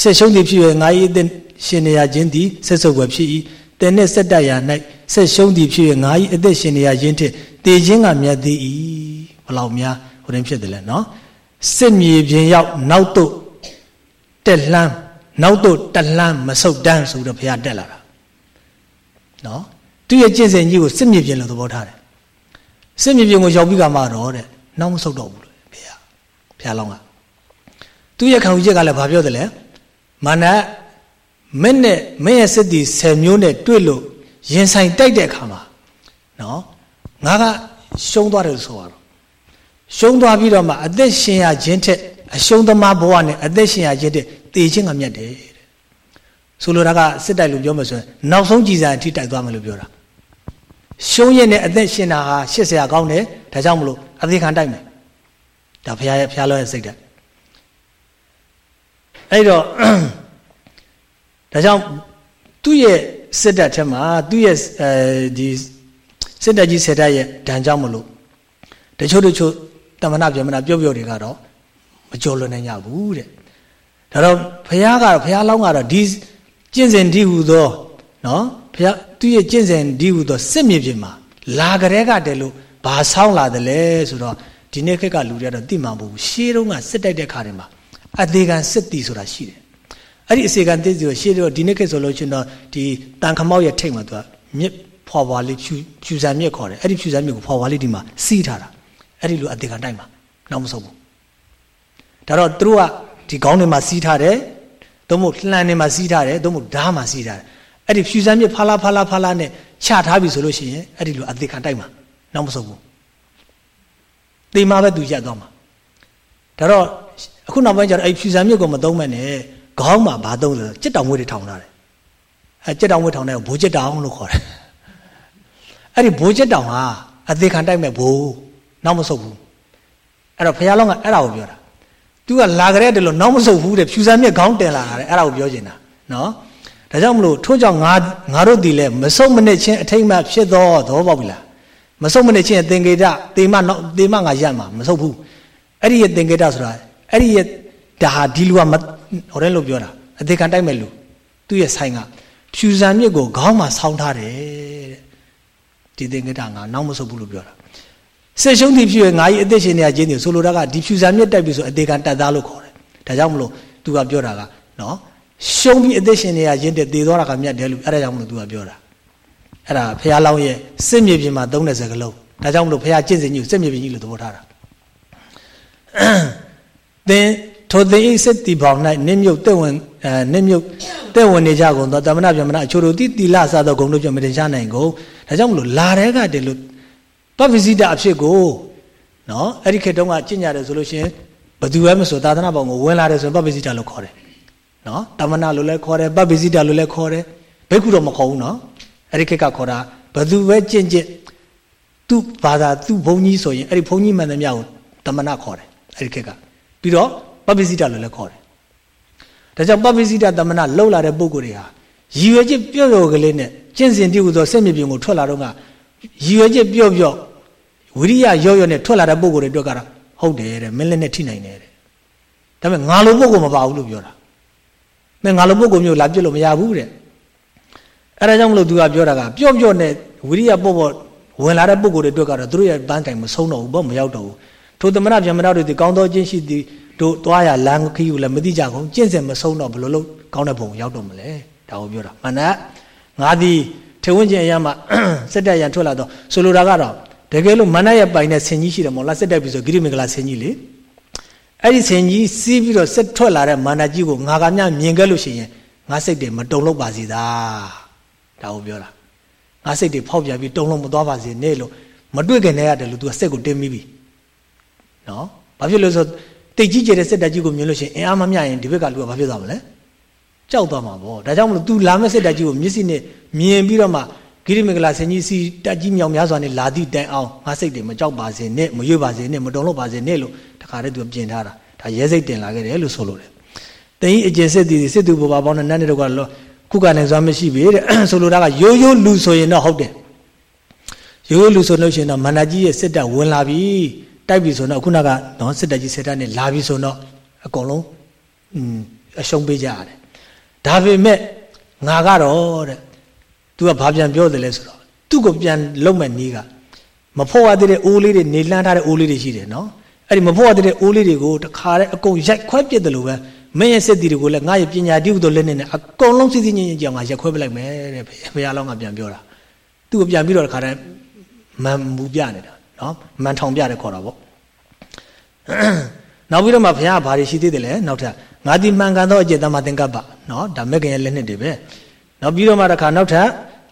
ဆက်ရှုံးသည်ဖြစ်၍ငါ၏အသင်ရှင်နေရခြင်းသည်ဆက်ဆုပ်ွယ်ဖြစ်၏တင်နှင့်ဆက်တတ်ရာ၌ဆက်ရှုံးသည်ဖြစ်၍ငါ၏အသက်ရှင်နေရခြင်းထက်တည်ခြင်းကမြတ်သည်၏ဘလောက်များဟိုရင်ဖြစ်တယ်လဲနော်စစ်မြေပြင်ရောက်နောက်တော့ တက်လှမ်းနောက်တော့တလှမ်းမဆုတ်တန်းဆိုတော့ဘုရားတက်လာတာနော်သူရဲ့ကျင့်စဉ်ကြီးကိုစစ်မြေပြင်လို့သဘောထားတယ်စစ်မြေပြင်ကိုရောက်ပြီးကမှတော့တဲ့နောက်မဆုတ်တော့ဘူးလို့ဘုရားဘုရားလောင်းကသူရဲ့ခံယူချက်ကလည်းဘာပြောတယ်လဲမာနမင်းနဲ့မင်းရဲ့စစ်တီ10မျိုးနဲ့တွေ့လို့ရင်ဆိုင်တိုက်တဲ့အခါမှာနော်ငါကရှုံးသွားတယ်ဆိုတော့ရှုံးသွားပြီးတော့မှအသက်ရှင်ရခြင်းထက် အရှုံးသမားဘဝနဲ့အသက်ရှင်ရခြင်းတဲ့တေခြင်းကမြတ်တယ်တဲ့ဆိုလိုတာကစစ်တိုက်လို့ပြောမှဆိုရင်နောက်ဆုံးကြည်စံအထိတိုက်သွားမယ်လို့ပြောတာရှုံးရင်နဲ့အသက်ရှင်တာဟာရှစ်ဆရာကောင်းတယ်ဒါကြောင့်မလို့အသေးခံတိုက်မယ်ဒါဘုရားရဲ့ဘုရားလောရဲ့စိတ်ဓာတ်အဲ့တော့ဒါကြောင့်သူ့ရဲ့စစ်တပ်ထဲမှာသူ့ရဲ့အဲဒီစစ်တပ်ကြီးစစ်တပ်ရဲ့ဒဏ်ကြောင့်မလို့တချို့တချို့တမနာပြမနာပြုတ်ပြုတ်တွေကတော့ မကြော်လွန်နိုင်ကြဘူးတဲ့ဒါတော့ဘုရားကတော့ဘုရားလောင်းကတော့ဒီကျင့်စဉ်ဒီဟူသောနော်ဘုရားသူ့ရဲ့ကျင့်စဉ်ဒီဟူသောစစ်မြေပြင်မှာလာကြတဲ့ကတည်းလို့ဘာဆောင်းလာတယ်လဲဆိုတော့ဒီနေ့ခေတ်ကလူတွေကတော့သိမှာမဟုတ်ဘူးရှေးတုန်းကစစ်တိုက်တဲ့ခါတွေမှာအသေးခံစစ်တီဆိုတာရှိတယ်အဲ့ဒီအစီကံသိစီကိုရှေ့တော့ဒီနေ့ခေတ်ဆိုလို့ချင်းတော့ဒီတန်ခမောက်ရဲ့ထိတ်မှာသူကမြစ်ဖွာဖွာလေးဖြူဖြူစံမြစ်ခေါ်တယ်အဲ့ဒီဖြူစံမြစ်ကိုဖွာဖွာလေးဒီမှာစီးထားတာအဲ့ဒီလိုအသေးခံတိုက်မှာနောက်မဆုံးဘူး ဒါတော့သူတို့ကဒီခေါင်းတွေမှာစီးထားတယ်သို့မဟုတ်လှန်တွေမှာစီးထားတယ်သို့မဟုတ်ဓားမှာစီးထားတယ်အဲ့ဒီဖြူစံမြစ်ဖာလာဖာလာဖာလာနဲ့ချထားပြီဆိုလို့ရှိရင်အဲ့ဒီလိုအသေးခံတိုက်မှာနောက်မဆုံးဘူးတေမာပဲသူရက်သွားမှာဒါတော့အခုနောက်ပိုင်းကျတော့အဲ့ဖြူစံမြစ်ကိုမသုံးမဲ့နဲ့ခေါင်းမှာဘာသုံးလဲကြက်တောင်မွေးတွေထောင်ထားတယ်အဲကြက်တောင်မွေးထောင်တဲ့ဘိုးကြက်တောင်လို့ခေါ်တယ်အဲ့ဒီဘိုးကြက်တောင်ဟာအသေးခံတိုက်မဲ့ဘိုးနောက်မဆုတ်ဘူးအဲ့တော့ဘုရားလောင်းကအဲ့ဒါကိုပြောတာ သူကလာကြတဲ့တလို့နောက်မဆုတ်ဘူးတဲ့ဖြူစမ်းမြက်ခေါင်းတင်လာတာအဲ့ဒါကိုပြောချင်တာနော်ဒါကြောင့်မလို့ထို့ကြောင့်ငါငါတို့ဒီလဲမဆုတ်မနစ်ချင်းအထိတ်မှဖြစ်သောသဘောပေါက်ပြီလားမဆုတ်မနစ်ချင်းသင်္ကေတတေမနောက်တေမငါရက်မှာမဆုတ်ဘူးအဲ့ဒီရဲ့သင်္ကေတဆိုတာအဲ့ဒီရဲ့ဒါဟာဒီလူကဟိုတဲ့လို့ပြောတာအသေးခံတိုက်မဲ့လူသူ့ရဲ့ဆိုင်ကဖြူစံမြစ်ကိုခေါင်းမှာဆောင်းထားတယ်တဲ့ဒီသင်္ကေတငါနောက်မဆုတ်ဘူးလို့ပြောတာ ဆက်ရှုံးသည်ဖြစ်ရငါကြီးအသက်ရှင်နေရခြင်းတွေဆိုလိုတာကဒီဖြူစံမြစ်တိုက်ပြီဆိုအသေးခံတတ်သားလို့ခေါ်တယ်ဒါကြောင့်မလို့သူကပြောတာကနော်ရှုံးပြီးအသက်ရှင်နေရခြင်းတဲ့သေသွားတာကမြတ်တယ်လို့အဲ့ဒါကြောင့်မလို့သူကပြောတာအဲ့ဒါဖះလောင်းရဲ့စစ်မြေပြင်မှာသုံးတဲ့စကားလုံးဒါကြောင့်မလို့ဖះကျင့်စဉ်ကြီးကိုစစ်မြေပြင်ကြီးလို့သဘောထားတာသင်ထိုသင်ဤစစ်တီပေါင်၌နစ်မြုပ်တဲ့ဝင်အဲနစ်မြုပ်တဲ့ဝင်နေကြကုန်သောတမနာပြမနာအချို့တို့တိတိလဆသောဂုံတို့ပြမတင်ရှားနိုင်ကုန်ဒါကြောင့်မလို့လာတဲ့ကတည်းလို့ ပပ္ပစိတအဖြစ်ကိုနော်အဲ့ဒီခေတ်တုန်းကကျင့်ကြတယ်ဆိုလို့ရှင်ဘသူပဲမဆိုသာသနာပေါင်ကိုဝင်လာတယ်ဆိုရင်ပပ္ပစိတလို့ခေါ်တယ်နော်တမနာလို့လည်းခေါ်တယ်ပပ္ပစိတလို့လည်းခေါ်တယ်ဘိက္ခုတော့မခေါ်ဘူးနော်အဲ့ဒီခေတ်ကခေါ်တာဘသူပဲကျင့်ကျင့်သူ့ဘာသာသူ့ဘုန်းကြီးဆိုရင်အဲ့ဒီဘုန်းကြီးမှန်သမျှကိုတမနာခေါ်တယ်အဲ့ဒီခေတ်ကပြီးတော့ပပိစိတလို့လည်းခေါ်တယ်ဒါကြောင့်ပပိစိတတမနာလှုပ်လာတဲ့ပုံကိုယ်တွေဟာရည်ရွယ်ချက်ပြော့ပြော့ကလေးနဲ့ကျင့်စဉ်တည်းဟူသောစက်မြေပြင်ကိုထွက်လာတော့က ရည်ရွယ်ချက်ပြော့ပြော့ဝိရိယရော့ရော့နဲ့ထွက်လာတဲ့ပုံကိုယ်တွေအတွက်ကတော့ဟုတ်တယ်တဲ့မင်းလည်းနဲ့ထိနိုင်တယ်တဲ့ဒါပေမဲ့ငါလိုပုံကိုမပါဘူးလို့ပြောတာမင်းငါလိုပုံကိုမျိုးလာပြစ်လို့မရဘူးတဲ့အဲ့ဒါကြောင့်မလို့သူကပြောတာကပြော့ပြော့နဲ့ဝိရိယပေါ့ပေါ့ဝင်လာတဲ့ပုံကိုယ်တွေအတွက်ကတော့သူတို့ရဲ့ပန်းတိုင်မဆုံးတော့ဘူးပေါ့မရောက်တော့ဘူးထိုသမဏဗျမဏတို့ဒီကောင်းသောခြင်းရှိသည်တို့သွားရလမ်းခီးကိုလည်းမသိကြဘူးကျင့်စဉ်မဆုံးတော့ဘယ်လိုလုပ်ကောင်းတဲ့ပုံရောက်တော့မလဲဒါကိုပြောတာမနက်ငါသည် ထေဝင်းကျင်အရမ်းမှာစက်တက်ရန်ထွက်လာတော့ဆိုလိုတာကတော့တကယ်လို့မနက်ရဲ့ပိုင်တဲ့ဆင်ကြီးရှိတယ်မို့လားစက်တက်ပြီဆိုဂိရိမင်္ဂလာဆင်ကြီးလေအဲ့ဒီဆင်ကြီးစီးပြီးတော့ဆက်ထွက်လာတဲ့မာနကြီးကိုငါကမြမြင်ခဲ့လို့ရှိရင်ငါစိတ်တွေမတုံလို့ပါစေသာဒါကိုပြောတာငါစိတ်တွေဖောက်ပြန်ပြီးတုံလို့မသွားပါစေနဲ့လို့မတွေ့ခင်တည်းရတယ်လို့ तू ကစိတ်ကိုတင်းမိပြီနော်ဘာဖြစ်လို့ဆိုတိတ်ကြီးကျတဲ့စက်တက်ကြီးကိုမြင်လို့ရှိရင်အင်အားမမျှရင်ဒီဘက်ကလူကဘာဖြစ်သွားမလဲ ကြောက်သွားမှာပေါ့ဒါကြောင့်မလို့ तू လာမဲ့စက်တက်ကြီးကိုမျက်စိနဲ့မြင်ပြီးတော့မှဂိရိမင်္ဂလာဆင်ကြီးစီတက်ကြီးမြောင်များစွာနဲ့လာသည့်တိုင်အောင်ငါစိတ်တွေမကြောက်ပါစေနဲ့မရွေ့ပါစေနဲ့မတုံလို့ပါစေနဲ့လို့တခါတည်း तू ပြင်ထားတာဒါရဲစိတ်တင်လာခဲ့တယ်လို့ဆိုလို့တယ်။တင်းကြီးအကျင့်စစ်တီစစ်သူဘဘပေါင်းနဲ့နတ်တဲ့တော့ကခုကလည်းစွမ်းမရှိပြီတဲ့ဆိုလိုတာကရိုးရိုးလူဆိုရင်တော့ဟုတ်တယ်။ရိုးရိုးလူဆိုလို့ရှိရင်တော့မန္တကြီးရဲ့စစ်တပ်ဝင်လာပြီတိုက်ပြီဆိုတော့ခုနကနော်စစ်တပ်ကြီးစစ်တပ်နဲ့လာပြီဆိုတော့အကုန်လုံးอืมအရှုံးပေးကြရတယ်။ ဒါပေမဲ့ငါကတော့တဲ့ तू ကဘာပြန်ပြောတယ်လဲဆိုတော့သူ့ကိုပြန်လုံးမဲ့နီးကမဖို့ရသေးတဲ့အိုးလေးတွေနေလှမ်းထားတဲ့အိုးလေးတွေရှိတယ်နော်အဲ့ဒီမဖို့ရတဲ့အိုးလေးတွေကိုတခါတည်းအကုန်ရိုက်ခွဲပစ်တယ်လို့ပဲမင်းရဲ့စစ်တီတွေကိုလည်းငါရဲ့ပညာတိဟုသောလက်နဲ့အကုန်လုံးစစ်စစ်ညင်ညင်ကြောင်ငါရက်ခွဲပလိုက်မယ်တဲ့ဘုရားလောင်းကပြန်ပြောတာသူ့ကိုပြန်ပြီးတော့တခါတည်းမန်မူပြနေတာနော်မန်ထောင်ပြတယ်ခေါ်တာပေါ့ နောက်ပြီးတော့မှဘုရားဘာတွေရှိသေးတယ်လဲနောက်ထပ်ငါဒီမှန်ကန်သောအကျင့်တမသင်္ကပ္ပနော်ဒါမက်ကင်ရဲ့လက်နှစ်တွေပဲနောက်ပြီးတော့မှတခါနောက်ထပ်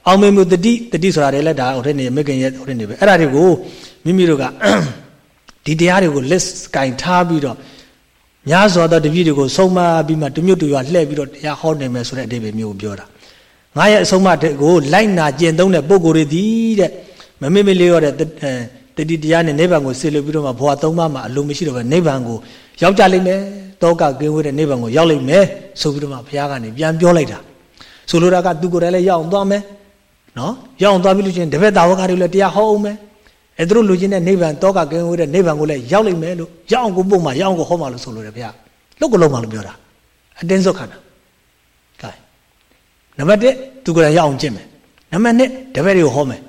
အောင်မေမှုတတိတတိဆိုတာတွေလည်းဒါဟိုတဲ့နေမက်ကင်ရဲ့ဟိုတဲ့နေပဲအဲ့ဒါတွေကိုမိမိတို့ကဒီတရားတွေကိုလစ်ကင်ထားပြီးတော့များစွာသောတပည့်တွေကိုဆုံးမပြီးမှတမျိုးတူရွာလှည့်ပြီးတော့တရားဟောနေမယ်ဆိုတဲ့အဓိပ္ပာယ်မျိုးကိုပြောတာငါရဲ့အဆုံးမကိုလိုက်နာကျင့်သုံးတဲ့ပုဂ္ဂိုလ်တွေဒီတဲ့မမေ့မလေးရတဲ့ တတိတရားနဲ့နိဗ္ဗာန်ကိုဆေလို့ပြီးတော့မှဘဝသုံးပါးမှာအလိုမရှိတော့ပဲနိဗ္ဗာန်ကိုရောက်ကြလိမ့်မယ်တောကကင်းဝေးတဲ့နိဗ္ဗာန်ကိုရောက်လိမ့်မယ်ဆိုပြီးတော့မှဘုရားကနေပြန်ပြောလိုက်တာဆိုလိုတာကသူကိုယ်တိုင်လည်းရောက်အောင်သွားမယ်နော်ရောက်အောင်သွားပြီးလို့ချင်းတပည့်တာဝကတွေလည်းတရားဟောအောင်မယ်အဲသူတို့လူချင်းတဲ့နိဗ္ဗာန်တောကကင်းဝေးတဲ့နိဗ္ဗာန်ကိုလည်းရောက်လိမ့်မယ်လို့ရောက်အောင်ကိုပို့မှာရောက်အောင်ကိုဟောမှာလို့ဆိုလိုတယ်ဗျာလုတ်ကိုလုံးမှာလို့ပြောတာအတင်းစုတ်ခန္ဓာကဲနံပါတ်1သူကလည်းရောက်အောင်ကျင့်မယ်နံပါတ်2တပည့်တွေကိုဟောမယ်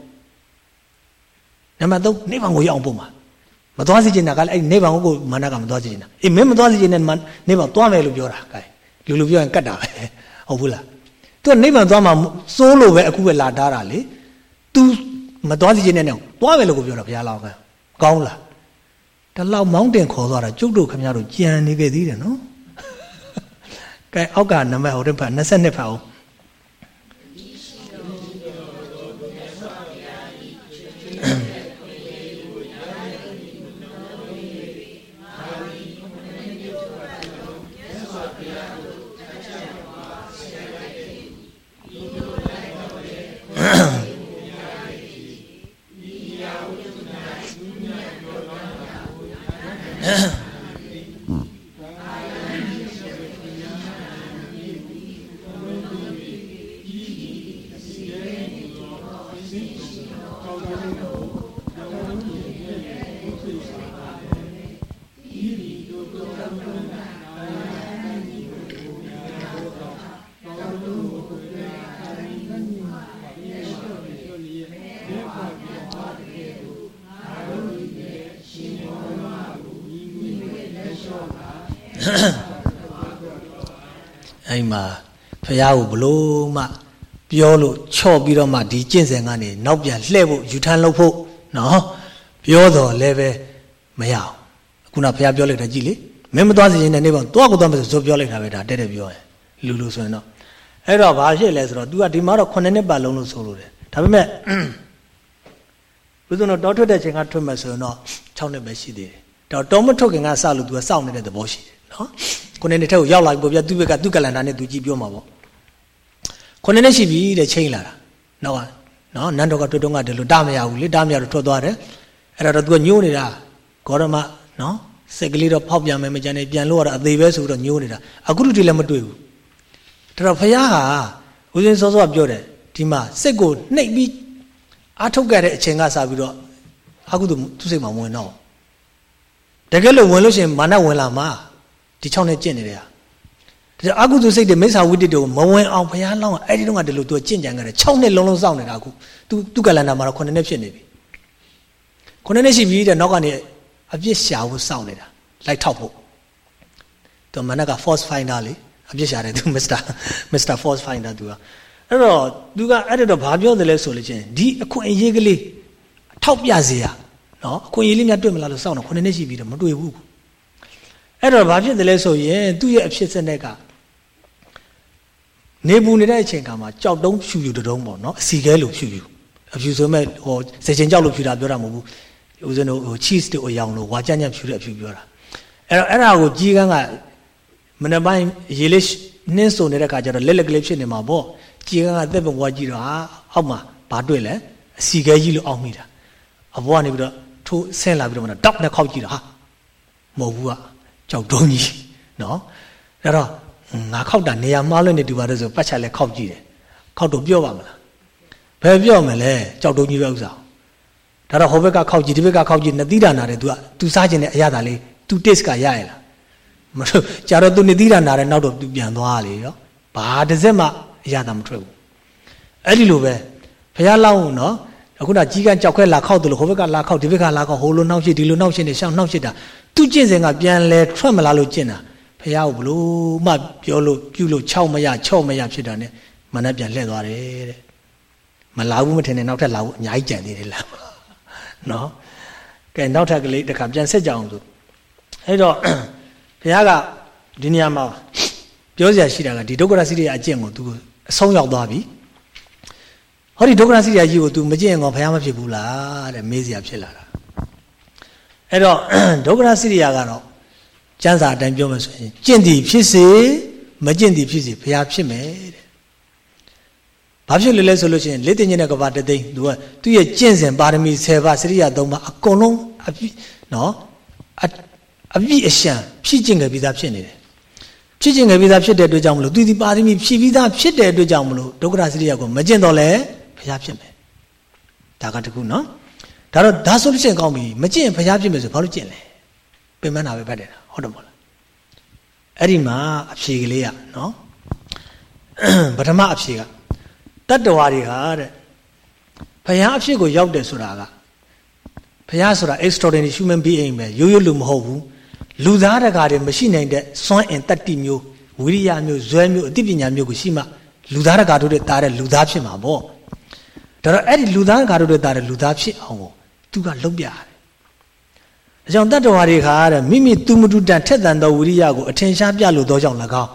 နံပါတ်3နိဗ္ဗာန်ကိုရောက်အောင်ပို့မှာမသွားစီချင်တာကလည်းအဲ့နိဗ္ဗာန်ကိုမာနကမသွားစီချင်တာအေးမင်းမသွားစီချင်တဲ့နိဗ္ဗာန်သွားမယ်လို့ပြောတာကဲလူလူပြောရင်ကတ်တာပဲဟုတ်ဘူးလားသူကနိဗ္ဗာန်သွားမှာစိုးလို့ပဲအခုပဲလာထားတာလေ तू မသွားစီခြင်းနဲ့နဲ့သွားမယ်လို့ကိုပြောတာဘုရားလောက်ကကောင်းလားတလောက်မောင်းတင်ခေါ်သွားတာကျုပ်တို့ခင်ဗျားတို့ကြံနေခဲ့သေးတယ်နော်ကဲအောက်ကနံပါတ်ဟိုတစ်ဖက်22ဖက်အောင် ဖះကိုဘလို့မှပြောလို့ချော့ပြီးတော့မှဒီကျင့်စဉ်ကနေနောက်ပြန်လှည့်ဖို့ယူထမ်းလုပ်ဖို့နော်ပြောတော့လည်းပဲမရအောင်ခုနဖះပြောလိုက်တာကြည့်လေမင်းမသွားစီရင်တဲ့နေပါတော့ကိုသွားမယ်ဆိုပြောလိုက်တာပဲဒါတဲ့တဲ့ပြောရင်လူလူဆိုရင်တော့အဲ့တော့ဘာဖြစ်လဲဆိုတော့ तू ကဒီမှာတော့9နှစ်ပတ်လုံးလို့ဆိုလို့တယ်ဒါပေမဲ့ဘုဇုံတော့တောထွက်တဲ့ချိန်ကထွက်မယ်ဆိုရင်တော့6နှစ်ပဲရှိသေးတယ်တော့တောမထွက်ခင်ကစလို့ तू ကစောင့်နေတဲ့သဘောရှိတယ်နော်ခုနှစ်နှစ်ထက်ကိုရောက်လာပြီပေါ့ဗျာသူ့ဘက်ကသူ့ကလန်ဒါနဲ့သူကြည့်ပြောမှာပေါ့ ခုနှစ်နှစ်ရှိပြီတဲ့ချိန်လာတာနောက်ကနော်နန်းတော်ကတွေ့တော့ကဒီလိုတားမရဘူးလေတားမရတော့ထွက်သွားတယ်အဲ့တော့သူကညှိုးနေတာဂေါရမနော်စိတ်ကလေးတော့ဖောက်ပြန်မယ်မကြမ်းနဲ့ပြန်လို့ရတာအသေးပဲဆိုတော့ညှိုးနေတာအခုတည်းလည်းမတွေ့ဘူးဒါတော့ဖះဟာဦးဇင်းစောစောကပြောတယ်ဒီမှာစိတ်ကိုနှိပ်ပြီးအားထုတ်ခဲ့တဲ့အချိန်ကစပြီးတော့အကုသို့သူစိတ်မှာဝင်တော့တကယ်လို့ဝင်လို့ရှိရင်မာနဝင်လာမှာဒီ6နဲ့ကျင့်နေတယ်ဟာ ဒါအကုသိုလ်စိတ်တွေမိစ္ဆာဝိတ္တတွေကိုမဝင်အောင်ဘုရားလောင်းအဲ့ဒီတော့ကဒီလိုသူကျင့်ကြံခဲ့တယ်6နှစ်လုံးလုံးစောင့်နေတာအခုသူသူကလန္တာမှာတော့9နှစ်ဖြစ်နေပြီ9နှစ်ရှိပြီတဲ့နောက်ကနေအပြစ်ရှာဖို့စောင့်နေတာလိုက်ထောက်ဖို့သူမနက်က force finder လေအပြစ်ရှာတယ်သူ Mr. Mr. force finder သူကအဲ့တော့သူကအဲ့တော့ဘာပြောတယ်လဲဆိုလို့ချင်းဒီအခွင့်အရေးကလေးထောက်ပြစေရနော်အခွင့်အရေးလေးများတွေ့မလားလို့စောင့်တော့9နှစ်ရှိပြီတော့မတွေ့ဘူးအဲ့တော့ဘာဖြစ်တယ်လဲဆိုရင်သူ့ရဲ့အဖြစ်စနစ်က နေပူနေတဲ့အချိန်ခါမှာကြောက်တုံးဖြူဖြူတုံးပေါ့နော်အစီခဲလို့ဖြူဖြူအဖြူဆိုမဲ့ဟိုစေချင်ကြောက်လို့ဖြူတာပြောတာမဟုတ်ဘူးဦးဇင်းတို့ဟို cheese တို့အယောင်လို့ဝါကြညံ့ဖြူတဲ့အဖြူပြောတာအဲ့တော့အဲ့ဒါကိုကြီးကန်းကမနေ့ပိုင်းရေလေးနှင်းစုံနေတဲ့ခါကျတော့လက်လက်ကလေးဖြစ်နေမှာပေါ့ကြီးကန်းကသက်ပံဝါကြည့်တော့ဟာအောက်မှာဘာတွေ့လဲအစီခဲကြီးလို့အောက်မိတာအဘွားနေပြီးတော့ထိုးဆင်းလာပြီးတော့တောက်နဲ့ခောက်ကြည့်တာဟာမဟုတ်ဘူးကကြောက်တုံးကြီးနော်အဲ့တော့ ငါခောက်တာနေရာမှားလို့နေတူပါတယ်ဆိုပတ်ချလဲခောက်ကြည့်တယ်ခောက်တော့ပြောပါမလားဘယ်ပြောမလဲကြောက်တုံးကြီးပဲဥစ္စာဒါတော့ဟိုဘက်ကခောက်ကြည့်ဒီဘက်ကခောက်ကြည့်နသီးတာနာတယ် तू က तू စားခြင်းတဲ့အရာသာလေး तू taste ကရရလားမလို့ကြာတော့ तू နသီးတာနာတယ်နောက်တော့ तू ပြန်သွားလေရောဘာတစ်စက်မှအရာသာမထွက်ဘူးအဲ့ဒီလိုပဲဖះလောင်းနော်အခုနကြီးကကြောက်ခွဲလာခောက်တယ်လို့ဟိုဘက်ကလာခောက်ဒီဘက်ကလာခောက်ဟိုလိုနှောက်ရှစ်ဒီလိုနှောက်ရှစ်နေရှောင်းနှောက်ရှစ်တာသူကျင့်စဉ်ကပြန်လဲထွက်မလာလို့ကျင့်တာ ဖះကိုဘလို့မှပြောလို့ပြုလို့6မရ6မရဖြစ်တာ ਨੇ မနက်ပြန်လှည့်သွားတယ်တဲ့မလာဘူးမထင်နဲ့နောက်ထပ်လာဘူးအများကြီးကြံသေးတယ်လားနော်ကဲနောက်ထပ်ကလေးတစ်ခါပြန်ဆက်ကြအောင်ဆိုအဲ့တော့ဘုရားကဒီနေရာမှာပြောစရာရှိတာကဒီဒုက္ခရစိတ္တရအကျင့်ကို तू အဆုံးရောက်သွားပြီဟောဒီဒုက္ခရစိတ္တရကြီးကို तू မကျင့်ရင်ကောဘုရားမဖြစ်ဘူးလားတဲ့မေးစရာဖြစ်လာတာအဲ့တော့ဒုက္ခရစိတ္တရကတော့ ကျမ်းစာအတိုင်းပြောမယ်ဆိုရင်ကျင့်သည်ဖြစ်စေမကျင့်သည်ဖြစ်စေဘုရားဖြစ်မယ်တဲ့ဘာဖြစ်လဲလဲဆိုလို့ရှိရင်လက်တင်ညတဲ့ကဘာတသိန်းသူကသူ့ရဲ့ကျင့်စဉ်ပါရမီ10ပါးစရိယ3ပါးအကုန်လုံးအပြည့်နော်အပြည့်အရှံဖြည့်ကျင့်ခဲ့ပြီးသားဖြစ်နေတယ်ဖြည့်ကျင့်ခဲ့ပြီးသားဖြစ်တဲ့အတွက်ကြောင့်မလို့သူဒီပါရမီဖြည့်ပြီးသားဖြစ်တဲ့အတွက်ကြောင့်မလို့ဒုက္ခရစရိယကိုမကျင့်တော့လဲဘုရားဖြစ်မယ်ဒါကတခုနော်ဒါတော့ဒါဆိုလို့ရှိရင်ကောင်းပြီမကျင့်ရင်ဘုရားဖြစ်မယ်ဆိုဘာလို့ကျင့်လဲပင်မနာပဲဖတ်တယ် ဟုတ်တယ်မဟုတ်လားအဲ့ဒီမှာအဖြေကလေးကနော်ပထမအဖြေကတတ္တဝါတွေဟာတဲ့ဘုရားအဖြစ်ကိုရောက်တယ်ဆိုတာကဘုရားဆိုတာ extraordinary human being ပဲရိုးရိုးလူမဟုတ်ဘူးလူသားတကာတွေမရှိနိုင်တဲ့စွမ်းအင်တတ္တိမျိုးဝိရိယမျိုးဇွဲမျိုးအသိပညာမျိုးကိုရှိမှလူသားတကာတို့တွေတားတဲ့လူသားဖြစ်မှာပေါ့ဒါတော့အဲ့ဒီလူသားတကာတို့တွေတားတဲ့လူသားဖြစ်အောင်ကိုသူကလုံးပြရတယ် အကြောင်းတတ္တဝါတွေခါတဲ့မိမိသူမတူတန်ထက်သန်သောဝိရိယကိုအထင်ရှားပြလို့သောကြောင့်၎င်း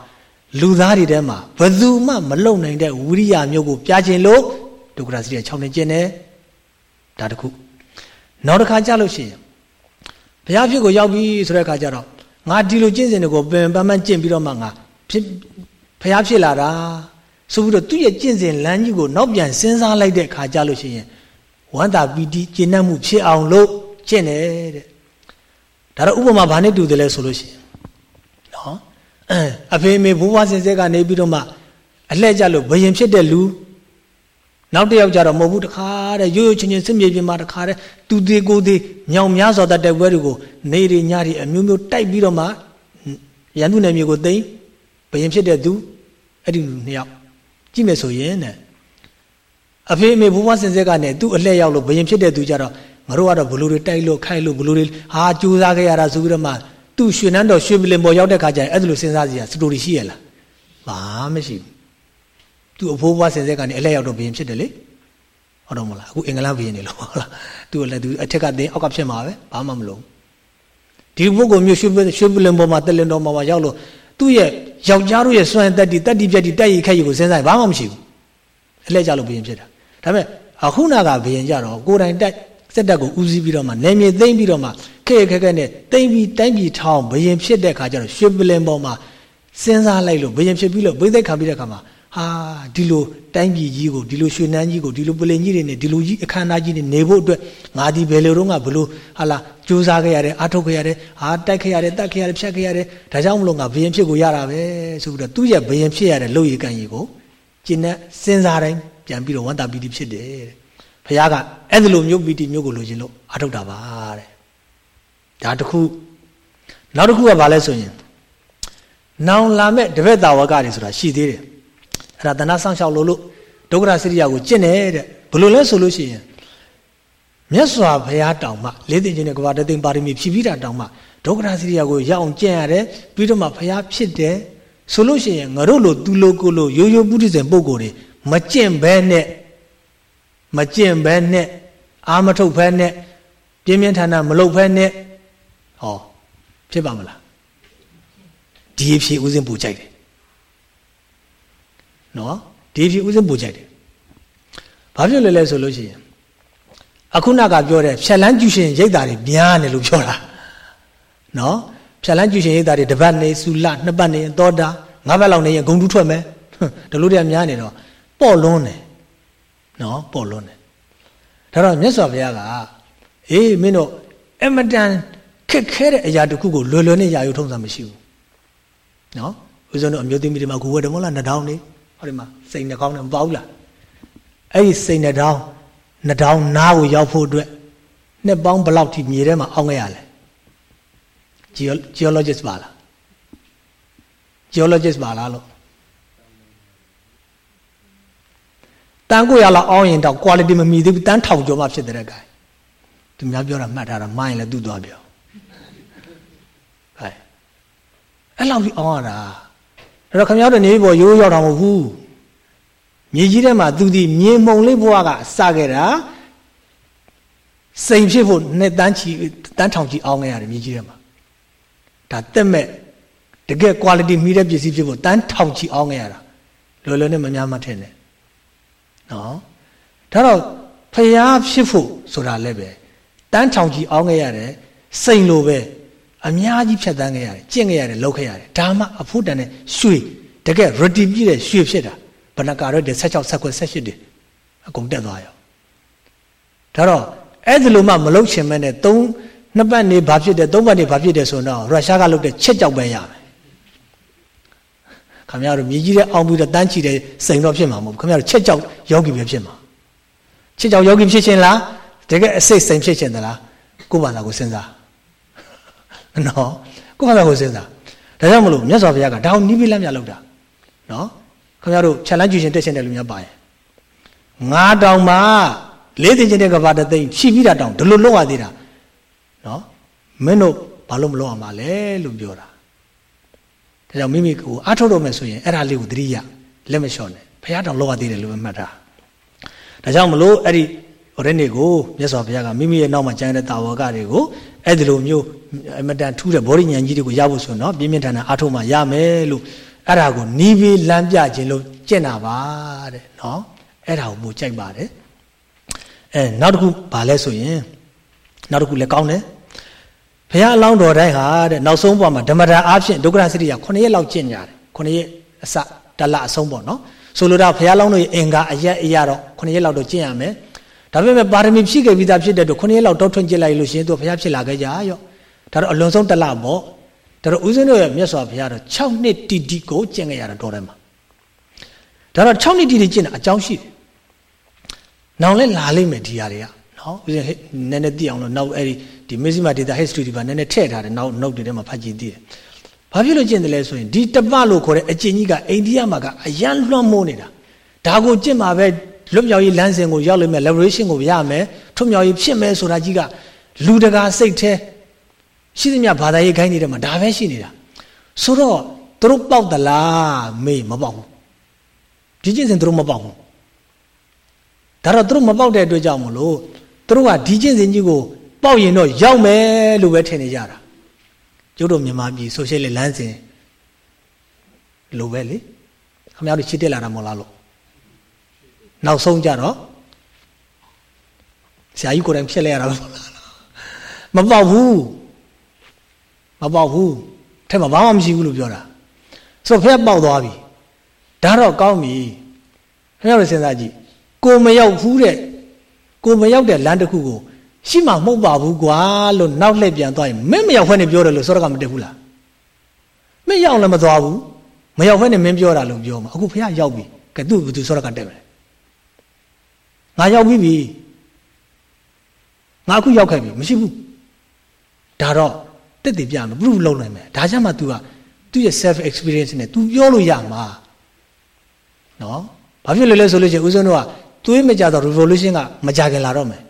လူသားတွေထဲမှာဘယ်သူမှမလုံနိုင်တဲ့ဝိရိယမျိုးကိုပြခြင်းလို့ဒုက္ခရစီရဲ့6နှစ်ကျင်းတယ်ဒါတခုနောက်တစ်ခါကြလို့ရှိရင်ဘုရားဖြစ်ကိုရောက်ပြီဆိုတဲ့အခါကျတော့ငါဒီလိုကျင့်စဉ်တွေကိုပင်ပန်းပန်းကျင့်ပြီးတော့မှငါဖြစ်ဘုရားဖြစ်လာတာဆိုပြီးတော့သူ့ရဲ့ကျင့်စဉ်လမ်းကြီးကိုနောက်ပြန်စဉ်းစားလိုက်တဲ့အခါကြလို့ရှိရင်ဝန္တာပီတိကျင့်တတ်မှုဖြစ်အောင်လို့ကျင့်တယ်တဲ့ ဒါတော့ဥပမာဘာနဲ့တူတယ်လဲဆိုလို့ရှိရင်နော်အဖေမေဘိုးဘွားစင်စက်ကနေပြီးတော့မှအလှဲ့ကြလို့ဘယင်ဖြစ်တဲ့လူနောက်တစ်ယောက်ကြတော့မဟုတ်ဘူးတခါတဲ့ရိုးရိုးချင်းချင်းစစ်မြေပြင်မှာတခါတဲ့သူသေးကိုသေးညောင်များစွာတတ်တဲ့ဘွဲတွေကိုနေရီညရီအမျိုးမျိုးတိုက်ပြီးတော့မှရန်သူနယ်မြေကိုသိမ်းဘယင်ဖြစ်တဲ့သူအဲ့ဒီလူနှစ်ယောက်ကြည့်မယ်ဆိုရင်တဲ့အဖေမေဘိုးဘွားစင်စက်ကနေသူ့အလှဲ့ရောက်လို့ဘယင်ဖြစ်တဲ့သူကြတော့ ငါတို့ကတော့ဘလူတွေတိုက်လို့ခိုက်လို့ဘလူတွေဟာကြိုးစားခဲ့ရတာဆိုပြီးတော့မှသူ့ရွှေနန်းတော်ရွှေပလင်ပေါ်ရောက်တဲ့ခါကျရင်အဲ့ဒါလိုစဉ်းစားစီရစတိုရီရှိရလားဘာမရှိဘူးသူ့အဖိုးဘွားဆင်ဆက်ကနေအလဲရောက်တော့ဘရင်ဖြစ်တယ်လေဟုတ်တော့မလားအခုအင်္ဂလန်ဘရင်နေလို့ဟုတ်လားသူ့လည်းသူအထက်ကတင်းအောက်ကဖြစ်မှာပဲဘာမှမလုပ်ဒီပုဂ္ဂိုလ်မျိုးရွှေရွှေပလင်ပေါ်မှာတက်လင်တော်မှာရောက်လို့သူ့ရဲ့ယောက်ျားတို့ရဲ့စွမ်းတက်တီတက်တီပြက်တီတက်ရီခက်ရီကိုစဉ်းစားရင်ဘာမှမရှိဘူးအလဲကြလို့ဘရင်ဖြစ်တာဒါပေမဲ့အခုနာကဘရင်ကြတော့ကိုယ်တိုင်တက် စက်တက်ကိုဦးစီးပြီးတော့မှနေမြေသိမ့်ပြီးတော့မှခက်ခက်ခက်နဲ့တိမ့်ပြီးတိုင်းပြည်ထောင်းဘယင်ဖြစ်တဲ့ခါကျတော့ရွှေပလင်ပေါ်မှာစဉ်းစားလိုက်လို့ဘယင်ဖြစ်ပြီးလို့ဘိသိက်ခံပြီးတဲ့ခါမှာဟာဒီလိုတိုင်းပြည်ကြီးကိုဒီလိုရွှေနန်းကြီးကိုဒီလိုပလင်ကြီးတွေနဲ့ဒီလိုကြီးအခမ်းအနားကြီးတွေနေဖို့အတွက်ငါဒီဘယ်လိုတော့ငါဘလို့ဟာလာစူးစမ်းခဲ့ရတယ်အားထုတ်ခဲ့ရတယ်ဟာတိုက်ခဲ့ရတယ်တတ်ခဲ့ရတယ်ဖြတ်ခဲ့ရတယ်ဒါကြောင့်မလို့ငါဘယင်ဖြစ်ကိုရတာပဲဆိုပြီးတော့သူ့ရဲ့ဘယင်ဖြစ်ရတဲ့လုပ်ရည်ကံကြီးကိုကျင့်တဲ့စဉ်းစားတိုင်းပြန်ပြီးတော့ဝန်တာပီတိဖြစ်တယ်တဲ့ ဘုရားကအဲ့ဒီလိုမျိုးပီတိမျိုးကိုလိုချင်လို့အားထုတ်တာပါတဲ့ဒါတခုနောက်တစ်ခုကဘာလဲဆိုရင်နောင်လာမဲ့တပည့်တာဝကတွေဆိုတာရှိသေးတယ်အဲ့ဒါတဏှာဆောင်ရှောက်လို့လို့ဒုက္ခရစရိယာကိုကျင့်တယ်တဲ့ဘယ်လိုလဲဆိုလို့ရှိရင်မြတ်စွာဘုရားတောင်မှလေးသိချင်းနဲ့ကဘာတသိမ့်ပါရမီဖြည့်ပြီးတာတောင်မှဒုက္ခရစရိယာကိုရအောင်ကျင့်ရတယ်ပြီးတော့မှဘုရားဖြစ်တယ်ဆိုလို့ရှိရင်ငါတို့လိုသူလိုကိုလိုရိုးရိုးပုရိသေပုံကိုယ်တွေမကျင့်ဘဲနဲ့ မကျင့်ဘဲနဲ့အာမထုတ်ဘဲနဲ့ပြင်းပြင်းထန်ထန်မလုပ်ဘဲနဲ့ဟောဖြစ်ပါမလားဒီအဖြစ်ဥစဉ်ပူကြိုက်တယ်နော်ဒီအဖြစ်ဥစဉ်ပူကြိုက်တယ်ဘာဖြစ်လဲလဲဆိုလို့ရှိရင်အခုနကပြောတဲ့ဖြက်လန်းကျူရှင်ရိတ်တာတွေများတယ်လို့ပြောတာနော်ဖြက်လန်းကျူရှင်ရိတ်တာတွေတပတ်နေစုလနှစ်ပတ်နေသောတာငါးပတ်လောက်နေရင်ဂုံတူးထွက်မယ်ဒီလိုတည်းများနေတော့ပေါ့လွန်းတယ် နော်ပေါ့လွန်းတယ်ဒါတော့မြတ်စွာဘုရားကအေးမင်းတို့အမတန်ခက်ခဲတဲ့အရာတခုကိုလွယ်လွယ်နဲ့ရာယူထုံးစံမရှိဘူးနော်ဦးဇုံတို့အမျိုးသမီးတွေမှာကိုဝယ်တယ်မဟုတ်လားနှထောင်းနေဟောဒီမှာစိတ်နှကောင်းနဲ့မပေါဘူးလားအဲ့ဒီစိတ်နှထောင်းနှထောင်းနားကိုရောက်ဖို့အတွက်နှစ်ပေါင်းဘယ်လောက်ထိမြေထဲမှာအောင်းခဲ့ရလဲ geologist ပါလား geologist ပါလားလို့ တန်ကိုရလောက်အောင်းရင်တော့ quality မမီသေးဘူးတန်းထောင်ကျော်မှဖြစ်တဲ့ကောင်သူများပြောတာမှတ်ထားတာမိုင်းလည်းသူ့သွားပြောဟဲ့အဲ့လောက်ကြီးအောင်းရတာအဲ့တော့ခင်ဗျားတို့နေပေါ်ရိုးရောက်တာမဟုတ်ဘူးမြေကြီးထဲမှာသူဒီမြေမှုံလေးဘွားကစခဲ့တာစိန်ဖြစ်ဖို့နှစ်တန်းချီတန်းထောင်ချီအောင်းခဲ့ရတယ်မြေကြီးထဲမှာဒါတက်မဲ့တကယ် quality မီတဲ့ပစ္စည်းဖြစ်ဖို့တန်းထောင်ချီအောင်းခဲ့ရတာလောလောနဲ့မများမထင်နဲ့ နော်ဒါတော့ဖျားဖြစ်ဖို့ဆိုတာလည်းပဲတန်းထောင်ချီအောင်းခဲ့ရတယ်စိန်လိုပဲအများကြီးဖြတ်တန်းခဲ့ရတယ်ကျင့်ခဲ့ရတယ်လောက်ခဲ့ရတယ်ဒါမှအဖို့တန်တဲ့ရွှေတကယ် ready ပြည့်တဲ့ရွှေဖြစ်တာဘဏ္ဍကာရက်16 19 18တွေအကုန်တက်သွားရောဒါတော့အဲ့ဒီလိုမှမလုံချင်မဲ့နဲ့3နှစ်ပတ်နေဘာဖြစ်တယ်3ပတ်နေဘာဖြစ်တယ်ဆိုတော့ရုရှားကလုပ်တဲ့ချက်ကြောက်ပဲရမယ် ခင်ဗျားတို့မြေကြီးတဲ့အောင်ပြီးတော့တန်းချီတဲ့စိန်တော့ဖြစ်မှာမဟုတ်ဘူးခင်ဗျားတို့ချက်ကြောက်ယောဂီပဲဖြစ်မှာချက်ကြောက်ယောဂီဖြစ်ခြင်းလားတကယ်အစိတ်စိန်ဖြစ်ခြင်းသလားကိုယ်ဘာသာကိုစဉ်းစားနော်ကိုယ့်ဘာသာကိုစဉ်းစားဒါကြောင့်မလို့မြတ်စွာဘုရားကဒါအောင်နီးပြီးလမ်းမြလောက်တာနော်ခင်ဗျားတို့ခြံလန်းကျူရှင်တက်ရှင်တဲ့လူများပါရင်ငါတောင်မှလေးသိချင်းတဲ့ကဘာတသိမ့်ဖြီးပြီးတာတောင်ဒီလိုလုပ်ရသေးတာနော်မင်းတို့ဘာလို့မလုပ်အောင်ပါလဲလို့ပြောတာ ဒါကြောင့်မိမိကိုအားထုတ်တော့မယ်ဆိုရင်အဲ့ဒါလေးကိုသတိရလက်မလျှော့နဲ့ဘုရားတောင်လုပ်ရသေးတယ်လို့မှတ်တာဒါကြောင့်မလို့အဲ့ဒီဟိုတဲ့နေ့ကိုမြတ်စွာဘုရားကမိမိရဲ့နောက်မှာကျန်တဲ့တာဝကတွေကိုအဲ့ဒီလိုမျိုးအမတန်ထူးတဲ့ဘောဓိဉာဏ်ကြီးတွေကိုရဖို့ဆိုတော့ပြင်းပြင်းထန်ထန်အားထုတ်မှရမယ်လို့အဲ့ဒါကိုနီးပြီးလမ်းပြခြင်းလို့ကျင့်တာပါတဲ့နော်အဲ့ဒါကိုမို့ကြိုက်ပါတယ်အဲနောက်တစ်ခုဗာလဲဆိုရင်နောက်တစ်ခုလည်းကောင်းတယ် ဘုရားအလောင်းတော်တိုင်းဟာတဲ့နောက်ဆုံးဘဝမှာဓမ္မတာအားဖြင့်ဒုက္ခစရိယ9ရက်လောက်ကျင့်ကြတယ်9ရက်အစတလအဆုံးပေါ့နော်ဆိုလိုတာဘုရားလောင်းတို့ရဲ့အင်္ဂါအရက်အရာတော့9ရက်လောက်တော့ကျင့်ရမယ်ဒါပေမဲ့ပါရမီဖြည့်ခဲ့ပြီးသားဖြစ်တဲ့တော့9ရက်လောက်တောက်ထွန်းကျင့်လိုက်လို့ရှိရင်သူဘုရားဖြစ်လာခဲ့ကြရော့ဒါတော့အလွန်ဆုံးတလပေါ့ဒါတော့ဦးဇင်းတို့ရဲ့မြတ်စွာဘုရားတော့6နှစ်တိတိကိုကျင့်ခဲ့ရတာတော်တယ်မှာဒါတော့6နှစ်တိတိကျင့်တာအကြောင်းရှိတယ်နောင်လဲလာလိမ့်မယ်ဒီຢာတွေက နော်ဦးဇင်းနည်းနည်းသိအောင်လို့နောက်အဲ့ဒီဒီ Mizima data history ဒီပါနည်းနည်းထည့်ထားတယ်နောက်နောက်တွေထဲမှာဖတ်ကြည့်သိတယ်ဘာဖြစ်လို့ကျင့်တယ်လဲဆိုရင်ဒီတပလို့ခေါ်တဲ့အကျင့်ကြီးကအိန္ဒိယမှာကအရန်လွှမ်းမိုးနေတာဒါကိုကျင့်မှာပဲလွတ်မြောက်ရေးလမ်းစဉ်ကိုရောက်လိမ့်မယ် liberation ကိုရမယ်ထွတ်မြောက်ရေးဖြစ်မယ်ဆိုတာကြီးကလူတကာစိတ်แท้ရှိသမျှဘာသာရေးခိုင်းနေတဲ့မှာဒါပဲရှိနေတာဆိုတော့သူတို့ပေါက်သလားမေးမပေါက်ဘူးဒီကျင့်စဉ်သူတို့မပေါက်ဘူးဒါတော့သူတို့မပေါက်တဲ့အတွက်ကြောင့်မလို့ သူတို့ကဒီကျင့်စဉ်ကြီးကိုပေါက်ရင်တော့ရောက်မယ်လို့ပဲထင်နေကြတာကျုပ်တို့မြန်မာပြည်ဆိုရှယ်လစ်လမ်းစဉ်လိုပဲလေခမရတို့ချစ်တက်လာတာမဟုတ်လားလို့နောက်ဆုံးကြတော့ဆရာကြီးကိုယ်တိုင်ဖြစ်လဲရတာမပေါက်ဘူးမပေါက်ဘူးထဲမှာဘာမှမရှိဘူးလို့ပြောတာဆိုတော့ဖက်ပေါက်သွားပြီဒါတော့ကောင်းပြီခင်ဗျားတို့စဉ်းစားကြည့်ကိုမရောက်ဘူးတဲ့ ကိုမရောက်တဲ့လမ်းတစ်ခုကိုရှိမှမဟုတ်ပါဘူးကွာလို့နောက်လှည့်ပြန်သွားရင်မင်းမရောက်ခွင့်နဲ့ပြောတယ်လို့စောရကမတက်ဘူးလားမင်းရောက်လည်းမသွားဘူးမရောက်ခွင့်နဲ့မင်းပြောတာလို့ပြောမှာအခုဖះရောက်ပြီကဲသူ့ဘသူစောရကတက်မယ်ငါရောက်ပြီပြီငါအခုရောက်ခဲ့ပြီမရှိဘူးဒါတော့တက်တည်ပြမယ်ဘုရုလုံးနိုင်မယ်ဒါကြောင့်မှ तू ကသူ့ရဲ့ self experience နဲ့ तू ပြောလို့ရမှာနော်ဘာဖြစ်လဲလဲဆိုလို့ချင်းဦးဇုံတို့က သွေးမကြတော့ revolution ကမကြခင်လာတော့မယ်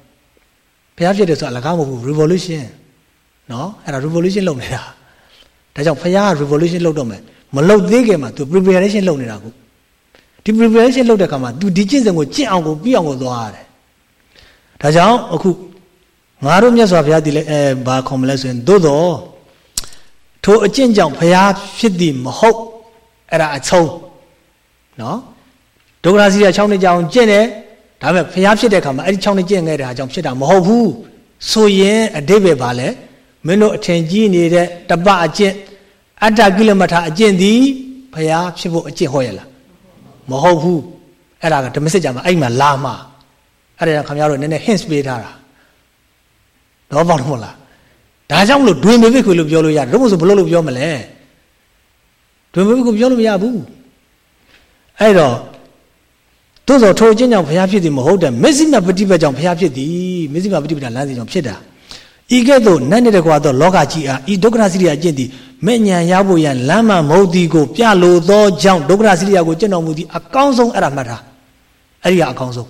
ဘုရားဖြစ်တယ်ဆိုအလကားမဟုတ်ဘူး revolution နော်အဲ့ဒါ revolution လုပ်နေတာဒါကြောင့်ဘုရားက revolution လုပ်တော့မယ်မလုပ်သေးခင်မှာ तू preparation လုပ်နေတာကိုဒီ preparation လုပ်တဲ့အခါမှာ तू ဒီကျင့်စဉ်ကိုကျင့်အောင်ကိုပြီးအောင်ကိုသွားရတယ်ဒါကြောင့်အခုငါတို့မြတ်စွာဘုရားဒီလေအဲဘာခေါ်မလဲဆိုရင်သို့တော့ထိုအကျင့်ကြောင့်ဘုရားဖြစ်သည်မဟုတ်အဲ့ဒါအဆုံးနော် ဒုက္ခရာစီရ6နှစ်ကြောင်ကျင့်တယ်ဒါပေမဲ့ဘုရားဖြစ်တဲ့ခါမှာအဲ့ဒီ6နှစ်ကျင့်ခဲ့တဲ့ဟာကြောင့်ဖြစ်တာမဟုတ်ဘူးဆိုရင်အတိပ္ပယ်ပါလဲမင်းတို့အထင်ကြီးနေတဲ့တပအကျင့်အတ္တကိလမထအကျင့်သည်ဘုရားဖြစ်ဖို့အကျင့်ဟောရလားမဟုတ်ဘူးအဲ့ဒါကဓမ္မစစ်ကြမှာအဲ့မှာလာမှာအဲ့ဒါခင်ဗျားတို့နည်းနည်း hints ပေးထားတာတော့ပေါ့မလားဒါကြောင့်မလို့ဒွေမေဘိခွေလို့ပြောလို့ရတယ်တော့မဆိုဘလို့လို့ပြောမလဲဒွေမေဘိခွေပြောလို့မရဘူးအဲ့တော့ သို့သောထိုအချင်းကြောင့်ဘုရားဖြစ်သည်မဟုတ်တဲ့မစ္စည်းမပฏิပတ်ကြောင့်ဘုရားဖြစ်သည်မစ္စည်းမပฏิပတ်လမ်းစဉ်ကြောင့်ဖြစ်တာဤကဲ့သို့နတ်နေတဲ့ကွာသောလောကကြီးအားဤဒုက္ခစိရိယအကျင့်သည်မဲ့ညာရဖို့ရန်လမ်းမှမဟုတ်သည်ကိုပြလိုသောကြောင့်ဒုက္ခစိရိယကိုကျင့်တော်မူသည်အကောင်းဆုံးအဲ့ဒါမှတ်ထားအဲ့ဒီကအကောင်းဆုံး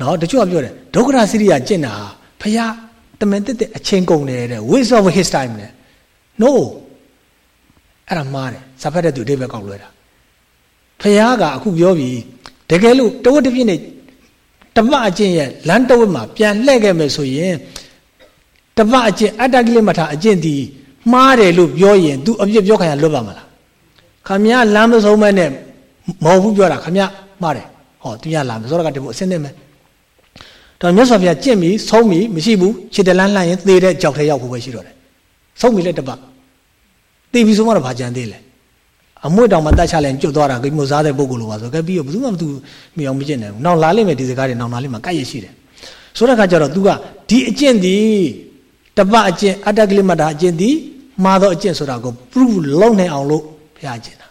နော်တချို့ကပြောတယ်ဒုက္ခစိရိယကျင့်တာဘုရားတမန်တက်တဲ့အချိန်ကုန်တယ်တဲ့ waste of his time နဲ့ no အဲ့ဒါမှားတယ်စာဖတ်တဲ့သူအဓိပ္ပာယ်ကောက်လွဲတာ ဖះကအခုပြောပြီးတကယ်လို့တဝက်တစ်ပြည့်နဲ့တပအကျင့်ရဲ့လမ်းတဝက်မှာပြန်လှည့်ခဲ့မယ်ဆိုရင်တပအကျင့်အတ္တကိလေမထာအကျင့်ဒီမှားတယ်လို့ပြောရင် तू အပြစ်ပြောခံရလွတ်ပါမလားခမရလမ်းမဆုံးမဲ့နဲ့မဟုတ်ဘူးပြောတာခမရမှားတယ်ဟော तू ရလာမယ်ဆိုတော့ကတည်းကအစင်းနေမယ်တော့မြတ်စွာဘုရားကြင့်ပြီဆုံးပြီမရှိဘူးခြေတလန်းလှမ်းရင်သေတဲ့ကြောက်ထဲရောက်ဖို့ပဲရှိတော့တယ်ဆုံးပြီလေတပသေပြီဆိုမှတော့ဘာကြံသေးလဲ အမွေတောင်မှတတ်ချလိုက်ကျွတ်သွားတာကိမို့စားတဲ့ပုံကိုလိုပါဆိုကဲပြီးတော့ဘယ်သူမှမသူမြအောင်မကျင့်နိုင်ဘူးနောက်လာလိမ့်မယ်ဒီစကားတွေနောက်လာလိမ့်မှာကဲ့ရရှိတယ်ဆိုတဲ့အခါကျတော့ तू ကဒီအကျင့်ဒီတပအကျင့်အတ္တကလိမတာအကျင့်ဒီမှားသောအကျင့်ဆိုတာကို proof လုံးနိုင်အောင်လို့ဘုရားကျင့်တာ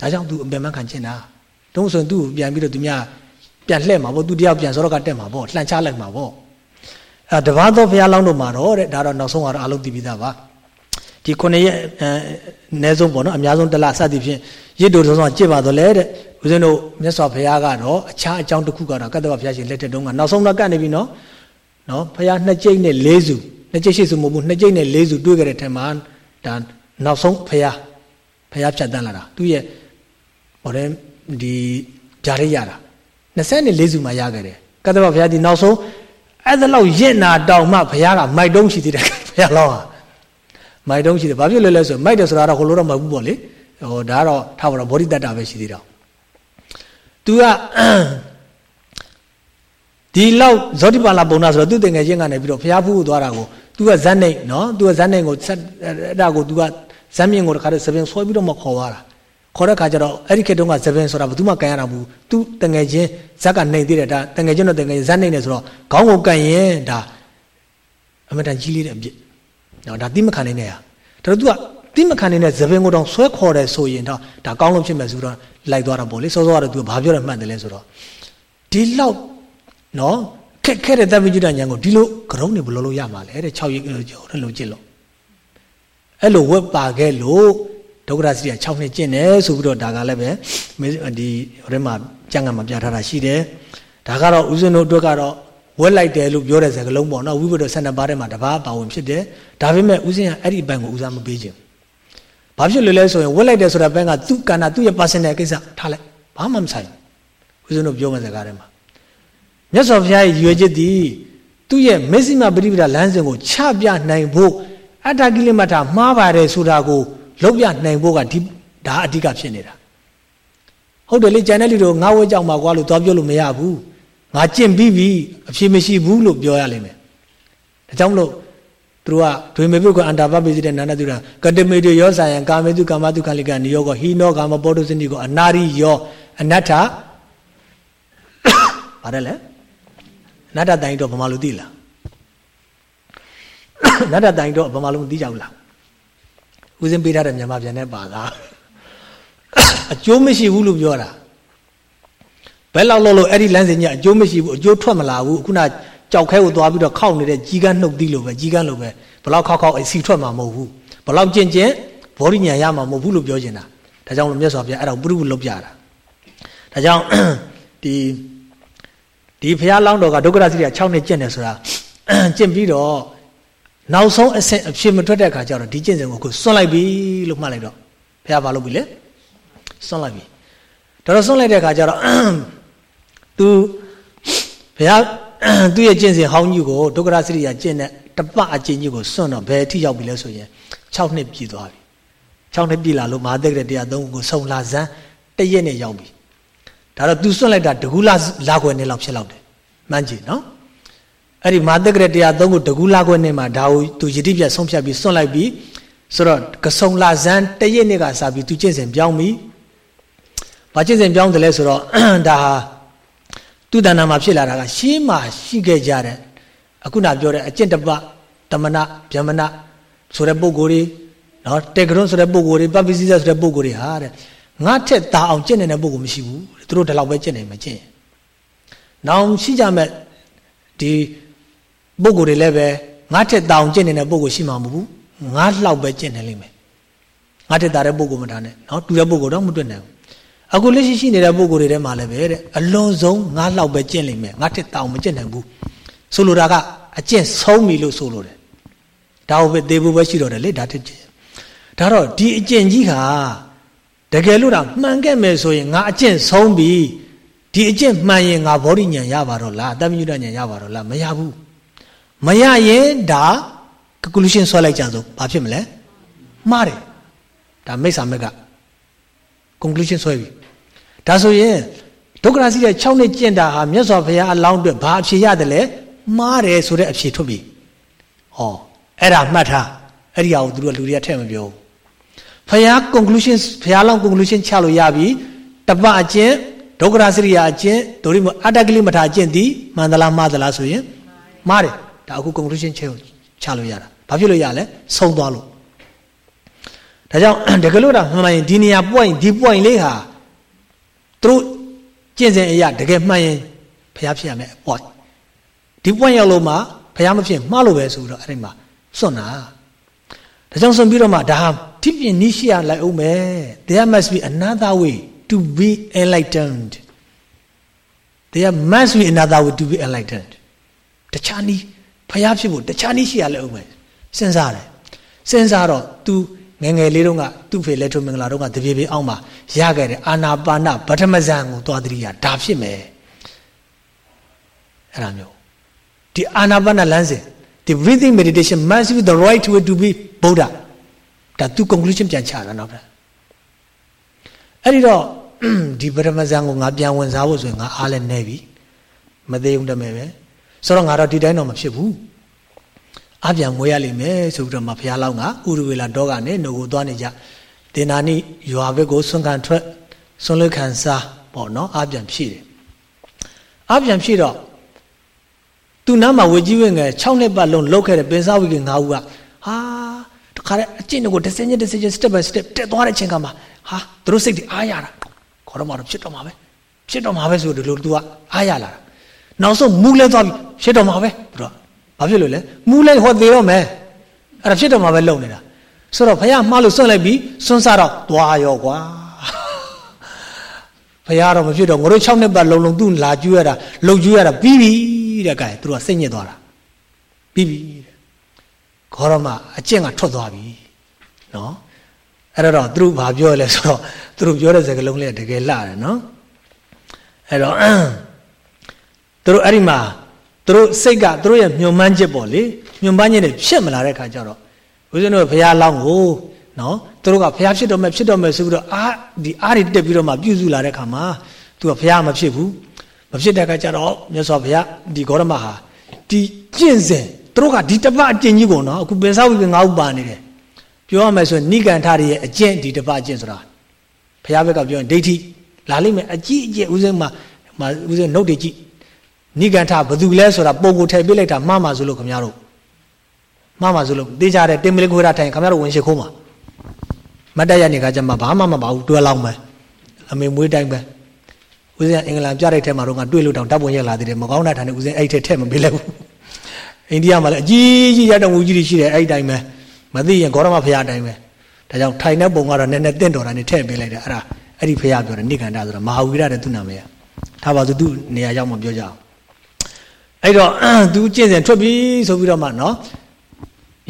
ဒါကြောင့် तू အပင်မခံကျင့်တာတုံးဆိုရင် तू ပြန်ပြီးတော့ तू များပြန်လှဲ့မှာပေါ့ तू တယောက်ပြန်စောတော့ကတက်မှာပေါ့လှန်ချလိုက်မှာပေါ့အဲတပါးသောဘုရားလောင်းတို့မှာတော့တဲ့ဒါတော့နောက်ဆုံးကတော့အလုံးသိပြီးသားပါ ဒီခုနှစ်ရက်အဲအနည်းဆုံးပေါ့နော်အများဆုံးတစ်လစသည်ဖြင့်ရစ်တို့သုံးဆောင်ကြည့်ပါတော့လေတဲ့ဦးဇင်းတို့မြတ်စွာဘုရားကတော့အခြားအကြောင်းတစ်ခုကတော့ကတ္တဝဘုရားရှင်လက်ထက်တုန်းကနောက်ဆုံးတော့ကတ်နေပြီနော်နော်ဘုရားနှစ်ကြိမ်နဲ့၄စုနှစ်ကြိမ်ရှိစုမဟုတ်ဘူးနှစ်ကြိမ်နဲ့၄စုတွေ့ကြတဲ့ထက်မှာဒါနောက်ဆုံးဘုရားဘုရားဖြတ်တန်းလာတာသူ့ရဲ့ဟောတဲ့ဒီဂျာရိရတာ24စုမှရခဲ့တယ်ကတ္တဝဘုရားဒီနောက်ဆုံးအဲ့ဒါလောက်ရင့်နာတောင်မှဘုရားကမိုက်တုံးရှိသေးတယ်ဘုရားလောင်းဟာ မိုက်တုံးရှိတယ်ဘာဖြစ်လဲလဲဆိုမိုက်တယ်ဆိုတာတော့ဟိုလိုတော့မဟုတ်ဘူးပေါ့လေဟိုဒါကတော့ထားပါတော့ဘောဓိတတ္တပဲရှိသေးတာသူကဒီလောက်ဇောတိပါဠိပုံနာဆိုတော့သူ့တင်ငယ်ချင်းကနေပြီးတော့ဘုရားဖူးကိုသွားတာကိုသူကဇက်နိုင်နော်သူကဇက်နိုင်ကိုဆက်အဲ့ဒါကိုသူကဇက်မြင့်ကိုတခါတည်းသပင်ဆွဲပြီးတော့မခေါ်သွားတာခေါ်တဲ့ခါကျတော့အဲ့ဒီခေတ်တုန်းကသပင်ဆိုတာဘယ်သူမှကန်ရတာမဟုတ်သူတငယ်ချင်းဇက်ကနိုင်သေးတယ်ဒါတငယ်ချင်းတော့တငယ်ချင်းဇက်နိုင်တယ်ဆိုတော့ခေါင်းကိုကန်ရင်ဒါအမတန်ကြီးလေးတဲ့အပြစ် နော်ဒါတိမခံနိုင်တဲ့ဟာဒါတော့ तू ကတိမခံနိုင်တဲ့သပင်ကိုတောင်ဆွဲခေါ်တယ်ဆိုရင်တော့ဒါကောင်းလို့ဖြစ်မယ်ဆိုတော့လိုက်သွားတာပေါ့လေစောစောကတော့ तू ဘာပြောရမှန်တယ်လဲဆိုတော့ဒီလောက်နော်ခက်ခဲတဲ့တပ်ပိကျွတ်ညာကိုဒီလိုကရုံးနေဘယ်လိုလုပ်ရမှာလဲတဲ့6ရက်ကျော်တယ်လို့ကြည့်လို့အဲ့လိုဝက်ပါခဲ့လို့ဒုက္ခရစီက6နှစ်ကျင့်တယ်ဆိုပြီးတော့ဒါကလည်းပဲဒီဟိုထဲမှာကျမ်းဂန်မှာပြထားတာရှိတယ်ဒါကတော့ဦးဇင်းတို့အတွက်ကတော့ ဝက်လိုက်တယ်လို့ပြောတဲ့စကားလုံးပေါ့နော်ဝိပဿနာ12ပါးထဲမှာတပါးပါဝင်ဖြစ်တယ်ဒါပေမဲ့ဦးဇင်းကအဲ့ဒီဘက်ကိုဦးစားမပေးခြင်းဘာဖြစ်လို့လဲဆိုရင်ဝက်လိုက်တယ်ဆိုတဲ့ဘက်ကသူ့ကဏ္ဍသူ့ရဲ့ personal ကိစ္စထားလိုက်ဘာမှမဆိုင်ဦးဇင်းတို့ပြောမယ့်စကားထဲမှာမြတ်စွာဘုရားရဲ့ရွယ်ချက်သည်သူ့ရဲ့မေဇိမပရိပဒလမ်းစဉ်ကိုချပြနိုင်ဖို့အတ္တကိလေသာမှားပါတယ်ဆိုတာကိုလောက်ပြနိုင်ဖို့ကဒီဒါအဓိကဖြစ်နေတာဟုတ်တယ်လေကျန်တဲ့လူတို့ငါဝဲကြောင်မှာကွာလို့သွားပြောလို့မရဘူး ငါကျင့်ပြီးပြီအဖြေမရှိဘူးလို့ပြောရလိမ့်မယ်ဒါကြောင့်မလို့ဘသူကဒွေမေပုကအန္တာပပိစိတဲ့နာနတုရကတမေတယောဆိုင်ယံကာမေတုကာမတုခလိကနိယောကဟိနောကာမပောတုစနိကိုအနာရိယောအနတ္ထပါတယ်လေအနတ္တတိုင်တော့ဘာမှလို့သိလားအနတ္တတိုင်တော့ဘာမှလို့မသိကြဘူးလားဦးစင်းပေးထားတဲ့မြန်မာပြန်နဲ့ပါလားအကျိုးမရှိဘူးလို့ပြောတာ ဘယ်လောက်လို့လို့အဲ့ဒီလမ်းစဉ်ကြီးအကျိုးမရှိဘူးအကျိုးထွက်မလာဘူးခုနကြောက်ခဲကိုသွားပြီးတော့ခောက်နေတဲ့ကြီးကန်းနှုတ်သီးလို့ပဲကြီးကန်းလို့ပဲဘလောက်ခောက်ခောက်အစီထွက်မှာမဟုတ်ဘူးဘလောက်ကျင့်ကျင့်ဘောဓိညာရမှာမဟုတ်ဘူးလို့ပြောချင်တာဒါကြောင့်လို့မြတ်စွာဘုရားအဲ့ဒါကိုပြုလုပ်ပြတာဒါကြောင့်ဒီဒီဘုရားလောင်းတော်ကဒုက္ခရစီရ6နှစ်ကျင့်တယ်ဆိုတာကျင့်ပြီးတော့နောက်ဆုံးအဆင့်အဖြစ်မထွက်တဲ့အခါကျတော့ဒီကျင့်စဉ်ကိုကိုစွန့်လိုက်ပြီလို့မှတ်လိုက်တော့ဘုရားဘာလုပ်ပြီလဲစွန့်လိုက်ပြီတော်တော်စွန့်လိုက်တဲ့အခါကျတော့ သူဘုရားသူ့ရဲ့ကျင့်စဉ်ဟောင်းကြီးကိုဒုက္ခရစရိယာကျင့်တဲ့တပအကျင့်ကြီးကိုစွန့်တော့ဘယ်အထိရောက်ပြီလဲဆိုရင်6နှစ်ပြည့်သွားပြီ6နှစ်ပြည့်လာလို့မဟာတက္ကရတရား3ခုကိုဆုံလာစမ်းတရက်နဲ့ရောက်ပြီဒါတော့သူစွန့်လိုက်တာတကူလာလာခွယ်နဲ့လောက်ဖြစ်လောက်တယ်မှန်းကြည့်နော်အဲ့ဒီမဟာတက္ကရတရား3ခုတကူလာခွယ်နဲ့မှာဒါကိုသူယတိပြတ်ဆုံးဖြတ်ပြီးစွန့်လိုက်ပြီးဆိုတော့ကဆုံလာစမ်းတရက်နဲ့ကစပြီးသူကျင့်စဉ်ပြောင်းပြီဘာကျင့်စဉ်ပြောင်းတယ်လဲဆိုတော့ဒါဟာ သူတဏ္ဍာမှာဖြစ်လာတာကရှေးမှာရှိခဲ့ကြတဲ့အခုနပြောတဲ့အကျင့်တပတမနာဗျမနာဆိုတဲ့ပုံကိုယ်တွေနော်တေကရွန်ဆိုတဲ့ပုံကိုယ်တွေပပိစိစဆိုတဲ့ပုံကိုယ်တွေဟာတဲ့ငါထက်တာအောင်ကျင့်နေတဲ့ပုံကိုမရှိဘူးသူတို့ဒီလောက်ပဲကျင့်နေမှာကျင့်နောင်ရှိကြမဲ့ဒီပုံကိုယ်တွေလည်းပဲငါထက်တာအောင်ကျင့်နေတဲ့ပုံကိုရှိမှာမဟုတ်ဘူးငါလောက်ပဲကျင့်နေလိမ့်မယ်ငါထက်တာတဲ့ပုံကိုမထားနဲ့နော်တူတဲ့ပုံကိုတော့မတွေ့နိုင်ဘူး အခုလက်ရှိရှိနေတဲ့ပုံကိုယ်တွေထဲမှာလည်းပဲတဲ့အလွန်ဆုံးငါးလောက်ပဲကျင့်လိမ့်မယ်ငါတစ်တောင်မကျင့်နိုင်ဘူးဆိုလိုတာကအကျင့်ဆုံးပြီလို့ဆိုလိုတယ်ဒါဟုတ်ပဲသေဖို့ပဲရှိတော့တယ်လေဒါတစ်ကျင့်ဒါတော့ဒီအကျင့်ကြီးဟာတကယ်လို့တော့မှန်ခဲ့မယ်ဆိုရင်ငါအကျင့်ဆုံးပြီဒီအကျင့်မှန်ရင်ငါဗောဓိဉာဏ်ရပါတော့လားတမ္ပညုတဉာဏ်ရပါတော့လားမရဘူးမရရင်ဒါ conclusion ဆွဲလိုက်ကြစို့ဘာဖြစ်မလဲမှားတယ်ဒါမိစ္ဆာမက်က conclusion ဆွဲပြီ ဒါဆိုရင်ဒုက္ခရာစီတဲ့6နှစ်ကျင့်တာဟာမြတ်စွာဘုရားအလောင်းအတွက်ဘာအဖြေရတယ်လဲမှားတယ်ဆိုတဲ့အဖြေထွက်ပြီဟောအဲ့ဒါမှတ်ထားအဲ့ဒီအအောင်သူတို့လူတွေကထည့်မပြောဘူးဘုရား conclusion ဘုရားလောင်း conclusion ချလို့ရပြီတပအကျင့်ဒုက္ခရာစရိယာအကျင့်ဒိုရိမအတ္တကလိမထာအကျင့်ဒီမှန်သလားမှားသလားဆိုရင်မှားတယ်ဒါအခု conclusion ချချလို့ရတာဘာဖြစ်လို့ရလဲဆုံးသွားလို့ဒါကြောင့်တကယ်လို့ဒါမှန်မှန်ရင်ဒီနေရာ point ဒီ point လေးဟာ သူတို့ကျင့်စဉ်အရာတကယ်မှန်ရင်ဘုရားဖြစ်ရမယ် point ဒီ point ရောက်လို့မှဘုရားမဖြစ်မှားလို့ပဲဆိုတော့အဲ့ဒီမှာစွန့်တာဒါကြောင့်ဆုံးပြီးတော့မှဒါဟာတိပြင်းနိရှိရလိုက်အောင်မယ် there must be another way to be enlightened there must be another way to be enlightened တခြားနည်းဘုရားဖြစ်ဖို့တခြားနည်းရှိရလိုက်အောင်မယ်စဉ်းစားတယ်စဉ်းစားတော့ तू ငငယ်လေးတုန်းကသူ့ဖေလက်ထုမင်္ဂလာတုန်းကတပြေပြေအောင်မှာရခဲ့တယ်အာနာပါနဗထမဇန်ကိုသွားတရိယာဒါဖြစ်မယ်အဲ့ဒါမျိုးဒီအာနာပါနလမ်းစဉ်ဒီ breathing meditation must be the right way to be Buddha ဒါသူ conclusion ပြန်ချတာနောက်ပြန်အဲ့ဒီတော့ဒီပရမဇန်ကိုငါပြန်ဝင်စားဖို့ဆိုရင်ငါအားလည်းနေပြီမသေးဘူးတမဲပဲဆိုတော့ငါတော့ဒီတိုင်းတော့မဖြစ်ဘူး အပြန်မွေးရလိမ့်မယ်ဆိုပြီးတော့မှဘုရားလောင်းကဥရဝေလာတော့ကနေနှုတ်ကိုသွားနေကြဒေနာနိရွာဘက်ကိုဆွန့်ခံထွက်ဆွန့်လွတ်ခံစားပေါ့နော်အပြန်ဖြည့်တယ်အပြန်ဖြည့်တော့သူနားမှာဝေကြီးဝင်းငယ်6နှစ်ပတ်လုံးလောက်ခဲ့တဲ့ပင်စားဝိက9ဦးကဟာတခါတည်းအကျင့်ကိုတစ်စင်းချင်းတစ်စင်းချင်း step by step တက်သွားတဲ့အချိန်ကမှဟာသူတို့စိတ်တွေအားရတာခေါ်တော့မှတော့ဖြစ်တော့မှာပဲဖြစ်တော့မှာပဲဆိုဒီလို तू ကအားရလာတာနောက်ဆုံးမူးလဲသွားပြီဖြစ်တော့မှာပဲသူတို့ ဘာဖြစ်လို့လဲမူးလိုက်ဟောသေးတော့မယ်အဲ့ဒါဖြစ်တော့မှပဲလုံနေတာဆိုတော့ဘုရားမှားလို့စွန့်လိုက်ပြီးစွန့်စားတော့သွားရောကွာဘုရားတော့မဖြစ်တော့ငါတို့6နှစ်ပတ်လုံလုံသူ့လာကျူးရတာလုံကျူးရတာပြီးပြီတဲ့ကဲသူတို့ကစိတ်ညစ်သွားတာပြီးပြီတဲ့ခေါ်တော့မှအကျင့်ကထွက်သွားပြီနော်အဲ့တော့သူတို့ဘာပြောလဲဆိုတော့သူတို့ပြောတဲ့စကားလုံးလေးတကယ်လှတယ်နော်အဲ့တော့သူတို့အဲ့ဒီမှာ သူတို့စိတ်ကသူတို့ရဲ့ညှို့မှန်းချက်ပေါ့လေညှို့မှန်းချက်တွေဖြစ်မလာတဲ့ခါကျတော့ဦးဇင်းတို့ဘုရားလောင်းကိုနော်သူတို့ကဘုရားဖြစ်တော့မယ်ဖြစ်တော့မယ်ဆိုပြီးတော့အာဒီအားတွေတက်ပြီးတော့မှပြုစုလာတဲ့ခါမှာသူကဘုရားမဖြစ်ဘူးမဖြစ်တဲ့ခါကျတော့မြတ်စွာဘုရားဒီဂေါရမဟာဒီကျင့်စဉ်ဒီသူတို့ကဒီတပတ်အကျင့်ကြီးကိုနော်အခုပင်စားဝိပင်ငါးဦးပါနေတယ်ပြောရမယ်ဆိုရင်နိဂန္ဓရရဲ့အကျင့်ဒီတပတ်အကျင့်ဆိုတာဘုရားဘက်ကပြောရင်ဒိဋ္ဌိလာလိမ့်မယ်အကြည့်အကျင့်ဦးစင်းမှာဦးစင်းနှုတ်တွေကြည့် နိဂန္ဓဘသူလဲဆိုတာပုံကိုထည့်ပေးလိုက်တာမှားမှာဆိုလို့ခင်ဗျားတို့မှားမှာဆိုလို့သိကြတယ်တင်မလေးခွေးတာထိုင်ခင်ဗျားတို့ဝင်ရှိခိုးမှာမတ်တရနေကကြမှာဘာမှမပါဘူးတွဲလောင်းပဲအမေမွေးတိုင်းပဲဦးဇင်းအင်္ဂလန်ပြတဲ့ထဲမှာတော့ငါတွေ့လို့တောင်တပ်ပုံရက်လာသေးတယ်မကောင်းတာထားနေဦးဇင်းအဲ့ထဲထည့်မပေးလိုက်ဘူးအိန္ဒိယမှာလည်းအကြီးကြီးရတဝူကြီးတွေရှိတယ်အဲ့တိုင်းပဲမသိရင်ဂေါရမဖရာတိုင်းပဲဒါကြောင့်ထိုင်တဲ့ပုံကတော့နည်းနည်းတင့်တော်တာနဲ့ထည့်ပေးလိုက်တယ်အဲ့ဒါအဲ့ဒီဖရာပြောတယ်နိခန္ဓဆိုတာမဟာဝီရတဲ့သူနာမည်ထားပါစို့သူနေရာရောက်မှပြောကြအောင် အဲ့တော့သူကျင့်စဉ်ထွက်ပြီဆိုပြီးတော့မှနော်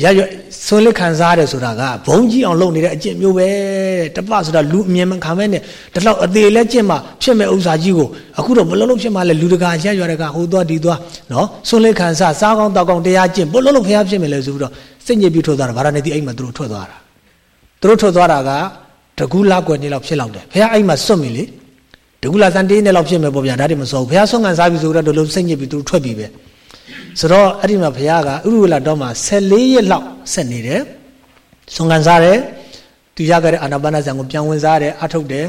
ရရဆွန်လက်ခံစားရတယ်ဆိုတာကဘုံကြီးအောင်လုပ်နေတဲ့အကျင့်မျိုးပဲတပဆိုတာလူအမြင်မှခံမဲ့နဲ့ဒီလောက်အသေးလဲကျင့်မှဖြစ်မဲ့ဥစ္စာကြီးကိုအခုတော့ဘလုံးလုံးဖြစ်မှလဲလူတကာရရရကဟိုသွားဒီသွားနော်ဆွန်လက်ခံစားစားကောင်းတောက်ကောင်းတရားကျင့်ဘလုံးလုံးဖျားဖြစ်မယ်လဲဆိုပြီးတော့စိတ်ညစ်ပြီးထွက်သွားတာဗာရဏသီအိမ်မှာသူတို့ထွက်သွားတာသူတို့ထွက်သွားတာကတကူလာကွယ်နေလောက်ဖြစ်လောက်တယ်ဖះအိမ်မှာစွတ်မိလေ တကူလာစံတေးနေလောက်ဖြစ်မယ်ပေါ့ဗျာဒါတွေမစောဘူးဖះဆွမ်းကန်စားပြီဆိုတော့လုံးစိတ်ညစ်ပြီးသူတို့ထွက်ပြီပဲဆိုတော့အဲ့ဒီမှာဘုရားကဥရုဝေလာတော့မှာ14ရက်လောက်ဆက်နေတယ်ဆွန်ကန်စားတယ်သူရခဲ့တဲ့အာနာပါနဇံကိုပြန်ဝင်စားတယ်အထုတ်တယ်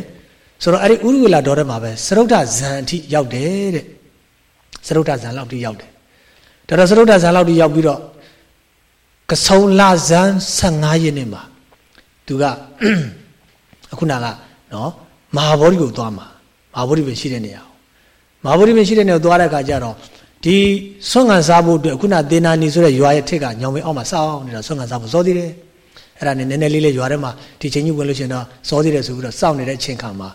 ဆိုတော့အဲ့ဒီဥရုဝေလာတော့တဲ့မှာပဲစရုဒ္ဓဇံအထိရောက်တယ်တဲ့စရုဒ္ဓဇံလောက်ထိရောက်တယ်ဒါတော့စရုဒ္ဓဇံလောက်ထိရောက်ပြီးတော့ကဆုံလာဇံ15ရက်နေ့မှာသူကအခုနကနော်မဟာဗောဓိကိုသွားမှာ မဟာဗောဓိပဲရှိတဲ့နေရာမဟာဗောဓိပဲရှိတဲ့နေရာကိုသွားတဲ့အခါကျတော့ဒီဆွမ်းငံစားဖို့အတွက်ခုနသေနာနီဆိုတဲ့ရွာရဲ့ထက်ကညောင်မင်းအောက်မှာစောင်းနေတာဆွမ်းငံစားဖို့စောသေးတယ်အဲ့ဒါနဲ့နည်းနည်းလေးလေးရွာထဲမှာဒီချိန်ကြီးဝင်လို့ရှိရင်တော့စောသေးတယ်ဆိုပြီးတော့စောင့်နေတဲ့အချိန်ခါမှာ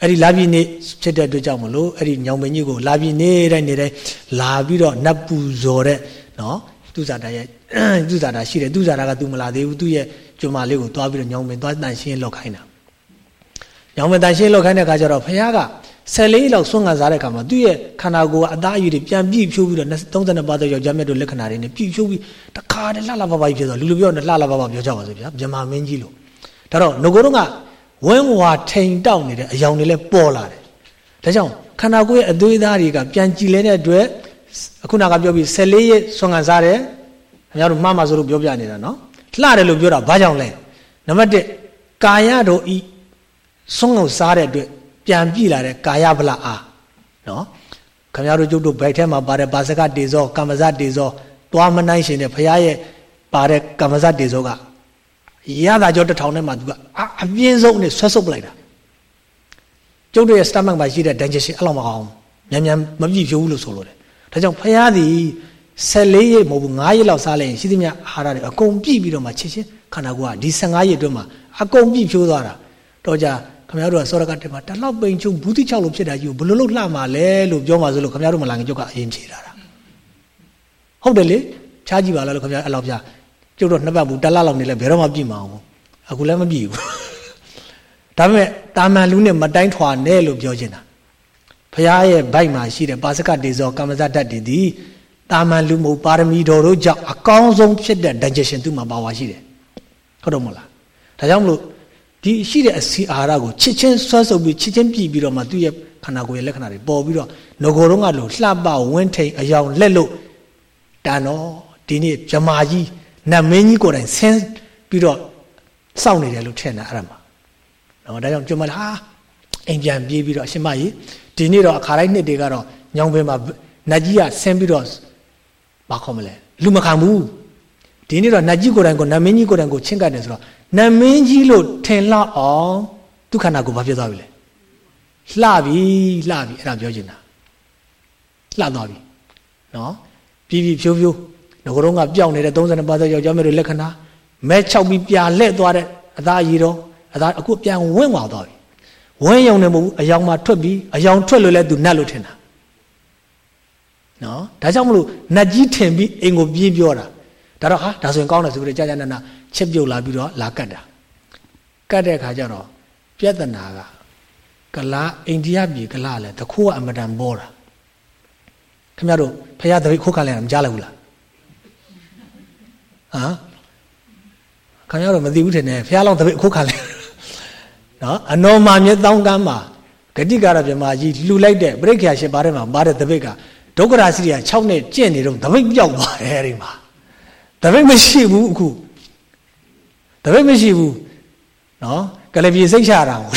အဲ့ဒီလာပြီးနေဖြစ်တဲ့အတွက်ကြောင့်မလို့အဲ့ဒီညောင်မင်းကြီးကိုလာပြီးနေတိုင်းနေတိုင်းလာပြီးတော့နတ်ပူဇော်တဲ့နော်သူဇာတာရဲ့သူဇာတာရှိတယ်သူဇာတာကသူမလာသေးဘူးသူ့ရဲ့ကျွမ်းမလေးကိုသွားပြီးတော့ညောင်မင်းသွားတန်ရှင်းလောက်ခိုင်းတာညောင်မင်းတန်ရှင်းလောက်ခိုင်းတဲ့အခါကျတော့ဖခင်က 14လောက်ဆွမ်းခံစားတဲ့အခါမှာသူ့ရဲ့ခန္ဓာကိုယ်ကအသားအရည်တွေပြန်ပြည့်ဖြိုးပြီးတော့30ပါးသောယောက်ျားမြတ်တို့လက္ခဏာတွေနဲ့ပြည့်ဖြိုးပြီးတခါတည်းလှလှပပကြီးဖြစ်သွားလူလူပြောနေလှလှပပပြောကြပါစို့ဗျာမြမမင်းကြီးလို့ဒါတော့ငကိုတော့ကဝင်းဝါထိန်တောက်နေတဲ့အယောင်တွေလည်းပေါ်လာတယ်ဒါကြောင့်ခန္ဓာကိုယ်ရဲ့အသွေးသားတွေကပြန်ကြည်လဲတဲ့အတွက်အခုနကပြောပြီး14ရက်ဆွမ်းခံစားတယ်ခင်ဗျားတို့မှားမှာဆိုလို့ပြောပြနေတာနော်လှတယ်လို့ပြောတာဘာကြောင့်လဲနံပါတ်1ကာယတို့ဤဆုံးအောင်စားတဲ့အတွက် ပြန်ပြည့်လာတဲ့ကာယဗလအားနော်ခင်ဗျားတို့ကျုပ်တို့ဘိုက်ထဲမှာပါတဲ့ပါစကတေဇောကမ္မဇတေဇောသွားမနိုင်ရှင်တဲ့ဘုရားရဲ့ပါတဲ့ကမ္မဇတေဇောကရတာကြောတစ်ထောင်ထဲမှာသူကအပြင်းဆုံးနဲ့ဆွဲဆုပ်ပလိုက်တာကျုပ်တို့ရဲ့ stomach မှာရှိတဲ့ digestion အဲ့လောက်မအောင်မြန်မြန်မပြည့်ဖြိုးဘူးလို့ဆိုလို့တယ်ဒါကြောင့်ဘုရားသည်14ရက်မဟုတ်ဘူး9ရက်လောက်စားလိုက်ရင်ရှိသမျှအာဟာရတွေအကုန်ပြည့်ပြီးတော့မှချက်ချင်းခန္ဓာကိုယ်ကဒီ15ရက်အတွင်းမှာအကုန်ပြည့်ဖြိုးသွားတာတော့ကြ ခင်ဗျားတို့ကစောရကတက်မှာတလောက်ပိန်ချုံဘူးတိချောက်လို့ဖြစ်တာကြီးကိုဘလို့လို့လှမှာလဲလို့ပြောမှဆိုလို့ခင်ဗျားတို့မလာခင်ကျုပ်ကအရင်ဖြေတာတာဟုတ်တယ်လေချားကြည့်ပါလားလို့ခင်ဗျားအဲ့လောက်ပြကျုပ်တို့နှစ်ပတ်ဘူးတလလောက်နေလဲဘယ်တော့မှပြည့်မအောင်အခုလည်းမပြည့်ဘူးဒါပေမဲ့တာမန်လူနဲ့မတိုင်းထွာနဲ့လို့ပြောချင်တာဖះရဲ့ဗိုက်မှာရှိတဲ့ပါစကတေဇောကမ္မဇတ်တတ်တည်သည်တာမန်လူမဟုတ်ပါရမီတော်တို့ကြောင့်အကောင်းဆုံးဖြစ်တဲ့ digestion သူ့မှာပါဝါရှိတယ်ဟုတ်တော့မလားဒါကြောင့်မလို့ ဒီရှိတဲ့အစီအာဟာရကိုချစ်ချင်းဆွဲဆုပ်ပြီးချစ်ချင်းပြည်ပြီးတော့မှသူ့ရဲ့ခန္ဓာကိုယ်ရဲ့လက္ခဏာတွေပေါ်ပြီးတော့ငကိုယ်တော့ကလို့လှပဝင်းထိန်အယောင်လက်လို့တန်တော့ဒီနေ့မြမာကြီးနတ်မင်းကြီးကိုယ်တိုင်ဆင်းပြီးတော့စောင့်နေတယ်လို့ထင်တာအဲ့ဒါမှာနော်ဒါကြောင့်ကျွမ်းမလားအိမ်ပြန်ပြေးပြီးတော့အရှင်မကြီးဒီနေ့တော့အခါတိုင်းနှစ်တွေကတော့ညောင်ပင်မှာနတ်ကြီးကဆင်းပြီးတော့ဘာခေါ်မလဲလူမခံဘူးဒီနေ့တော့နတ်ကြီးကိုယ်တိုင်ကိုနတ်မင်းကြီးကိုယ်တိုင်ကိုချင်းကတ်တယ်ဆိုတော့ နတ်မင်းကြီးလို့ထင်လောက်အောင်ဒုက္ခနာကိုဘာဖြစ်သွားပြီလဲလှပြီလှပြီအဲ့ဒါပြောချင်တာလှသွားပြီနော်ပြီးပြီးဖြိုးဖြိုးငကိုတော့ကပျောက်နေတဲ့30ပါးသောယောက်ျားမျိုးတွေလက္ခဏာမဲ၆ပြီးပြာလှဲ့သွားတဲ့အသားရည်တော့အသားအခုပြန်ဝင့်သွားသွားပြီဝင့်ယုံနေမဟုတ်ဘူးအယောင်မှာထွက်ပြီးအယောင်ထွက်လို့လဲသူနတ်လို့ထင်တာနော်ဒါကြောင့်မလို့နတ်ကြီးထင်ပြီးအိမ်ကိုပြေးပြောတာဒါတော့ဟာဒါဆိုရင်ကောင်းတယ်ဆိုပြီးတော့ကြာကြာနာနာ ချက်ပြုတ်လာပြီးတော့လာကတ်တာကတ်တဲ့အခါကျတော့ပြဿနာကကလာအိန္ဒိယပြည်ကလာလဲတခိုးကအမတန်ပေါ်တာခင်ဗျားတို့ဖရာသပိတ်ခိုးခံလဲမကြားလိုက်ဘူးလားဟမ်ခင်ဗျားတို့မသိဘူးထင်တယ်ဖရာလောင်းသပိတ်ခိုးခံလဲနော်အနော်မာမြတ်တောင်းကမ်းမှာဂတိကာရပြမကြီးလှူလိုက်တဲ့ပြိခရာရှင်ပါးထဲမှာပါတဲ့သပိတ်ကဒုက္ခရာစီရိယ6နဲ့ကျင့်နေတော့သပိတ်ပြောက်သွားတယ်အဲဒီမှာတပိတ်မရှိဘူးအခု တပိတ်မရှိဘူးနော်ကလပြေစိတ်ချတာပေါ့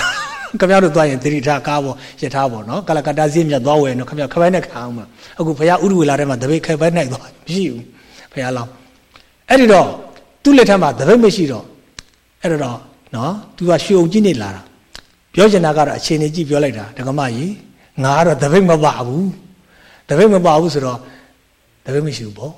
ခင်ဗျားတို့သွားရင်သတိထားကားပေါ့ရထားပေါ့နော်ကလကတာစည်းမြတ်သွားဝယ်နော်ခင်ဗျားခပိုင်းနဲ့ခံအောင်မှာအခုဘုရားဥရဝေလာထဲမှာတပိတ်ခဲပိုင်းနိုင်သွားမရှိဘူးဘုရားလောင်းအဲ့ဒီတော့သူ့လက်ထက်မှာတပိတ်မရှိတော့အဲ့တော့နော် तू ကရွှေုံကြီးနေလာတာပြောချင်တာကတော့အခြေအနေကြည့်ပြောလိုက်တာဒကမကြီးငါကတော့တပိတ်မပါဘူးတပိတ်မပါဘူးဆိုတော့တပိတ်မရှိဘူးပေါ့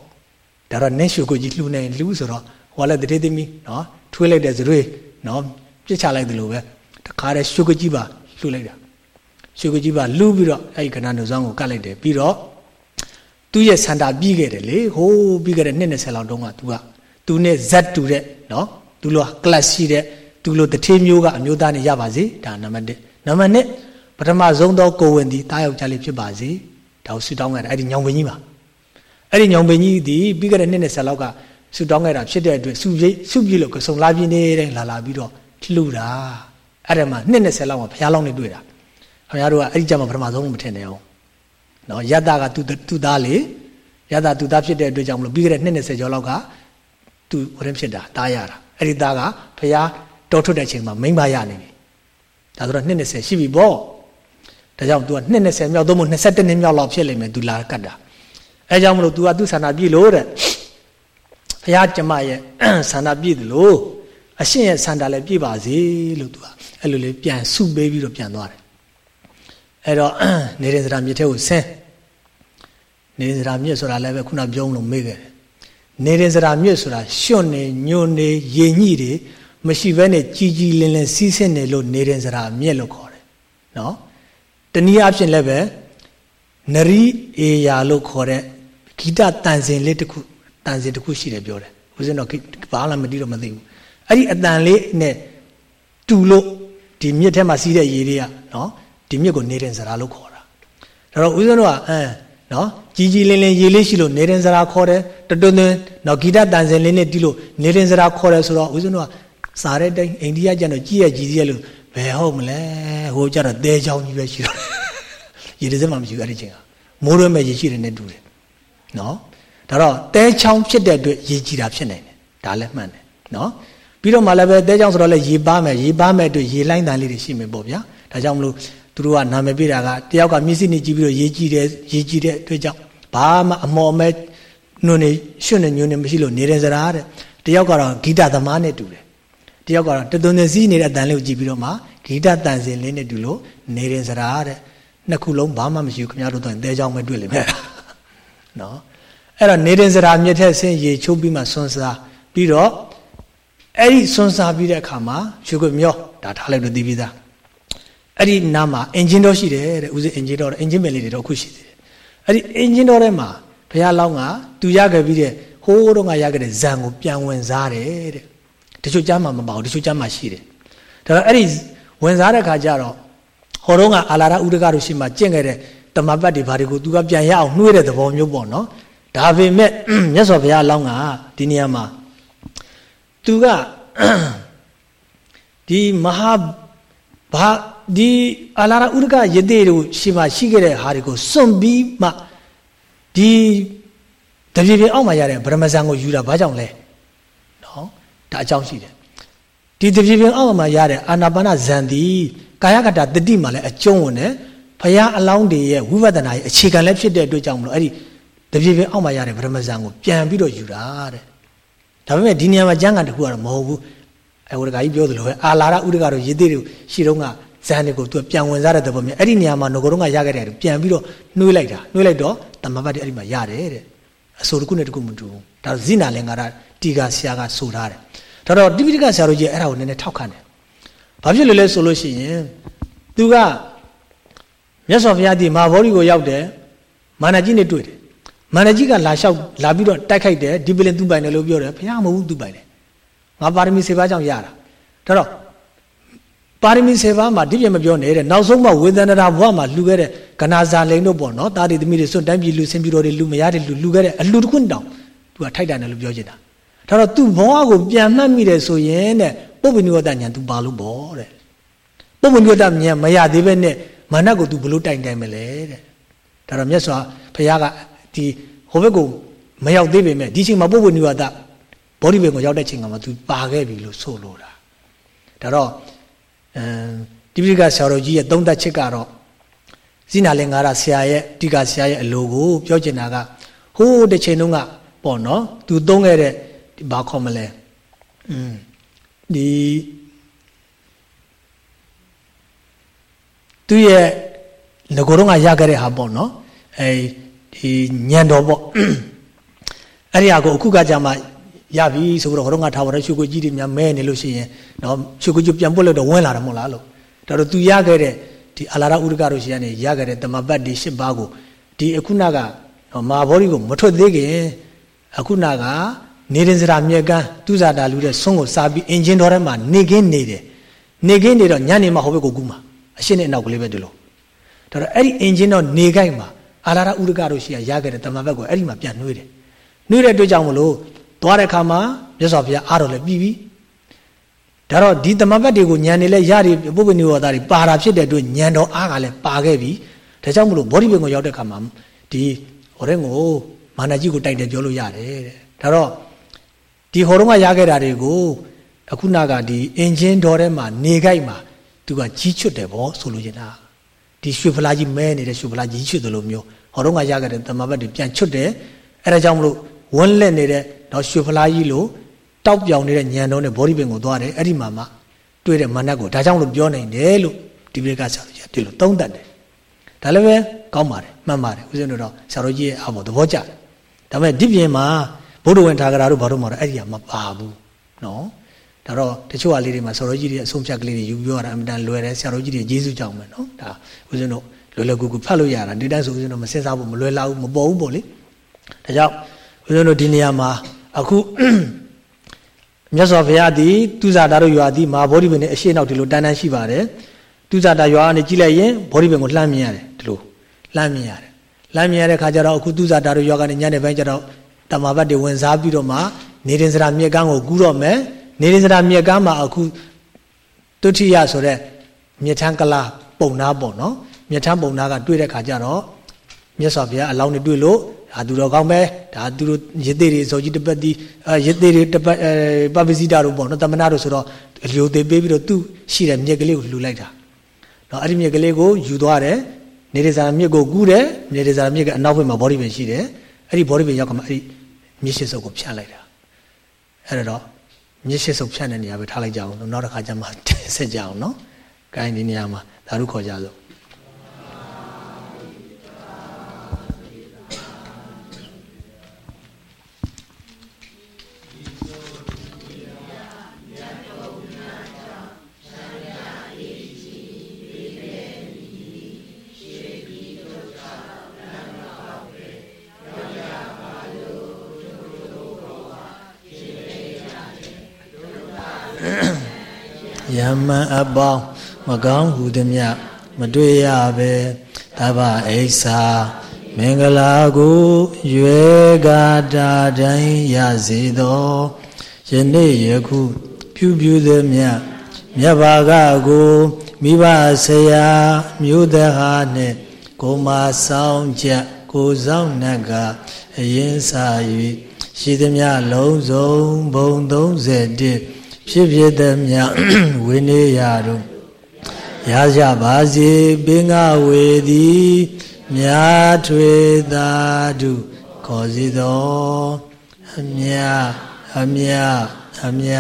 ဒါတော့နင်းရွှေကိုကြီးလှူနေလှူဆိုတော့ဟိုကလည်းတတိသမီးနော် ထွေးလိုက်တဲ့ဇရွေးနော်ပြစ်ချလိုက်တယ်လို့ပဲတခါတည်းရွှေကိုကြီးပါလှူလိုက်တာရွှေကိုကြီးပါလှူပြီးတော့အဲ့ဒီကဏ္ဍနှုတ်ဆောင်ကိုကတ်လိုက်တယ်ပြီးတော့သူ့ရဲ့စန္ဒာပြီးခဲ့တယ်လေဟိုးပြီးခဲ့တဲ့နှစ်20လောက်တုန်းက तू က तू နဲ့ဇက်တူတဲ့နော်သူလိုကလပ်ရှိတဲ့သူလိုတထေးမျိုးကအမျိုးသားနဲ့ရပါစေဒါနံပါတ်1နံပါတ်2ပထမဆုံးသောကိုဝင်သည်တားယောက်ျားလေးဖြစ်ပါစေဒါကိုဆူတောင်းခဲ့တာအဲ့ဒီညောင်ပင်ကြီးပါအဲ့ဒီညောင်ပင်ကြီးဒီပြီးခဲ့တဲ့နှစ်20လောက်က ဆူတောင်းခဲ့တာဖြစ်တဲ့အတွက်စုပြည့်စုပြည့်လို့ကစုံလာပြင်းနေတဲ့လာလာပြီးတော့လှူတာအဲ့ဒါမှနှစ်20လောက်မှာဘုရားလောင်းနေတွေ့တာခင်ဗျားတို့ကအဲ့ဒီကြမှာပထမဆုံးမထင်နဲ့အောင်နော်ယတ္တကသူသူသားလေယတ္တသူသားဖြစ်တဲ့အတွက်ကြောင့်မလို့ပြီးခဲ့တဲ့နှစ်20ကျော်လောက်ကသူဟိုရင်ဖြစ်တာတားရတာအဲ့ဒီသားကဘုရားတော်ထွက်တဲ့အချိန်မှာမိမ့်ပါရနေပြီဒါဆိုတော့နှစ်20ရှိပြီပေါ့ဒါကြောင့် तू ကနှစ်20မြောက်သုံးမို့22နှစ်မြောက်လောက်ဖြစ်လိမ့်မယ် तू လာကတ်တာအဲကြောင့်မလို့ तू ကသူ့ဆန္ဒပြည့်လို့တဲ့ ဘုရားကျမရဲ့ဆန္ဒပြည့်တယ်လို့အရှင်ရဲ့ဆန္ဒလည်းပြည့်ပါစေလို့ तू ကအဲ့လိုလေးပြန်ဆုပေးပြီးတော့ပြန်သွားတယ်အဲ့တော့နေရင်စရာမြစ်ထဲကိုဆင်းနေရင်စရာမြစ်ဆိုတာလည်းပဲခုနပြောလို့မေ့ခဲ့တယ်နေရင်စရာမြစ်ဆိုတာရွှွန့်နေညွန့်နေရေညှိတွေမရှိဘဲနဲ့ကြီးကြီးလင်းလင်းစီးဆင်းနေလို့နေရင်စရာမြစ်လို့ခေါ်တယ်နော်တနည်းအားဖြင့်လည်းပဲနရီအေယာလို့ခေါ်တဲ့ဂီတတန်စင်လေးတစ်ခု တန်စင်တစ်ခုရှိတယ်ပြောတယ်ဦးဇင်းတော့ဘာမှမသိတော့မသိဘူးအဲ့ဒီအတန်လေးနဲ့တူလို့ဒီမြစ်ထဲမှာစီးတဲ့ရေတွေကနော်ဒီမြစ်ကိုနေရင်စရာလို့ခေါ်တာဒါတော့ဦးဇင်းတို့ကအဲနော်ကြီးကြီးလင်းလင်းရေလေးရှိလို့နေရင်စရာခေါ်တယ်တတွန်းတွန်းနော်ဂီတတန်စင်လေးနဲ့တီးလို့နေရင်စရာခေါ်တယ်ဆိုတော့ဦးဇင်းတို့ကစားတဲ့တိုင်းအိန္ဒိယကျတော့ကြီးရကြီးကြီးလို့ဘယ်ဟုတ်မလဲဟိုကျတော့တဲချောင်းကြီးပဲရှိတော့ရေတစ်စက်မှမရှိဘူးအဲ့ဒီချိန်ကမိုးရွဲမဲ့ရေရှိတယ်နဲ့တူတယ်နော် ဒါတော့တဲချောင်းဖြစ်တဲ့အတွက်ရေကြီးတာဖြစ်နိုင်တယ်ဒါလည်းမှန်တယ်နော်ပြီးတော့မှလည်းပဲတဲချောင်းဆိုတော့လည်းရေပါမယ်ရေပါမယ်အတွက်ရေလိုင်းတန်လေးတွေရှိမယ်ပေါ့ဗျာဒါကြောင့်မလို့သူတို့ကနာမည်ပေးတာကတယောက်ကမျက်စိနဲ့ကြည့်ပြီးတော့ရေကြည့်တယ်ရေကြည့်တဲ့အတွက်ကြောင့်ဘာမှအမော်မဲနုံနေရွှွနေညွန်းနေမရှိလို့နေတယ်စရာတဲ့တယောက်ကတော့ဂီတသမားနဲ့တူတယ်တယောက်ကတော့တသွန်သစီနေတဲ့အတန်လေးကိုကြည့်ပြီးတော့မှဂီတတန်စင်လေးနဲ့တူလို့နေတယ်စရာတဲ့နှစ်ခုလုံးဘာမှမရှိဘူးခင်ဗျားတို့တော့တဲကြောင်ပဲတွေ့လိမ့်မယ်နော် အဲ့တော့နေတဲ့စရာမြစ်ထက်ဆင်းရေချိုးပြီးမှဆွန်းစားပြီးတော့အဲ့ဒီဆွန်းစားပြီးတဲ့အခါမှာရွှေခွမျောဒါထားလိုက်လို့သိပြီးသားအဲ့ဒီနားမှာအင်ဂျင်တော့ရှိတယ်တဲ့ဦးစင်းအင်ဂျင်တော့အင်ဂျင်မယ်လေးတွေတော့ခုရှိသေးတယ်အဲ့ဒီအင်ဂျင်တော့ထဲမှာဘုရားလောင်းကသူရခဲ့ပြီးတဲ့ဟိုးတော့ကရခဲ့တဲ့ဇံကိုပြန်ဝင်စားတယ်တဲ့တချို့ကြားမှာမပါဘူးတချို့ကြားမှာရှိတယ်ဒါတော့အဲ့ဒီဝင်စားတဲ့ခါကျတော့ဟောတော့ကအာလာရဥဒကတို့ရှိမှကျင့်ခဲ့တဲ့တမပတ်တွေဘာတွေကိုသူကပြန်ရအောင်နှွေးတဲ့သဘောမျိုးပေါ့နော် ဒါပေမဲ့မြတ်စွာဘုရားအလောင်းကဒီနေရာမှာသူကဒီမဟာဘာဒီအာလာရဥဒကယတိတို့ရှိမှရှိခဲ့တဲ့ဟာတွေကိုစွန့်ပြီးမှဒီတပြေပြေအောက်မှာရတဲ့ဗရမဇန်ကိုယူတာဘာကြောင့်လဲနော်ဒါအကြောင်းရှိတယ်ဒီတပြေပြေအောက်မှာရတဲ့အာနာပါနဇန်ဒီကာယကတာတတိမှာလည်းအကျုံးဝင်တယ်ဘုရားအလောင်းတွေရဲ့ဝိပဿနာရဲ့အခြေခံလည်းဖြစ်တဲ့အတွက်ကြောင့်မလို့အဲ့ဒီ တပြေပြေအောက်မှာရတဲ့ဗရမဇန်ကိုပြန်ပြီးတော့ယူတာတဲ့ဒါပေမဲ့ဒီနေရာမှာကျမ်းဂန်တခုကတော့မဟုတ်ဘူးအဲဝရကကြီးပြောသလိုပဲအာလာရဥဒကတော့ရေသေးတွေရှီတော့ကဇန်တွေကိုသူပြန်ဝင်စားတဲ့သဘောမျိုးအဲ့ဒီနေရာမှာငကိုတော့ကရခဲ့တဲ့ပြန်ပြီးတော့နှွေးလိုက်တာနှွေးလိုက်တော့တမဘတ်တွေအဲ့ဒီမှာရတယ်တဲ့အဆိုတခုနဲ့တခုမတူဘူးဒါဇိနာလင်္ကာရတီကာဆရာကဆိုထားတယ်ဒါတော့တိပိဋကဆရာတို့ကြီးအဲ့ဒါကိုနည်းနည်းထောက်ခံတယ်ဘာဖြစ်လို့လဲဆိုလို့ရှိရင်သူကမြတ်စွာဘုရားဒီမဟာဗောဓိကိုရောက်တယ်မာနကြီးနဲ့တွေ့တယ် မာနကြီးကလာလျှောက်လာပြီးတော့တိုက်ခိုက်တယ်ဒီပလင်သူ့ပိုင်တယ်လို့ပြောတယ်ဘုရားမဟုတ်ဘူးသူ့ပိုင်တယ်ငါပါရမီ7ပါးကြောင့်ရတာဒါတော့ပါရမီ7ပါးမှာဒီပြမပြောနေတဲ့နောက်ဆုံးမှဝေဒနာဘဝမှာလှူခဲ့တဲ့ကနာဇာလိန်တို့ပေါ့နော်တာတိသမီးတွေစွန့်တိုင်းပြည်လူစင်ပြည်တော်တွေလူမရတဲ့လူလှူခဲ့တဲ့အလှူတစ်ခွန်းတောင်သူကထိုက်တန်တယ်လို့ပြောချင်တာဒါတော့သူ့ဘဝကိုပြန်မှတ်မိတယ်ဆိုရင်တဲ့ပုပ္ပနိဝတ္တဉာဏ်သူပါလို့ပေါ့တဲ့ပုပ္ပနိဝတ္တဉာဏ်မရသေးပဲနဲ့မာနကိုသူဘလို့တိုင်တိုင်မလဲတဲ့ဒါတော့မြတ်စွာဘုရားက ဒီဟိုဘက်ကိုမရောက်သေးပေမဲ့ဒီချိန်မှာပုပ္ပနိဝတ္တ ဘောဓိပင်ကိုရောက်တဲ့ချိန်ကမှ तू ပါခဲ့ပြီလို့ဆိုလိုတာဒါတော့အဲဒီပိဋကဆရာတော်ကြီးရဲ့သုံးသက်ချက်ကတော့ဇိနာလင်္ကာရဆရာရဲ့တိကဆရာရဲ့အလိုကိုပြောချင်တာကဟိုးတစ်ချိန်တုန်းကပေါ့နော် तू သုံးခဲ့တဲ့ဘာခေါ်မလဲอืมဒီသူရဲ့ငကိုတော့ကရခဲ့တဲ့ဟာပေါ့နော်အဲ ဒီညံတော်ပေါ့အဲ့ဒီဟာကိုအခုကကြမှာရပြီဆိုတော့ဟိုတော့ကထားပါတော့ရွှေကိုကြီးတွေများမဲနေလို့ရှိရင်နော်ရွှေကိုကြီးပြန်ပွက်လို့တော့ဝင်လာတယ်မဟုတ်လားလို့ဒါတော့သူရခဲ့တဲ့ဒီအလာရဥဒကတို့ရှိရနေရခဲ့တဲ့တမပတ်ဒီ၈ပါးကိုဒီအခုနကမာဘောရီကိုမထွက်သေးခင်အခုနကနေရင်စရာမြေကန်းသူဇာတာလူတဲ့ဆုံးကိုစားပြီးအင်ဂျင်တော်ထဲမှာနေခင်းနေတယ်နေခင်းနေတော့ညနေမှဟိုဘက်ကိုကူးမှာအရှင်းနဲ့အနောက်ကလေးပဲဒီလိုဒါတော့အဲ့ဒီအင်ဂျင်တော့နေခိုက်မှာ အာရရဥဒကတို့ရှိရရခဲ့တဲ့တမပတ်ကိုအဲ့ဒီမှာပြန်နှွေးတယ်နှွေးတဲ့အတွက်ကြောင့်မလို့သွားတဲ့ခါမှာမြတ်စွာဘုရားအားတော်လည်းပြီးပြီဒါတော့ဒီတမပတ်တွေကိုညံနေလဲရတွေပုပ္ပနိဝါဒတွေပါတာဖြစ်တဲ့အတွက်ညံတော်အားကလည်းပါခဲ့ပြီဒါကြောင့်မလို့ဘောဓိပင်ကိုရောက်တဲ့ခါမှာဒီဟောတဲ့ကိုမာနကြီးကိုတိုက်တယ်ပြောလို့ရတယ်တဲ့ဒါတော့ဒီဟောတော့ကရခဲ့တာတွေကိုအခုနကဒီအင်ဂျင်တော်ထဲမှာနေခိုက်မှာသူကကြီးချွတ်တယ်ဗောဆိုလို့ရင်လား ဒီရွှေဖလားကြီးမဲနေတဲ့ရွှေဖလားကြီးချွတ်တယ်လို့မျိုးဟောတော့ကရခဲ့တဲ့တမဘတ်တွေပြန်ချွတ်တယ်အဲဒါကြောင့်မလို့ဝန်းလက်နေတဲ့တော့ရွှေဖလားကြီးလို့တောက်ပြောင်နေတဲ့ညံတော်နဲ့ဘောဓိပင်ကိုသွားတယ်အဲ့ဒီမှာမှတွေ့တဲ့မနတ်ကိုဒါကြောင့်လို့ပြောနိုင်တယ်လို့ဒီပြေကဆရာတော်ကြီးဒီလိုသုံးသပ်တယ်ဒါလည်းပဲကောင်းပါတယ်မှန်ပါတယ်ဦးဇင်းတို့တော့ဆရာတော်ကြီးရဲ့အဘောသဘောကျတယ်ဒါပေမဲ့ဒီပြင်မှာဘုဒ္ဓဝင်ထာဂရာတို့ဘာလို့မှတော့အဲ့ဒီကမပါဘူးနော် ဒါတော့တချို့ဟာလေးတွေမှာဆရာတော်ကြီးတွေအဆုံးဖြတ်ကလေးတွေယူပြောရတာအမှန်တန်လွယ်တယ်ဆရာတော်ကြီးတွေကျေးဇူးကြောင့်ပဲနော်ဒါဦးဇင်းတို့လွယ်လွယ်ကူကူဖတ်လို့ရတာဒီတိုင်းဆိုဦးဇင်းတို့မစင်စားဘူးမလွယ်လောက်ဘူးမပေါ်ဘူးပေါ့လေဒါကြောင့်ဦးဇင်းတို့ဒီနေရာမှာအခုမြတ်စွာဘုရားသည်သူဇာတာတို့ရွာသည်မဟာဗောဓိပင်နဲ့အရှိနောက်ဒီလိုတန်းတန်းရှိပါတယ်သူဇာတာရွာကနေကြည့်လိုက်ရင်ဗောဓိပင်ကိုလှမ်းမြင်ရတယ်ဒီလိုလှမ်းမြင်ရတယ်လှမ်းမြင်ရတဲ့ခါကျတော့အခုသူဇာတာတို့ရွာကနေညနေပိုင်းကျတော့တမာဘတ်တွေဝင်စားပြီးတော့မှနေရင်စရာမြက်ကန်းကိုကူးတော့မယ် နေရင်စရာမြက်ကန်းမှာအခုတုဋ္ဌိယဆိုတဲ့မြက်ထန်းကလာပုံနာပေါ့နော်မြက်ထန်းပုံနာကတွေ့တဲ့ခါကျတော့မြတ်စွာဘုရားအလောင်းတွေတွေ့လို့ဒါသူတော်ကောင်းပဲဒါသူတို့ရစ်သေးတွေဇော်ကြီးတပတ်ဒီရစ်သေးတွေတပတ်ပပစီတာတို့ပေါ့နော်တမနာတို့ဆိုတော့အလျိုသေးပေးပြီးတော့သူ့ရှိတဲ့မြက်ကလေးကိုလှူလိုက်တာနော်အဲ့ဒီမြက်ကလေးကိုယူသွားတယ်နေရဇာမြက်ကိုကူးတယ်နေရဇာမြက်ကအနောက်ဘက်မှာဘောဓိပင်ရှိတယ်အဲ့ဒီဘောဓိပင်ရောက်ကမှအဲ့ဒီမြစ်ရှိစုပ်ကိုဖြတ်လိုက်တာအဲ့တော့ မြစ်ရှိစုပ်ဖြတ်တဲ့နေရာပဲထားလိုက်ကြအောင်နောက်တစ်ခါကျမှဆက်ကြအောင်နော် gain ဒီနေရာမှာဓာတုခေါ်ကြစို့ ယမန်အပေါင်းမကောင်းဟုသည်မြမတွေ့ရပဲတဗ္ဗအိဆာမင်္ဂလာကိုရွယ်ကာတာတိုင်းရစေသောယနေ့ယခုပြုပြုသည်မြမြတ်ဘာကကိုမိဘဆရာမျိုးတဟာနှင့်ကိုမဆောင်ချက်ကိုဆောင်နှက်ကအရင်စာ၍ရှိသည်မြလုံးစုံဘုံ31 ဖြစ်ဖြစ်သည်မြဝိနည်းရတို့ရကြပါစေပင်ကဝေသည်မြာထွေသာဓုခေါ်စီတော်အမြအမြအမြ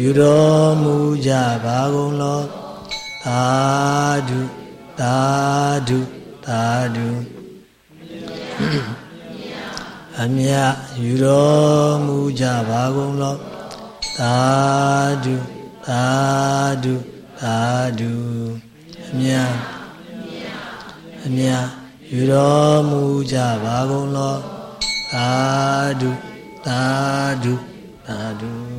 ယူတော်မူကြပါကုန်လောသာဓုသာဓုသာဓုအမြယူတော်မူကြပါကုန်လော သာဓုသာဓုသာဓုအမြအမြယူတော်မူကြပါကုန်လောသာဓုသာဓုသာဓု